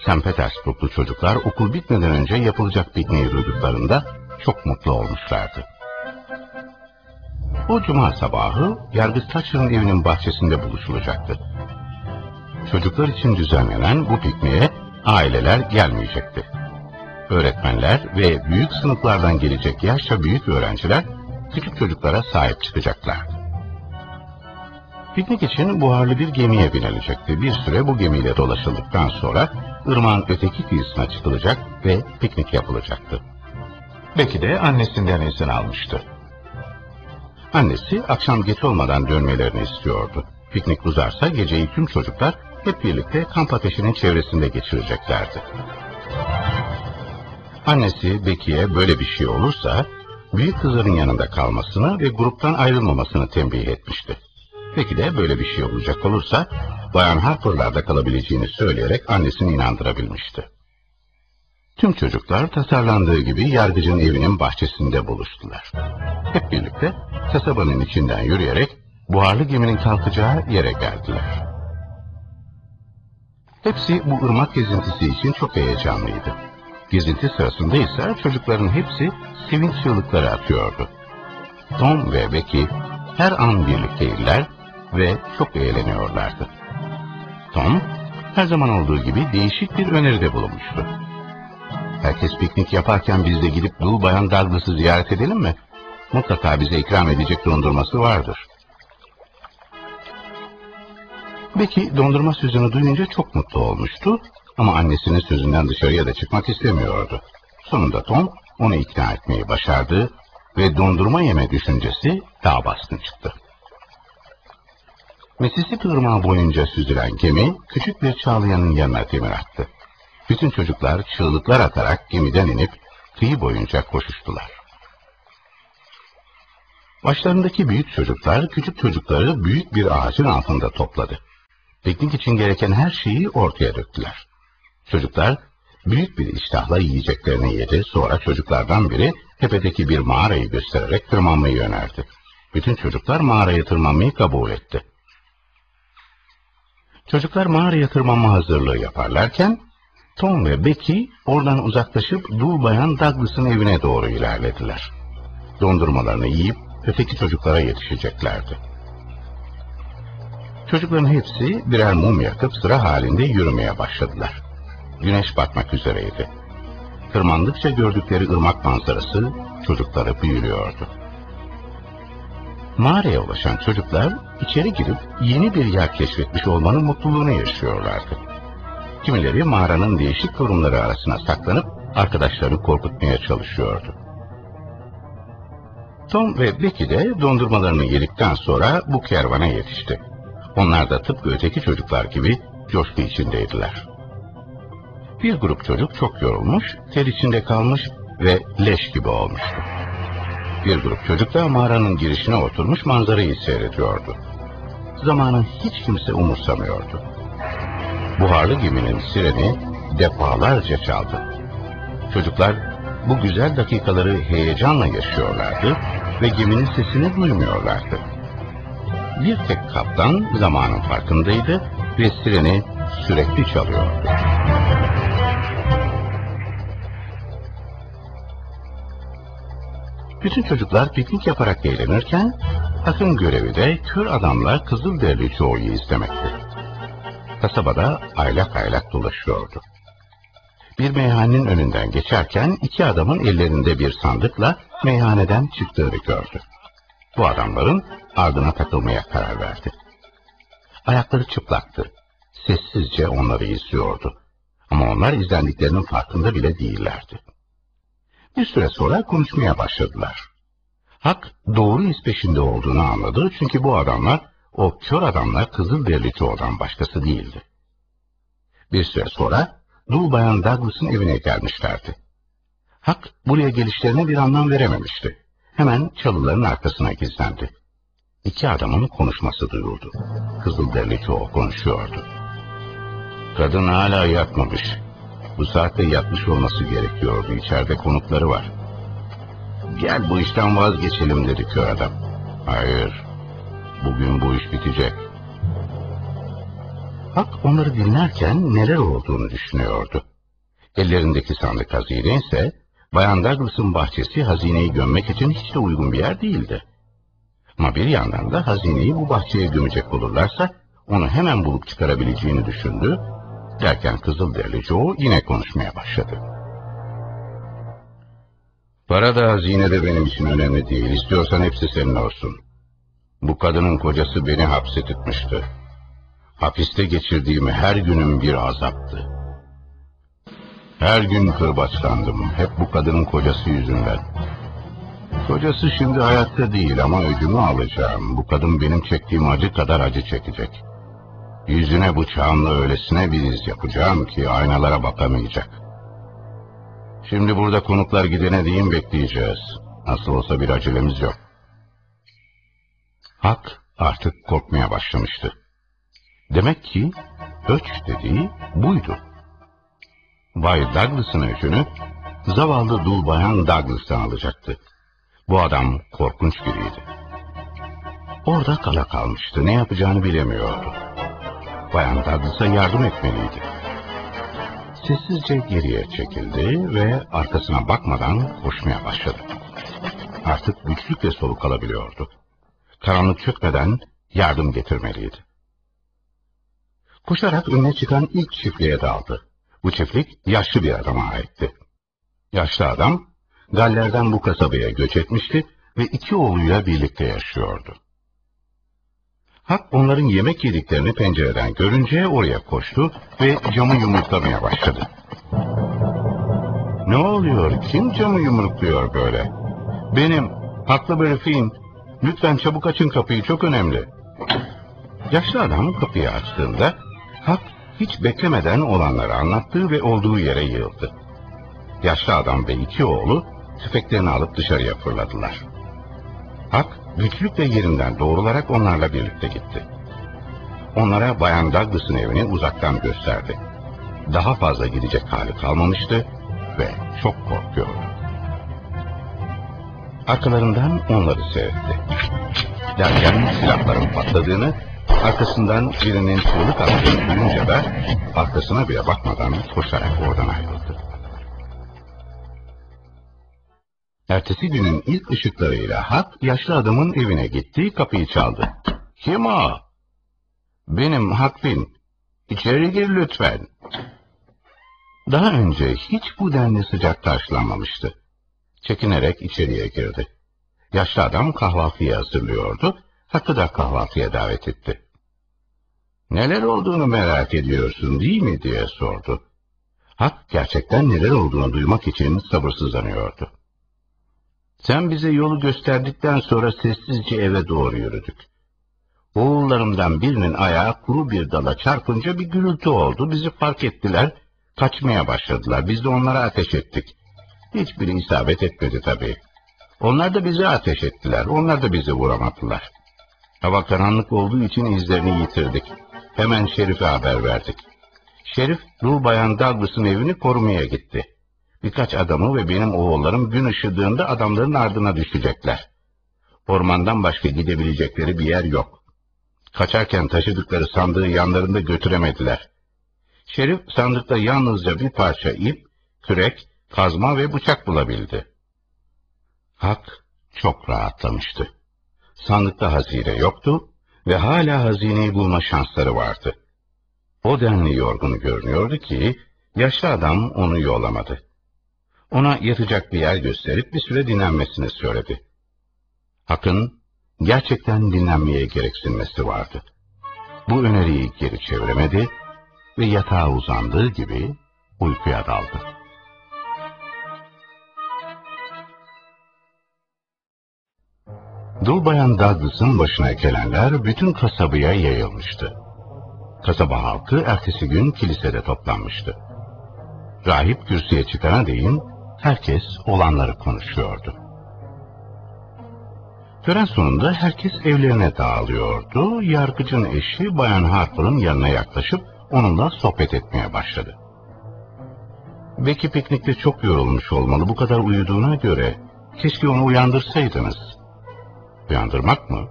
St. Petersburglu çocuklar okul bitmeden önce yapılacak pikniği duyduklarında çok mutlu olmuşlardı. O cuma sabahı Yargıç Taçır'ın evinin bahçesinde buluşulacaktı. Çocuklar için düzenlenen bu pikniğe aileler gelmeyecekti. Öğretmenler ve büyük sınıflardan gelecek yaşça büyük öğrenciler küçük çocuklara sahip çıkacaklardı. Piknik için buharlı bir gemiye binilecekti. Bir süre bu gemiyle dolaşıldıktan sonra ırmağın öteki kıyısına çıkılacak ve piknik yapılacaktı. Belki de annesinden izin almıştı. Annesi akşam geç olmadan dönmelerini istiyordu. Piknik uzarsa geceyi tüm çocuklar hep birlikte kamp ateşinin çevresinde geçireceklerdi. Annesi Becky'e böyle bir şey olursa büyük kızların yanında kalmasını ve gruptan ayrılmamasını tembih etmişti. Peki de böyle bir şey olacak olursa Bayan Harper'larda kalabileceğini söyleyerek annesini inandırabilmişti. Tüm çocuklar tasarlandığı gibi yargıcın evinin bahçesinde buluştular. Hep birlikte kasabanın içinden yürüyerek buharlı geminin kalkacağı yere geldiler. Hepsi bu ırmak gezintisi için çok heyecanlıydı. Gezinti sırasında ise çocukların hepsi sevinç çığlıkları atıyordu. Tom ve Becky her an birlikteydiler ve çok eğleniyorlardı. Tom, her zaman olduğu gibi değişik bir öneride bulunmuştu. Herkes piknik yaparken biz de gidip Dul Bayan Douglas'ı ziyaret edelim mi? Mutlaka bize ikram edecek dondurması vardır. Becky dondurma sözünü duyunca çok mutlu olmuştu ama annesinin sözünden dışarıya da çıkmak istemiyordu. Sonunda Tom onu ikna etmeyi başardı ve dondurma yeme düşüncesi daha baskın çıktı. Mississippi ırmağı boyunca süzülen gemi küçük bir çağlayanın yanına demir attı. Bütün çocuklar çığlıklar atarak gemiden inip kıyı boyunca koşuştular. Başlarındaki büyük çocuklar küçük çocukları büyük bir ağacın altında topladı. Piknik için gereken her şeyi ortaya döktüler. Çocuklar büyük bir iştahla yiyeceklerini yedi, sonra çocuklardan biri tepedeki bir mağarayı göstererek tırmanmayı önerdi. Bütün çocuklar mağaraya tırmanmayı kabul etti. Çocuklar mağaraya tırmanma hazırlığı yaparlarken, Tom ve Becky oradan uzaklaşıp dul bayan Douglas'ın evine doğru ilerlediler. Dondurmalarını yiyip öteki çocuklara yetişeceklerdi. Çocukların hepsi birer mum yakıp sıra halinde yürümeye başladılar. Güneş batmak üzereydi. Tırmandıkça gördükleri ırmak manzarası çocukları büyülüyordu. Mağaraya ulaşan çocuklar içeri girip yeni bir yer keşfetmiş olmanın mutluluğunu yaşıyorlardı. Kimileri mağaranın değişik kurumları arasına saklanıp arkadaşlarını korkutmaya çalışıyordu. Tom ve Becky de dondurmalarını yedikten sonra bu kervana yetişti. Onlar da tıpkı öteki çocuklar gibi coşku içindeydiler. Bir grup çocuk çok yorulmuş, ter içinde kalmış ve leş gibi olmuştu. Bir grup çocuk da mağaranın girişine oturmuş manzarayı seyrediyordu. Zamanı hiç kimse umursamıyordu. Buharlı geminin sireni defalarca çaldı. Çocuklar bu güzel dakikaları heyecanla yaşıyorlardı ve geminin sesini duymuyorlardı. Bir tek kaptan zamanın farkındaydı ve sireni sürekli çalıyordu. Bütün çocuklar piknik yaparak eğlenirken, akın görevi de kör adamla Kızılderili çoğuyu izlemekti. Kasabada aylak aylak dolaşıyordu. Bir meyhanenin önünden geçerken iki adamın ellerinde bir sandıkla meyhaneden çıktığını gördü. Bu adamların ardına takılmaya karar verdi. Ayakları çıplaktı. Sessizce onları izliyordu. Ama onlar izlendiklerinin farkında bile değillerdi. Bir süre sonra konuşmaya başladılar. Hak doğru iz peşinde olduğunu anladı çünkü bu adamlar o kör adamlar Kızılderili çoğudan başkası değildi. Bir süre sonra Dul Bayan Douglas'ın evine gelmişlerdi. Hak buraya gelişlerine bir anlam verememişti. Hemen çalıların arkasına gizlendi. İki adamın konuşması duyuldu. Kızılderili çoğu konuşuyordu. Kadın hala yatmamış. Bu saatte yatmış olması gerekiyordu. İçeride konukları var. Gel bu işten vazgeçelim dedi kör adam. Hayır. Bugün bu iş bitecek. Hak onları dinlerken neler olduğunu düşünüyordu. Ellerindeki sandık hazine ise Bayan Douglas'ın bahçesi hazineyi gömmek için hiç de uygun bir yer değildi. Ama bir yandan da hazineyi bu bahçeye gömecek olurlarsa onu hemen bulup çıkarabileceğini düşündü. Derken Kızılderili Joe yine konuşmaya başladı. Para da hazine de benim için önemli değil. İstiyorsan hepsi senin olsun. Bu kadının kocası beni hapse tutmuştu. Hapiste geçirdiğim her günüm bir azaptı. Her gün kırbaçlandım. Hep bu kadının kocası yüzünden. Kocası şimdi hayatta değil ama öcümü alacağım. Bu kadın benim çektiğim acı kadar acı çekecek. Yüzüne bıçağımla öylesine bir iz yapacağım ki aynalara bakamayacak. Şimdi burada konuklar gidene değin bekleyeceğiz. Nasıl olsa bir acelemiz yok. Hak artık korkmaya başlamıştı. Demek ki öç dediği buydu. Bay Douglas'ın öcünü zavallı dul bayan Douglas'tan alacaktı. Bu adam korkunç biriydi. Orada kala kalmıştı. Ne yapacağını bilemiyordu. Bayan Douglas'a yardım etmeliydi. Sessizce geriye çekildi ve arkasına bakmadan koşmaya başladı. Artık güçlükle soluk alabiliyordu. Karanlık çökmeden yardım getirmeliydi. Koşarak önüne çıkan ilk çiftliğe daldı. Bu çiftlik yaşlı bir adama aitti. Yaşlı adam, Galler'den bu kasabaya göç etmişti ve iki oğluyla birlikte yaşıyordu. Hak onların yemek yediklerini pencereden görünce oraya koştu ve camı yumruklamaya başladı. Ne oluyor? Kim camı yumrukluyor böyle? Benim Haklı Fin. Lütfen çabuk açın kapıyı, çok önemli. Yaşlı adam kapıyı açtığında, Hak hiç beklemeden olanları anlattığı ve olduğu yere yığıldı. Yaşlı adam ve iki oğlu tüfeklerini alıp dışarıya fırladılar. Hak güçlükle yerinden doğrularak onlarla birlikte gitti. Onlara Bayan Douglas'ın evini uzaktan gösterdi. Daha fazla gidecek hali kalmamıştı ve çok korkuyordu. Arkalarından onları seyretti. Derken silahların patladığını, arkasından birinin çığlık attığını duyunca da arkasına bile bakmadan koşarak oradan ayrıldı. Ertesi günün ilk ışıklarıyla Hak yaşlı adamın evine gitti, kapıyı çaldı. Kim o? Benim Hakbin. İçeri gir lütfen. Daha önce hiç bu denli sıcak karşılanmamıştı. Çekinerek içeriye girdi. Yaşlı adam kahvaltıyı hazırlıyordu, Hakkı da kahvaltıya davet etti. Neler olduğunu merak ediyorsun değil mi diye sordu. Hak gerçekten neler olduğunu duymak için sabırsızlanıyordu. Sen bize yolu gösterdikten sonra sessizce eve doğru yürüdük. Oğullarımdan birinin ayağı kuru bir dala çarpınca bir gürültü oldu. Bizi fark ettiler, kaçmaya başladılar. Biz de onlara ateş ettik. Hiçbiri isabet etmedi tabii. Onlar da bize ateş ettiler. Onlar da bizi vuramadılar. Hava karanlık olduğu için izlerini yitirdik. Hemen Şerif'e haber verdik. Şerif, Dul Bayan Douglas'ın evini korumaya gitti. Birkaç adamı ve benim oğullarım gün ışıdığında adamların ardına düşecekler. Ormandan başka gidebilecekleri bir yer yok. Kaçarken taşıdıkları sandığı yanlarında götüremediler. Şerif sandıkta yalnızca bir parça ip, kürek, kazma ve bıçak bulabildi. Hak çok rahatlamıştı. Sandıkta hazine yoktu ve hala hazineyi bulma şansları vardı. O denli yorgun görünüyordu ki yaşlı adam onu yollamadı. Ona yatacak bir yer gösterip bir süre dinlenmesini söyledi. Hak'ın gerçekten dinlenmeye gereksinmesi vardı. Bu öneriyi geri çeviremedi ve yatağa uzandığı gibi uykuya daldı. Dul Bayan Douglas'ın başına gelenler bütün kasabaya yayılmıştı. Kasaba halkı ertesi gün kilisede toplanmıştı. Rahip kürsüye çıkana değin herkes olanları konuşuyordu. Tören sonunda herkes evlerine dağılıyordu. Yargıcın eşi Bayan Harper'ın yanına yaklaşıp onunla sohbet etmeye başladı. Belki piknikte çok yorulmuş olmalı bu kadar uyuduğuna göre. Keşke onu uyandırsaydınız. Uyandırmak mı?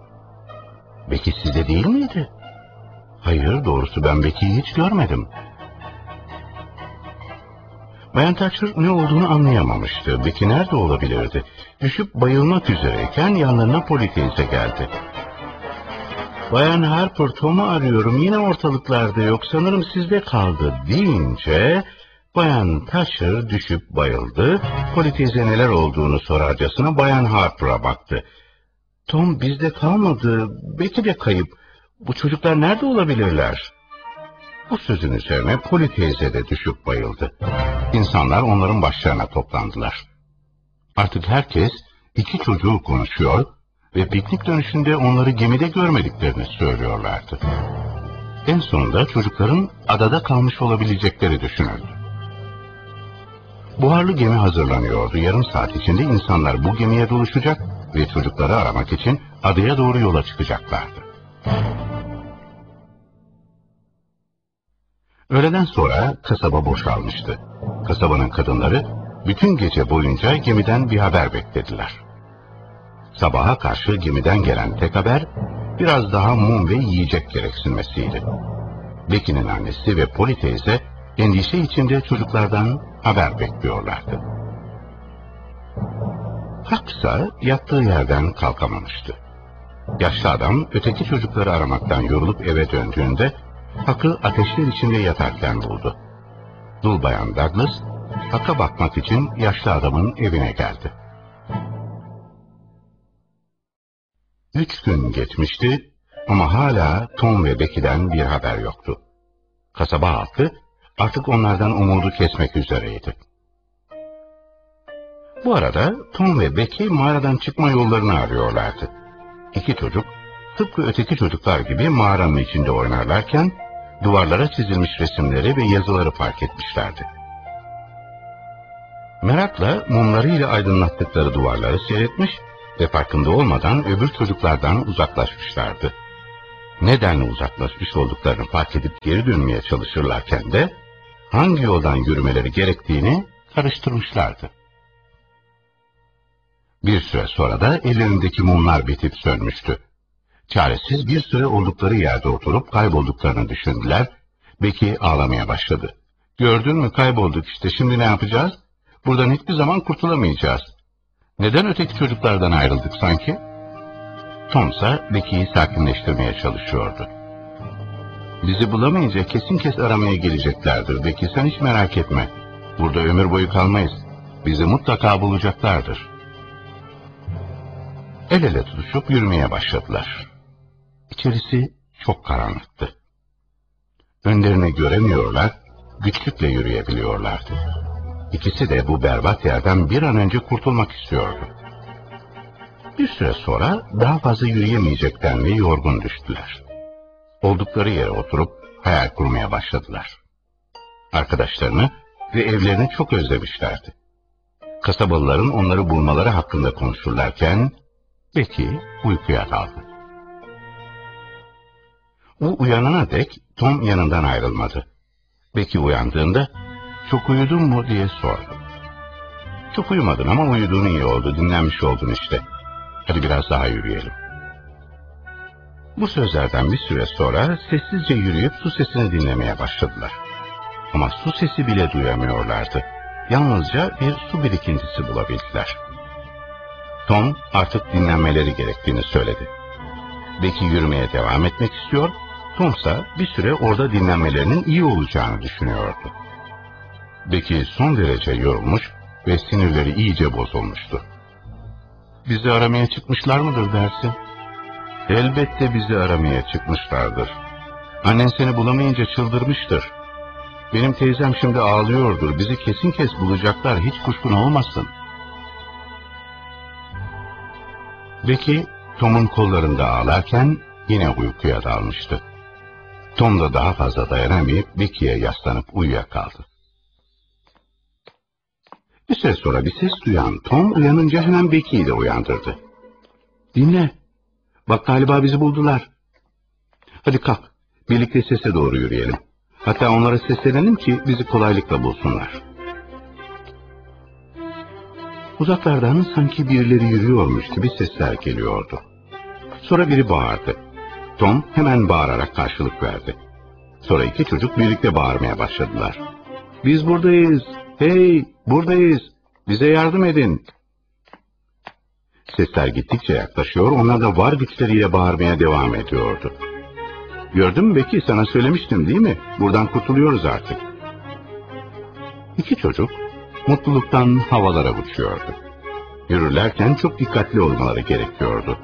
Beki sizde değil miydi? Hayır doğrusu ben Becky'yi hiç görmedim. Bayan Thatcher ne olduğunu anlayamamıştı. Becky nerede olabilirdi? Düşüp bayılmak üzereyken yanlarına Polly teyze geldi. Bayan Harper Tom'u arıyorum yine ortalıklarda yok sanırım sizde kaldı deyince Bayan Thatcher düşüp bayıldı. Polly teyze neler olduğunu sorarcasına Bayan Harper'a baktı. Tom bizde kalmadı. Betty de kayıp. Bu çocuklar nerede olabilirler? Bu sözün üzerine Poli teyze de düşüp bayıldı. İnsanlar onların başlarına toplandılar. Artık herkes iki çocuğu konuşuyor ve piknik dönüşünde onları gemide görmediklerini söylüyorlardı. En sonunda çocukların adada kalmış olabilecekleri düşünüldü. Buharlı gemi hazırlanıyordu. Yarım saat içinde insanlar bu gemiye doluşacak ve çocukları aramak için adaya doğru yola çıkacaklardı. Öğleden sonra kasaba boşalmıştı. Kasabanın kadınları bütün gece boyunca gemiden bir haber beklediler. Sabaha karşı gemiden gelen tek haber biraz daha mum ve yiyecek gereksinmesiydi. Becky'nin annesi ve Poli teyze endişe içinde çocuklardan haber bekliyorlardı. Haksa yattığı yerden kalkamamıştı. Yaşlı adam öteki çocukları aramaktan yorulup eve döndüğünde Hak'ı ateşler içinde yatarken buldu. Dul bayan Douglas, Hak'a bakmak için yaşlı adamın evine geldi. Üç gün geçmişti ama hala Tom ve Becky'den bir haber yoktu. Kasaba halkı artık onlardan umudu kesmek üzereydi. Bu arada Tom ve Becky mağaradan çıkma yollarını arıyorlardı. İki çocuk tıpkı öteki çocuklar gibi mağaranın içinde oynarlarken duvarlara çizilmiş resimleri ve yazıları fark etmişlerdi. Merakla mumlarıyla aydınlattıkları duvarları seyretmiş ve farkında olmadan öbür çocuklardan uzaklaşmışlardı. Neden uzaklaşmış olduklarını fark edip geri dönmeye çalışırlarken de hangi yoldan yürümeleri gerektiğini karıştırmışlardı. Bir süre sonra da ellerindeki mumlar bitip sönmüştü. Çaresiz bir süre oldukları yerde oturup kaybolduklarını düşündüler. Beki ağlamaya başladı. Gördün mü kaybolduk işte şimdi ne yapacağız? Buradan hiçbir zaman kurtulamayacağız. Neden öteki çocuklardan ayrıldık sanki? Tom ise Becky'yi sakinleştirmeye çalışıyordu. Bizi bulamayınca kesin kes aramaya geleceklerdir. Becky sen hiç merak etme. Burada ömür boyu kalmayız. Bizi mutlaka bulacaklardır. El ele tutuşup yürümeye başladılar. İçerisi çok karanlıktı. Önlerini göremiyorlar, güçlükle yürüyebiliyorlardı. İkisi de bu berbat yerden bir an önce kurtulmak istiyordu. Bir süre sonra daha fazla yürüyemeyecekten ve yorgun düştüler. Oldukları yere oturup hayal kurmaya başladılar. Arkadaşlarını ve evlerini çok özlemişlerdi. Kasabalıların onları bulmaları hakkında konuşurlarken Becky uykuya daldı. O uyanana dek Tom yanından ayrılmadı. Becky uyandığında çok uyudun mu diye sordu. Çok uyumadın ama uyuduğun iyi oldu, dinlenmiş oldun işte. Hadi biraz daha yürüyelim. Bu sözlerden bir süre sonra sessizce yürüyüp su sesini dinlemeye başladılar. Ama su sesi bile duyamıyorlardı. Yalnızca bir su birikintisi bulabildiler. Tom artık dinlenmeleri gerektiğini söyledi. Becky yürümeye devam etmek istiyor, Tom ise bir süre orada dinlenmelerinin iyi olacağını düşünüyordu. Becky son derece yorulmuş ve sinirleri iyice bozulmuştu. Bizi aramaya çıkmışlar mıdır dersin? Elbette bizi aramaya çıkmışlardır. Annen seni bulamayınca çıldırmıştır. Benim teyzem şimdi ağlıyordur. Bizi kesin kes bulacaklar. Hiç kuşkun olmasın. Becky, Tom'un kollarında ağlarken yine uykuya dalmıştı. Tom da daha fazla dayanamayıp Becky'ye yaslanıp uyuyakaldı. Bir süre sonra bir ses duyan Tom uyanınca hemen Becky'yi de uyandırdı. Dinle. Bak galiba bizi buldular. Hadi kalk. Birlikte sese doğru yürüyelim. Hatta onlara seslenelim ki bizi kolaylıkla bulsunlar. Uzaklardan sanki birileri yürüyormuş gibi sesler geliyordu. Sonra biri bağırdı. Tom hemen bağırarak karşılık verdi. Sonra iki çocuk birlikte bağırmaya başladılar. Biz buradayız. Hey, buradayız. Bize yardım edin. Sesler gittikçe yaklaşıyor, onlar da var güçleriyle bağırmaya devam ediyordu. Gördün mü Beki, sana söylemiştim değil mi? Buradan kurtuluyoruz artık. İki çocuk mutluluktan havalara uçuyordu. Yürürlerken çok dikkatli olmaları gerekiyordu.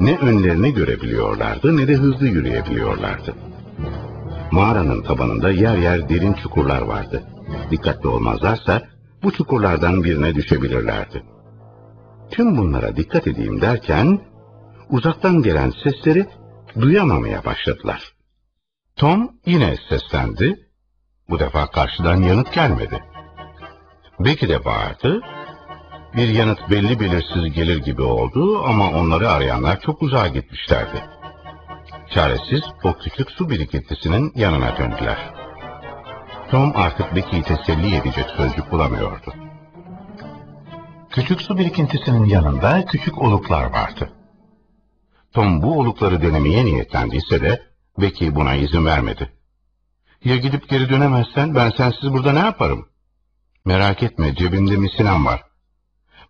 Ne önlerine görebiliyorlardı ne de hızlı yürüyebiliyorlardı. Mağaranın tabanında yer yer derin çukurlar vardı. Dikkatli olmazlarsa bu çukurlardan birine düşebilirlerdi. Tüm bunlara dikkat edeyim derken uzaktan gelen sesleri duyamamaya başladılar. Tom yine seslendi. Bu defa karşıdan yanıt gelmedi. Belki de bağırdı. Bir yanıt belli belirsiz gelir gibi oldu ama onları arayanlar çok uzağa gitmişlerdi. Çaresiz o küçük su birikintisinin yanına döndüler. Tom artık Becky'yi teselli edecek sözcük bulamıyordu. Küçük su birikintisinin yanında küçük oluklar vardı. Tom bu olukları denemeye niyetlendiyse de Becky buna izin vermedi. Ya gidip geri dönemezsen ben sensiz burada ne yaparım? Merak etme cebimde misinam var.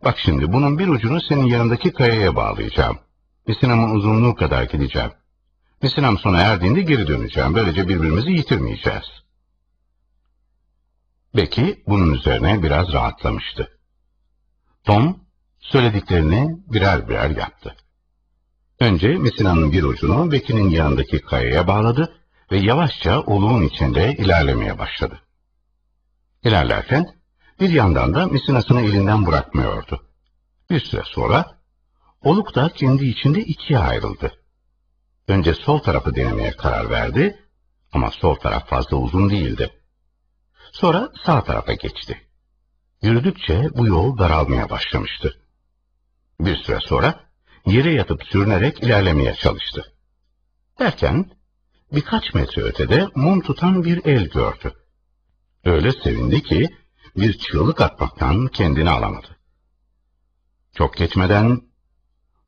Bak şimdi bunun bir ucunu senin yanındaki kayaya bağlayacağım. Misinamın uzunluğu kadar gideceğim. Misinam sona erdiğinde geri döneceğim. Böylece birbirimizi yitirmeyeceğiz. Becky bunun üzerine biraz rahatlamıştı. Tom söylediklerini birer birer yaptı. Önce misinanın bir ucunu Becky'nin yanındaki kayaya bağladı ve yavaşça oluğun içinde ilerlemeye başladı. İlerlerken Bir yandan da misinasını elinden bırakmıyordu. Bir süre sonra oluk da kendi içinde ikiye ayrıldı. Önce sol tarafı denemeye karar verdi ama sol taraf fazla uzun değildi. Sonra sağ tarafa geçti. Yürüdükçe bu yol daralmaya başlamıştı. Bir süre sonra yere yatıp sürünerek ilerlemeye çalıştı. Derken birkaç metre ötede mum tutan bir el gördü. Öyle sevindi ki bir çığlık atmaktan kendini alamadı. Çok geçmeden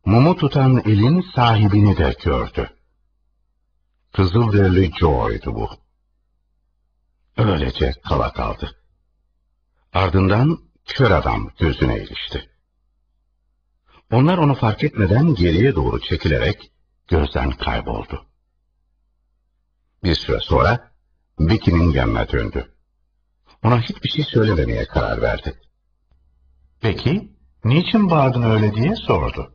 mumu tutan elin sahibini de gördü. Kızılderili Joe'ydu bu. Öylece kala kaldı. Ardından kör adam gözüne ilişti. Onlar onu fark etmeden geriye doğru çekilerek gözden kayboldu. Bir süre sonra Vicky'nin yanına döndü. Ona hiçbir şey söylememeye karar verdi. Peki, niçin bağırdın öyle diye sordu.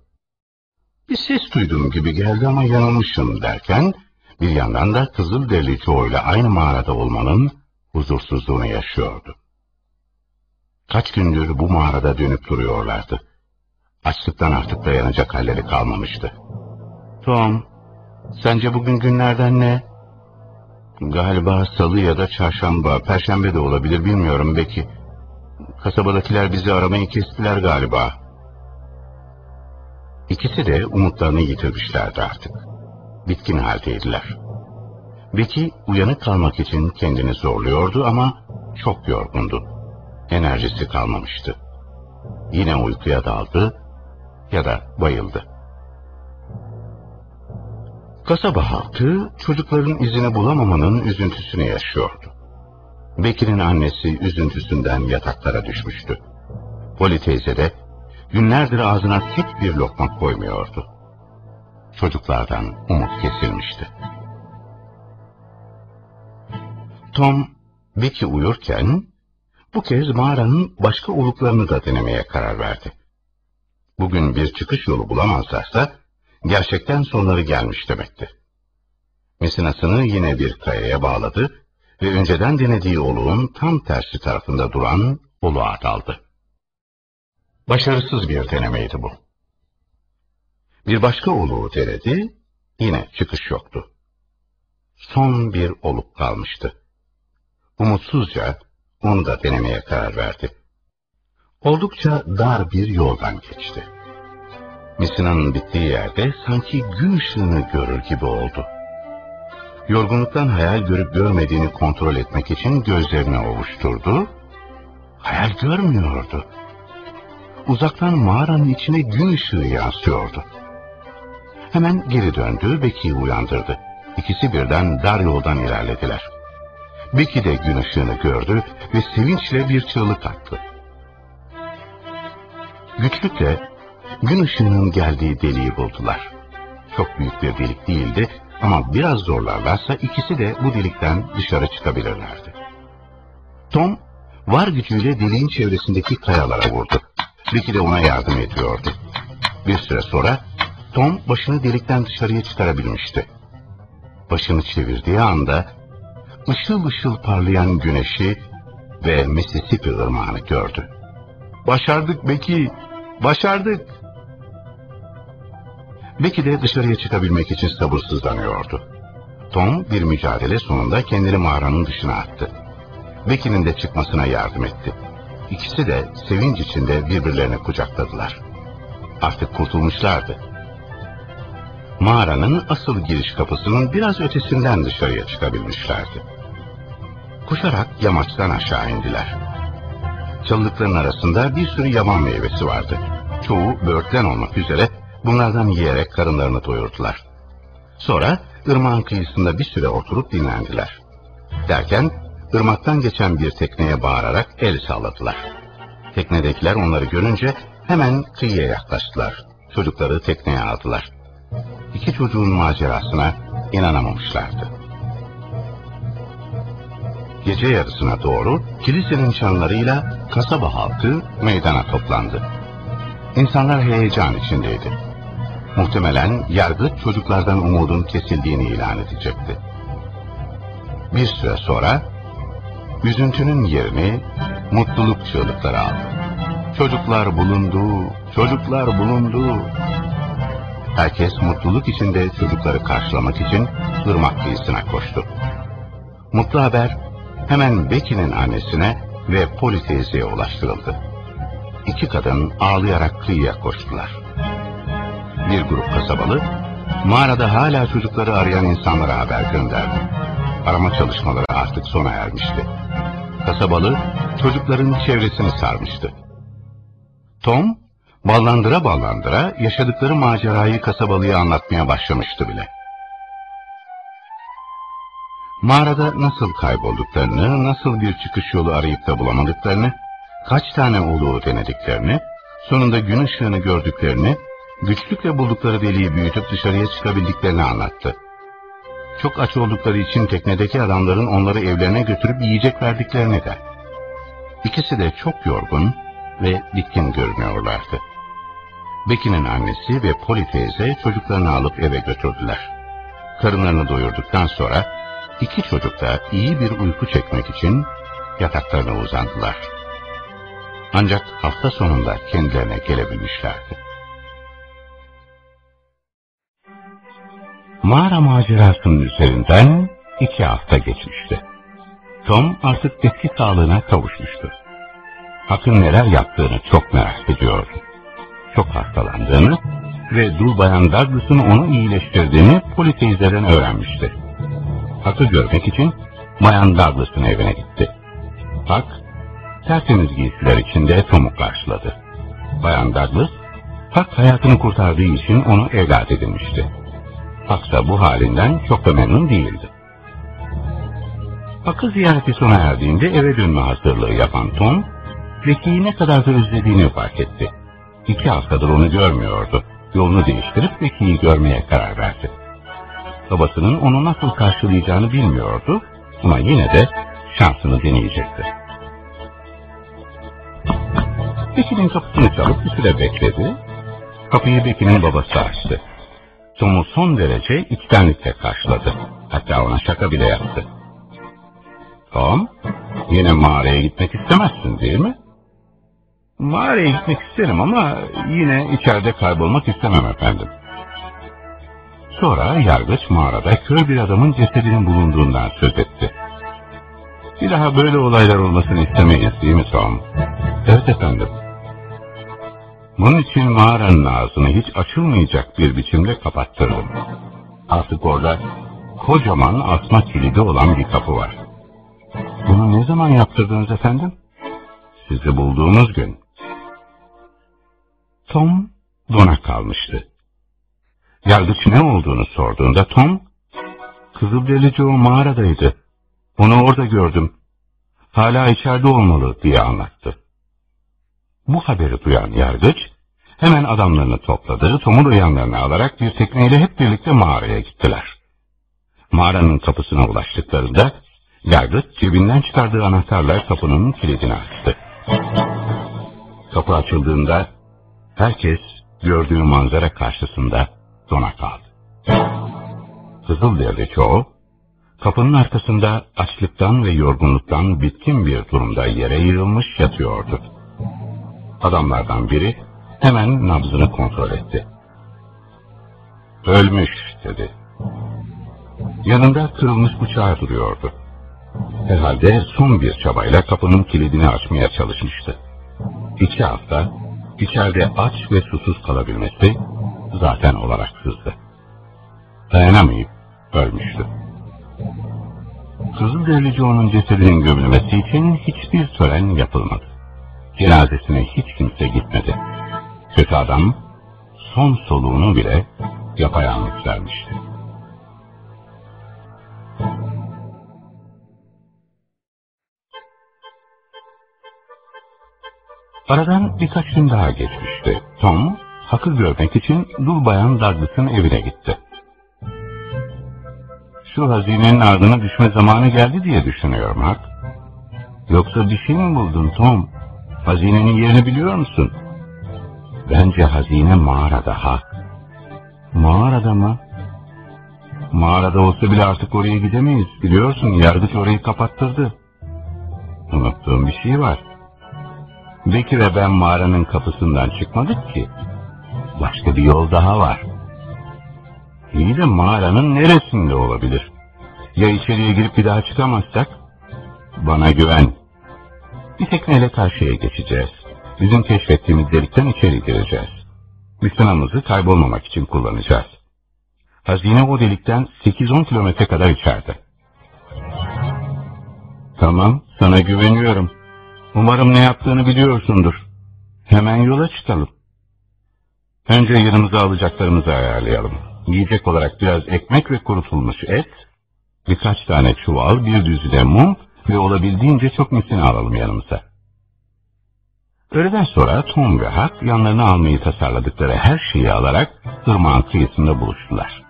Bir ses duyduğum gibi geldi ama yanılmışım derken, bir yandan da Kızılderili Joe ile aynı mağarada olmanın huzursuzluğunu yaşıyordu. Kaç gündür bu mağarada dönüp duruyorlardı. Açlıktan artık dayanacak halleri kalmamıştı. Tom, sence bugün günlerden ne? Galiba salı ya da çarşamba, perşembe de olabilir bilmiyorum belki. Kasabadakiler bizi aramayı kestiler galiba. İkisi de umutlarını yitirmişlerdi artık. Bitkin haldeydiler. Becky uyanık kalmak için kendini zorluyordu ama çok yorgundu. Enerjisi kalmamıştı. Yine uykuya daldı ya da bayıldı. Kasaba halkı çocukların izini bulamamanın üzüntüsünü yaşıyordu. Bekir'in annesi üzüntüsünden yataklara düşmüştü. Poli teyze de günlerdir ağzına tek bir lokma koymuyordu. Çocuklardan umut kesilmişti. Tom, Becky uyurken bu kez mağaranın başka oluklarını da denemeye karar verdi. Bugün bir çıkış yolu bulamazlarsa gerçekten sonları gelmiş demekti. Misinasını yine bir kayaya bağladı ve önceden denediği oluğun tam tersi tarafında duran oluğa daldı. Başarısız bir denemeydi bu. Bir başka oluğu denedi, yine çıkış yoktu. Son bir oluk kalmıştı. Umutsuzca onu da denemeye karar verdi. Oldukça dar bir yoldan geçti. Misina'nın bittiği yerde sanki gün ışığını görür gibi oldu. Yorgunluktan hayal görüp görmediğini kontrol etmek için gözlerini ovuşturdu. Hayal görmüyordu. Uzaktan mağaranın içine gün ışığı yansıyordu. Hemen geri döndü, Becky'yi uyandırdı. İkisi birden dar yoldan ilerlediler. Becky de gün ışığını gördü ve sevinçle bir çığlık attı. Güçlükle gün ışığının geldiği deliği buldular. Çok büyük bir delik değildi ama biraz zorlarlarsa ikisi de bu delikten dışarı çıkabilirlerdi. Tom var gücüyle deliğin çevresindeki kayalara vurdu. Ricky de ona yardım ediyordu. Bir süre sonra Tom başını delikten dışarıya çıkarabilmişti. Başını çevirdiği anda ışıl ışıl parlayan güneşi ve Mississippi ırmağını gördü. Başardık Becky, başardık. Becky de dışarıya çıkabilmek için sabırsızlanıyordu. Tom bir mücadele sonunda kendini mağaranın dışına attı. Becky'nin de çıkmasına yardım etti. İkisi de sevinç içinde birbirlerini kucakladılar. Artık kurtulmuşlardı. Mağaranın asıl giriş kapısının biraz ötesinden dışarıya çıkabilmişlerdi. Koşarak yamaçtan aşağı indiler. Çalılıkların arasında bir sürü yaban meyvesi vardı. Çoğu böğürtlen olmak üzere bunlardan yiyerek karınlarını doyurdular. Sonra ırmağın kıyısında bir süre oturup dinlendiler. Derken ırmaktan geçen bir tekneye bağırarak el salladılar. Teknedekiler onları görünce hemen kıyıya yaklaştılar. Çocukları tekneye aldılar. İki çocuğun macerasına inanamamışlardı. Gece yarısına doğru kilisenin çanlarıyla kasaba halkı meydana toplandı. İnsanlar heyecan içindeydi. Muhtemelen yargıç çocuklardan umudun kesildiğini ilan edecekti. Bir süre sonra üzüntünün yerini mutluluk çığlıkları aldı. Çocuklar bulundu, çocuklar bulundu. Herkes mutluluk içinde çocukları karşılamak için ırmak kıyısına koştu. Mutlu haber hemen Becky'nin annesine ve Poli teyzeye ulaştırıldı. İki kadın ağlayarak kıyıya koştular. Bir grup kasabalı, mağarada hala çocukları arayan insanlara haber gönderdi. Arama çalışmaları artık sona ermişti. Kasabalı, çocukların çevresini sarmıştı. Tom, ballandıra ballandıra yaşadıkları macerayı kasabalıya anlatmaya başlamıştı bile. Mağarada nasıl kaybolduklarını, nasıl bir çıkış yolu arayıp da bulamadıklarını, kaç tane oluğu denediklerini, sonunda gün ışığını gördüklerini, güçlükle buldukları deliği büyütüp dışarıya çıkabildiklerini anlattı. Çok aç oldukları için teknedeki adamların onları evlerine götürüp yiyecek verdiklerini de. İkisi de çok yorgun ve bitkin görünüyorlardı. Becky'nin annesi ve Polly teyze çocuklarını alıp eve götürdüler. Karınlarını doyurduktan sonra iki çocuk da iyi bir uyku çekmek için yataklarına uzandılar. Ancak hafta sonunda kendilerine gelebilmişlerdi. Mağara macerasının üzerinden iki hafta geçmişti. Tom artık eski sağlığına kavuşmuştu. Hak'ın neler yaptığını çok merak ediyordu. Çok hastalandığını ve dul bayan Douglas'ın onu iyileştirdiğini Poli teyzeden öğrenmişti. Hak'ı görmek için bayan Douglas'ın evine gitti. Hak, tertemiz giysiler içinde Tom'u karşıladı. Bayan Douglas, Hak hayatını kurtardığı için onu evlat edinmişti. Hak da bu halinden çok da memnun değildi. Hak'ı ziyareti sona erdiğinde eve dönme hazırlığı yapan Tom, Becky'yi ne kadar da özlediğini fark etti. İki haftadır onu görmüyordu. Yolunu değiştirip Becky'yi görmeye karar verdi. Babasının onu nasıl karşılayacağını bilmiyordu ama yine de şansını deneyecekti. Becky'nin kapısını çalıp bir süre bekledi. Kapıyı Becky'nin babası açtı. Tom'u son derece içtenlikle karşıladı. Hatta ona şaka bile yaptı. Tom, yine mağaraya gitmek istemezsin değil mi? Mağaraya gitmek isterim ama yine içeride kaybolmak istemem efendim. Sonra yargıç mağarada kör bir adamın cesedinin bulunduğundan söz etti. Bir daha böyle olaylar olmasını istemeyiz değil mi Tom? Evet efendim. Bunun için mağaranın ağzını hiç açılmayacak bir biçimde kapattırdım. Artık orada kocaman asma kilidi olan bir kapı var. Bunu ne zaman yaptırdınız efendim? Sizi bulduğumuz gün. Tom dona kalmıştı. Yargıç ne olduğunu sorduğunda Tom, Kızılderili o mağaradaydı. Onu orada gördüm. Hala içeride olmalı diye anlattı. Bu haberi duyan yargıç, hemen adamlarını topladı, Tom'u da yanlarına alarak bir tekneyle hep birlikte mağaraya gittiler. Mağaranın kapısına ulaştıklarında, yargıç cebinden çıkardığı anahtarla kapının kilidini açtı. Kapı açıldığında, herkes gördüğü manzara karşısında dona kaldı. Kızılderili çoğu, kapının arkasında açlıktan ve yorgunluktan bitkin bir durumda yere yığılmış yatıyordu. Adamlardan biri hemen nabzını kontrol etti. Ölmüş dedi. Yanında kırılmış bıçağı duruyordu. Herhalde son bir çabayla kapının kilidini açmaya çalışmıştı. İki hafta içeride aç ve susuz kalabilmesi zaten olaksızdı. Dayanamayıp ölmüştü. Kızılderili onun cesedinin gömülmesi için hiçbir tören yapılmadı. Cenazesine hiç kimse gitmedi. Kötü adam son soluğunu bile yapayalnız vermişti. Aradan birkaç gün daha geçmişti. Tom, Hak'ı görmek için dul bayan Douglas'ın evine gitti. Şu hazinenin ardına düşme zamanı geldi diye düşünüyorum Hak. Yoksa bir şey mi buldun Tom? Hazinenin yerini biliyor musun? Bence hazine mağarada Hak. Mağarada mı? Mağarada olsa bile artık oraya gidemeyiz. Biliyorsun yargıç orayı kapattırdı. Unuttuğum bir şey var. Bekir ve ben mağaranın kapısından çıkmadık ki. Başka bir yol daha var. İyi de mağaranın neresinde olabilir? Ya içeriye girip bir daha çıkamazsak? Bana güven. Bir tekneyle karşıya geçeceğiz. Bizim keşfettiğimiz delikten içeri gireceğiz. Müslümanımızı kaybolmamak için kullanacağız. Hazine o delikten 8-10 kilometre kadar içeride. Tamam, sana güveniyorum. Umarım ne yaptığını biliyorsundur. Hemen yola çıkalım. Önce yanımıza alacaklarımızı ayarlayalım. Yiyecek olarak biraz ekmek ve kurutulmuş et, birkaç tane çuval, bir düzine mum ve olabildiğince çok misini alalım yanımıza. Öğleden sonra Tom ve Huck yanlarına almayı tasarladıkları her şeyi alarak ırmağın kıyısında buluştular.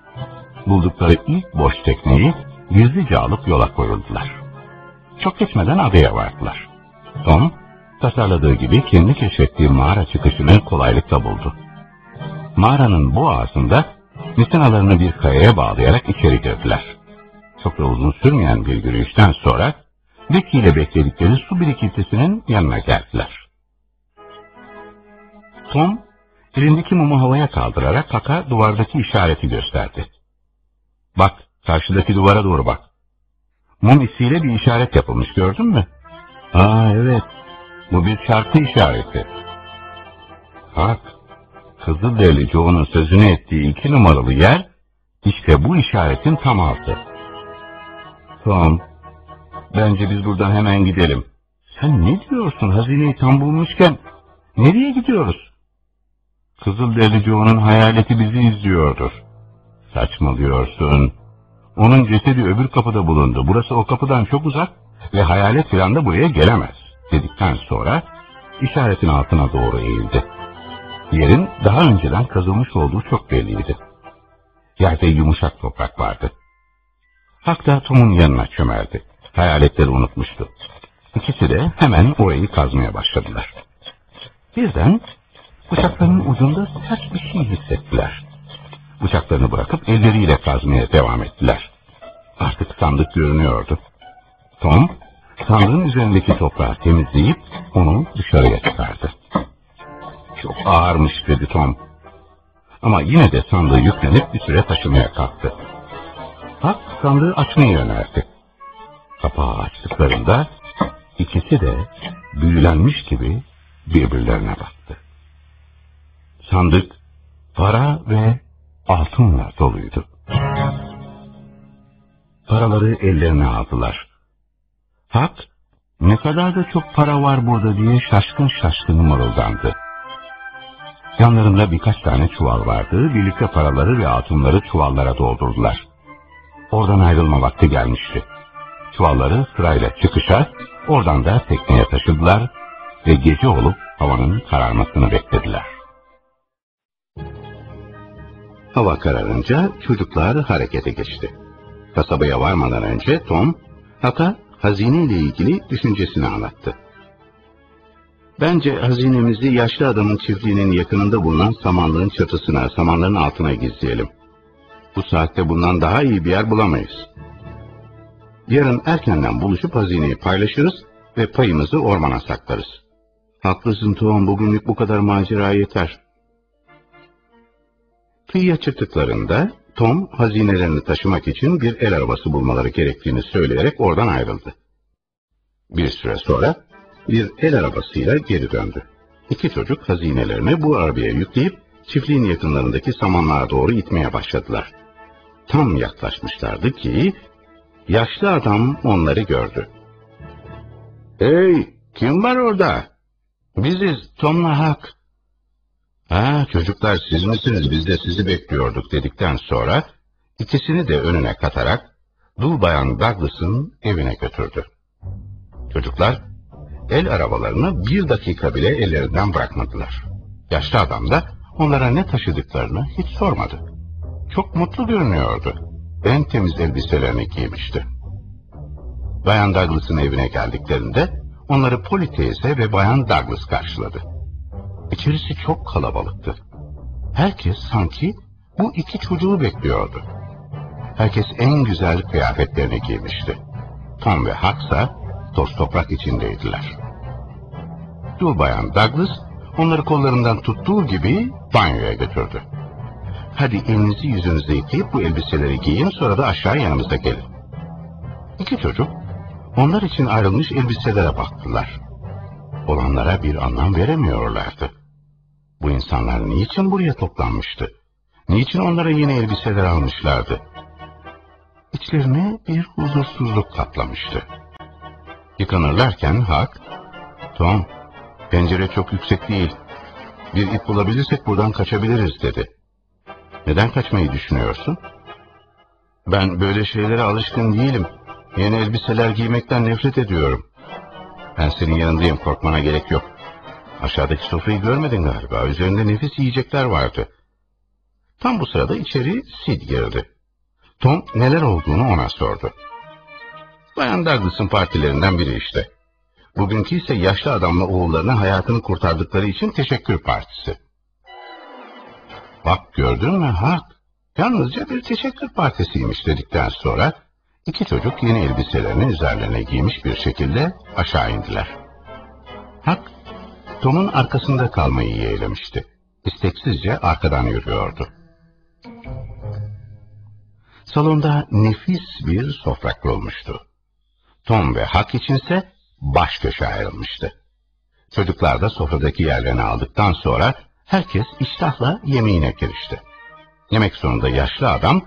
Buldukları ilk boş tekneyi gizlice alıp yola koyuldular. Çok geçmeden adaya vardılar. Tom, tasarladığı gibi kendi keşfettiği mağara çıkışını kolaylıkla buldu. Mağaranın bu ağzında misinalarını bir kayaya bağlayarak içeri girdiler. Çok da uzun sürmeyen bir yürüyüşten sonra Becky ile bekledikleri su birikintisinin yanına geldiler. Tom, elindeki mumu havaya kaldırarak Hak'a duvardaki işareti gösterdi. Bak, karşıdaki duvara doğru bak. Mum isiyle bir işaret yapılmış, gördün mü? Aa evet, bu bir şarkı işareti. Hak, Kızılderili Joe'nun sözünü ettiği iki numaralı yer, işte bu işaretin tam altı. Tom, bence biz buradan hemen gidelim. Sen ne diyorsun hazineyi tam bulmuşken? Nereye gidiyoruz? Kızılderili Joe'nun hayaleti bizi izliyordur. Saçmalıyorsun. Onun cesedi öbür kapıda bulundu. Burası o kapıdan çok uzak ve hayalet filan da buraya gelemez. Dedikten sonra işaretin altına doğru eğildi. Yerin daha önceden kazılmış olduğu çok belliydi. Yerde yumuşak toprak vardı. Hatta Tom'un yanına çömeldi. Hayaletleri unutmuştu. İkisi de hemen orayı kazmaya başladılar. Birden bıçaklarının ucunda sert bir şey hissettiler. Bıçaklarını bırakıp elleriyle kazmaya devam ettiler. Artık sandık görünüyordu. Tom, sandığın üzerindeki toprağı temizleyip onu dışarıya çıkardı. Çok ağırmış dedi Tom. Ama yine de sandığı yüklenip bir süre taşımaya kalktı. Hak sandığı açmaya yöneldi. Kapağı açtıklarında ikisi de büyülenmiş gibi birbirlerine baktı. Sandık para ve altınla doluydu. Paraları ellerine aldılar. Hak, ne kadar da çok para var burada diye şaşkın şaşkın mırıldandı. Yanlarında birkaç tane çuval vardı, birlikte paraları ve altınları çuvallara doldurdular. Oradan ayrılma vakti gelmişti. Çuvalları sırayla çıkışa, oradan da tekneye taşıdılar ve gece olup havanın kararmasını beklediler. Hava kararınca çocuklar harekete geçti. Kasabaya varmadan önce Tom, Haka hazineyle ilgili düşüncesini anlattı. Bence hazinemizi yaşlı adamın çiftliğinin yakınında bulunan samanlığın çatısına, samanların altına gizleyelim. Bu saatte bundan daha iyi bir yer bulamayız. Yarın erkenden buluşup hazineyi paylaşırız ve payımızı ormana saklarız. Haklısın Tom, bugünlük bu kadar macera yeter. Kıyıya çıktıklarında Tom hazinelerini taşımak için bir el arabası bulmaları gerektiğini söyleyerek oradan ayrıldı. Bir süre sonra bir el arabasıyla geri döndü. İki çocuk hazinelerini bu arabaya yükleyip çiftliğin yakınlarındaki samanlığa doğru itmeye başladılar. Tam yaklaşmışlardı ki yaşlı adam onları gördü. Hey kim var orada? Biziz Tom'la Hak. Ha çocuklar siz misiniz biz de sizi bekliyorduk dedikten sonra ikisini de önüne katarak dul bayan Douglas'ın evine götürdü. Çocuklar el arabalarını bir dakika bile ellerinden bırakmadılar. Yaşlı adam da onlara ne taşıdıklarını hiç sormadı. Çok mutlu görünüyordu. En temiz elbiselerini giymişti. Bayan Douglas'ın evine geldiklerinde onları Polly teyze ve Bayan Douglas karşıladı. İçerisi çok kalabalıktı. Herkes sanki bu iki çocuğu bekliyordu. Herkes en güzel kıyafetlerini giymişti. Tom ve Haksa toz toprak içindeydiler. Dul bayan Douglas onları kollarından tuttuğu gibi banyoya götürdü. Hadi elinizi yüzünüzü yıkayıp bu elbiseleri giyin sonra da aşağı yanımıza gelin. İki çocuk onlar için ayrılmış elbiselere baktılar. Olanlara bir anlam veremiyorlardı. Bu insanlar niçin buraya toplanmıştı? Niçin onlara yeni elbiseler almışlardı? İçlerine bir huzursuzluk kaplamıştı. Yıkanırlarken Hak, Tom, pencere çok yüksek değil. Bir ip bulabilirsek buradan kaçabiliriz dedi. Neden kaçmayı düşünüyorsun? Ben böyle şeylere alışkın değilim. Yeni elbiseler giymekten nefret ediyorum. Ben senin yanındayım, korkmana gerek yok. Aşağıdaki sofrayı görmedin galiba. Üzerinde nefis yiyecekler vardı. Tam bu sırada içeri Sid girdi. Tom neler olduğunu ona sordu. Bayan Douglas'ın partilerinden biri işte. Bugünkü ise yaşlı adamla oğullarına hayatını kurtardıkları için teşekkür partisi. Bak gördün mü Hak? Yalnızca bir teşekkür partisiymiş dedikten sonra iki çocuk yeni elbiselerini üzerlerine giymiş bir şekilde aşağı indiler. Hak, Tom'un arkasında kalmayı yeğlemişti. İsteksizce arkadan yürüyordu. Salonda nefis bir sofra kurulmuştu. Tom ve Hak içinse baş köşe ayrılmıştı. Çocuklar da sofradaki yerlerini aldıktan sonra herkes iştahla yemeğine girişti. Yemek sonunda yaşlı adam,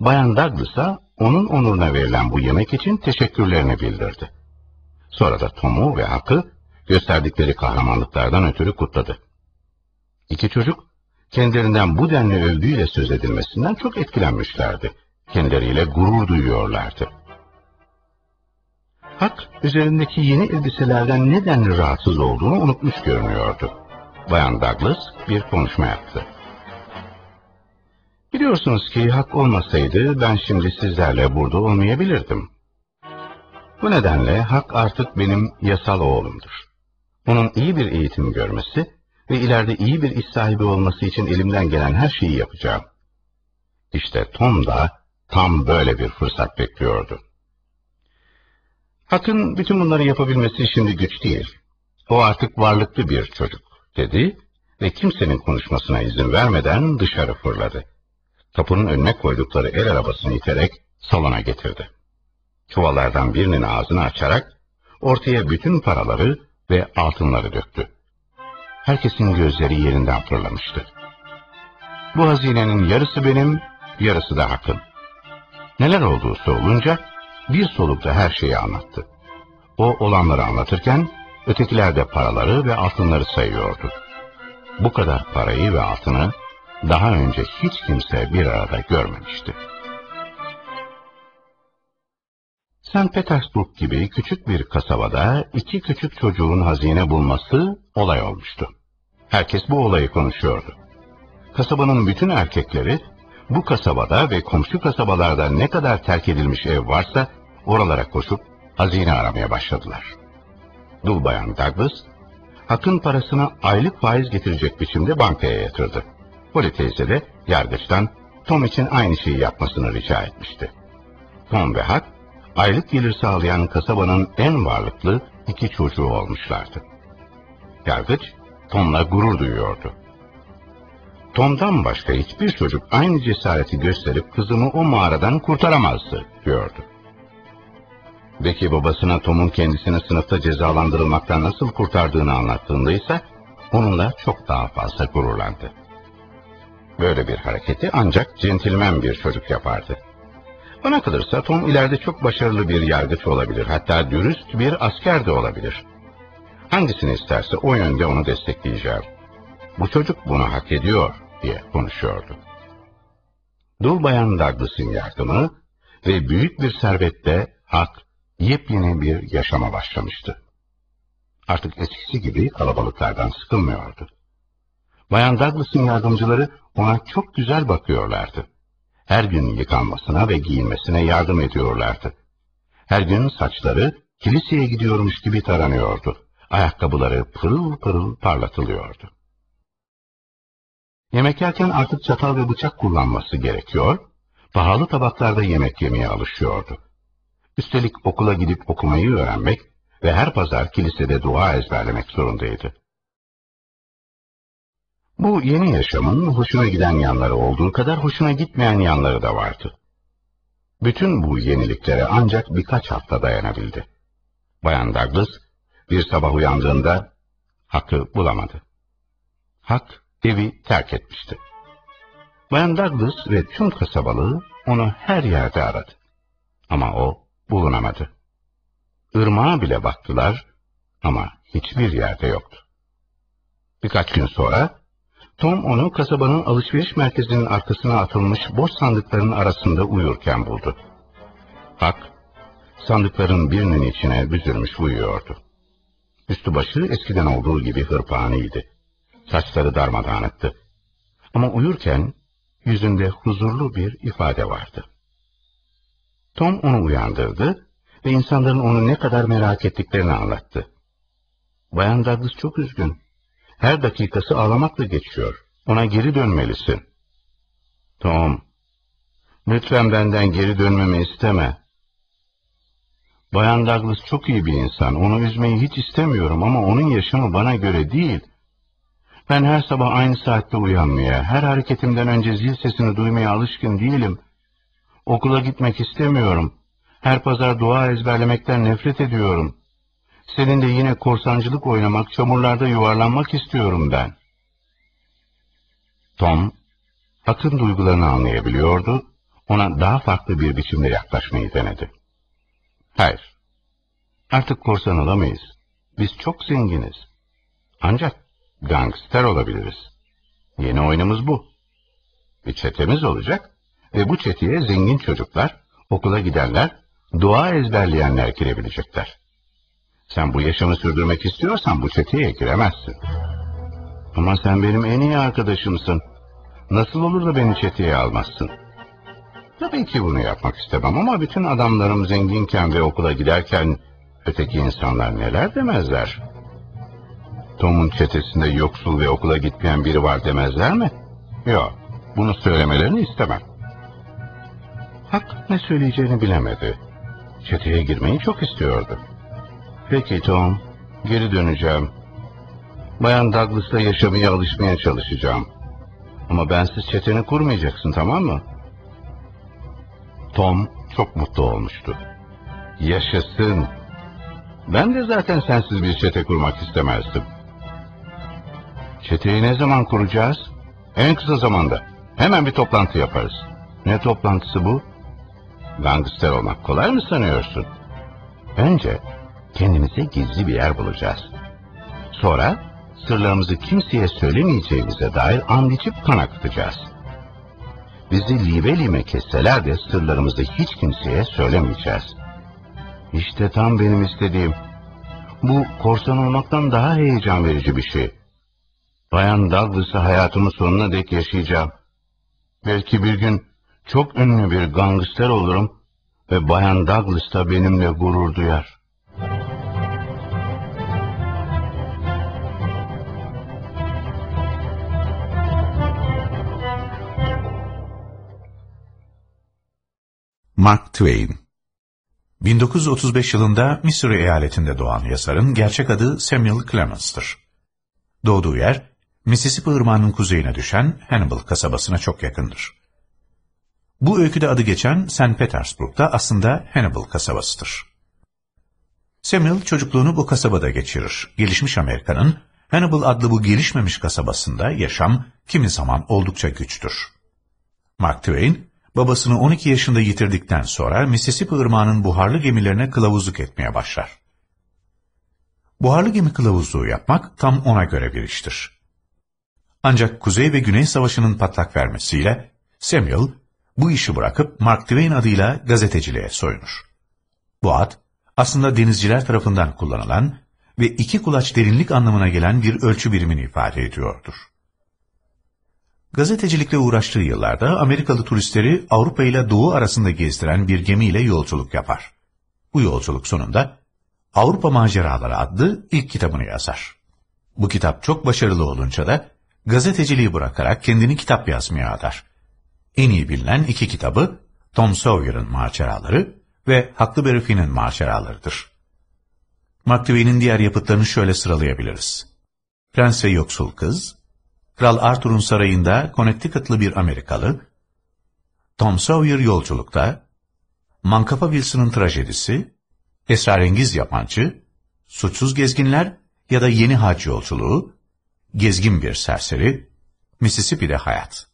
Bayan Douglas'a onun onuruna verilen bu yemek için teşekkürlerini bildirdi. Sonra da Tom'u ve Hak'ı gösterdikleri kahramanlıklardan ötürü kutladı. İki çocuk, kendilerinden bu denli övgüyle söz edilmesinden çok etkilenmişlerdi. Kendileriyle gurur duyuyorlardı. Hak, üzerindeki yeni elbiselerden neden rahatsız olduğunu unutmuş görünüyordu. Bayan Douglas bir konuşma yaptı. Biliyorsunuz ki hak olmasaydı ben şimdi sizlerle burada olmayabilirdim. Bu nedenle hak artık benim yasal oğlumdur. Onun iyi bir eğitim görmesi ve ileride iyi bir iş sahibi olması için elimden gelen her şeyi yapacağım. İşte Tom da tam böyle bir fırsat bekliyordu. Hak'ın bütün bunları yapabilmesi şimdi güç değil. O artık varlıklı bir çocuk, dedi ve kimsenin konuşmasına izin vermeden dışarı fırladı. Kapının önüne koydukları el arabasını iterek salona getirdi. Çuvallardan birinin ağzını açarak ortaya bütün paraları ve altınları döktü. Herkesin gözleri yerinden fırlamıştı. Bu hazinenin yarısı benim, yarısı da Hak'ın. Neler olduğu sorulunca bir solukta her şeyi anlattı. O olanları anlatırken ötekiler de paraları ve altınları sayıyordu. Bu kadar parayı ve altını daha önce hiç kimse bir arada görmemişti. St. Petersburg gibi küçük bir kasabada iki küçük çocuğun hazine bulması olay olmuştu. Herkes bu olayı konuşuyordu. Kasabanın bütün erkekleri bu kasabada ve komşu kasabalarda ne kadar terk edilmiş ev varsa oralara koşup hazine aramaya başladılar. Dul bayan Douglas, Hak'ın parasını aylık faiz getirecek biçimde bankaya yatırdı. Polly teyze de yargıçtan Tom için aynı şeyi yapmasını rica etmişti. Tom ve Hak, aylık gelir sağlayan kasabanın en varlıklı iki çocuğu olmuşlardı. Yargıç, Tom'la gurur duyuyordu. Tom'dan başka hiçbir çocuk aynı cesareti gösterip kızımı o mağaradan kurtaramazdı, diyordu. Becky babasına Tom'un kendisini sınıfta cezalandırılmaktan nasıl kurtardığını anlattığında ise onunla çok daha fazla gururlandı. Böyle bir hareketi ancak centilmen bir çocuk yapardı. Bana kalırsa Tom ileride çok başarılı bir yargıç olabilir, hatta dürüst bir asker de olabilir. Hangisini isterse o yönde onu destekleyeceğim. Bu çocuk bunu hak ediyor diye konuşuyordu. Dul Bayan Douglas'ın yardımı ve büyük bir servette hak, yepyeni bir yaşama başlamıştı. Artık eskisi gibi kalabalıklardan sıkılmıyordu. Bayan Douglas'ın yardımcıları ona çok güzel bakıyorlardı. Her gün yıkanmasına ve giyinmesine yardım ediyorlardı. Her gün saçları kiliseye gidiyormuş gibi taranıyordu. Ayakkabıları pırıl pırıl parlatılıyordu. Yemek yerken artık çatal ve bıçak kullanması gerekiyor, pahalı tabaklarda yemek yemeye alışıyordu. Üstelik okula gidip okumayı öğrenmek ve her pazar kilisede dua ezberlemek zorundaydı. Bu yeni yaşamın hoşuna giden yanları olduğu kadar hoşuna gitmeyen yanları da vardı. Bütün bu yeniliklere ancak birkaç hafta dayanabildi. Bayan Douglas bir sabah uyandığında Hak'ı bulamadı. Hak evi terk etmişti. Bayan Douglas ve tüm kasabalığı onu her yerde aradı. Ama o bulunamadı. Irmağa bile baktılar ama hiçbir yerde yoktu. Birkaç gün sonra Tom onu kasabanın alışveriş merkezinin arkasına atılmış boş sandıkların arasında uyurken buldu. Hak, sandıkların birinin içine büzülmüş uyuyordu. Üstü başı eskiden olduğu gibi hırpaniydi. Saçları darmadağınıktı. Ama uyurken yüzünde huzurlu bir ifade vardı. Tom onu uyandırdı ve insanların onu ne kadar merak ettiklerini anlattı. Bayan Douglas çok üzgün. Her dakikası ağlamakla geçiyor. Ona geri dönmelisin. Tom, lütfen benden geri dönmemi isteme. Bayan Douglas çok iyi bir insan. Onu üzmeyi hiç istemiyorum ama onun yaşamı bana göre değil. Ben her sabah aynı saatte uyanmaya, her hareketimden önce zil sesini duymaya alışkın değilim. Okula gitmek istemiyorum. Her pazar dua ezberlemekten nefret ediyorum. Senin de yine korsancılık oynamak, çamurlarda yuvarlanmak istiyorum ben. Tom, Hak'ın duygularını anlayabiliyordu, ona daha farklı bir biçimde yaklaşmayı denedi. Hayır, artık korsan olamayız. Biz çok zenginiz. Ancak gangster olabiliriz. Yeni oyunumuz bu. Bir çetemiz olacak ve bu çeteye zengin çocuklar, okula gidenler, dua ezberleyenler girebilecekler. Sen bu yaşamı sürdürmek istiyorsan bu çeteye giremezsin. Ama sen benim en iyi arkadaşımsın. Nasıl olur da beni çeteye almazsın? Tabii ki bunu yapmak istemem ama bütün adamlarım zenginken ve okula giderken öteki insanlar neler demezler? Tom'un çetesinde yoksul ve okula gitmeyen biri var demezler mi? Yok, bunu söylemelerini istemem. Hak ne söyleyeceğini bilemedi. Çeteye girmeyi çok istiyordu. Peki Tom, geri döneceğim. Bayan Douglas'la yaşamaya alışmaya çalışacağım. Ama bensiz çeteni kurmayacaksın tamam mı? Tom çok mutlu olmuştu. Yaşasın. Ben de zaten sensiz bir çete kurmak istemezdim. Çeteyi ne zaman kuracağız? En kısa zamanda. Hemen bir toplantı yaparız. Ne toplantısı bu? Gangster olmak kolay mı sanıyorsun? Önce kendimize gizli bir yer bulacağız. Sonra sırlarımızı kimseye söylemeyeceğimize dair and içip kan akıtacağız. Bizi libe lime kesseler de sırlarımızı hiç kimseye söylemeyeceğiz. İşte tam benim istediğim. Bu korsan olmaktan daha heyecan verici bir şey. Bayan Douglas'ı hayatımın sonuna dek yaşayacağım. Belki bir gün çok ünlü bir gangster olurum ve Bayan Douglas da benimle gurur duyar. Mark Twain 1935 yılında Missouri eyaletinde doğan yazarın gerçek adı Samuel Clemens'tır. Doğduğu yer, Mississippi Irmağı'nın kuzeyine düşen Hannibal kasabasına çok yakındır. Bu öyküde adı geçen St. Petersburg'da aslında Hannibal kasabasıdır. Samuel çocukluğunu bu kasabada geçirir. Gelişmiş Amerika'nın Hannibal adlı bu gelişmemiş kasabasında yaşam kimi zaman oldukça güçtür. Mark Twain, babasını 12 yaşında yitirdikten sonra Mississippi Irmağı'nın buharlı gemilerine kılavuzluk etmeye başlar. Buharlı gemi kılavuzluğu yapmak tam ona göre bir iştir. Ancak Kuzey ve Güney Savaşı'nın patlak vermesiyle Samuel bu işi bırakıp Mark Twain adıyla gazeteciliğe soyunur. Bu ad aslında denizciler tarafından kullanılan ve iki kulaç derinlik anlamına gelen bir ölçü birimini ifade ediyordur. Gazetecilikle uğraştığı yıllarda Amerikalı turistleri Avrupa ile Doğu arasında gezdiren bir gemiyle yolculuk yapar. Bu yolculuk sonunda Avrupa Maceraları adlı ilk kitabını yazar. Bu kitap çok başarılı olunca da gazeteciliği bırakarak kendini kitap yazmaya adar. En iyi bilinen iki kitabı Tom Sawyer'ın maceraları ve Huckleberry Finn'in maceralarıdır. Mark Twain'in diğer yapıtlarını şöyle sıralayabiliriz. Prens ve Yoksul Kız, Kral Arthur'un sarayında Connecticut'lı bir Amerikalı, Tom Sawyer yolculukta, Mankapa Wilson'ın trajedisi, esrarengiz yabancı, suçsuz gezginler ya da yeni hac yolculuğu, gezgin bir serseri, Mississippi'de hayat.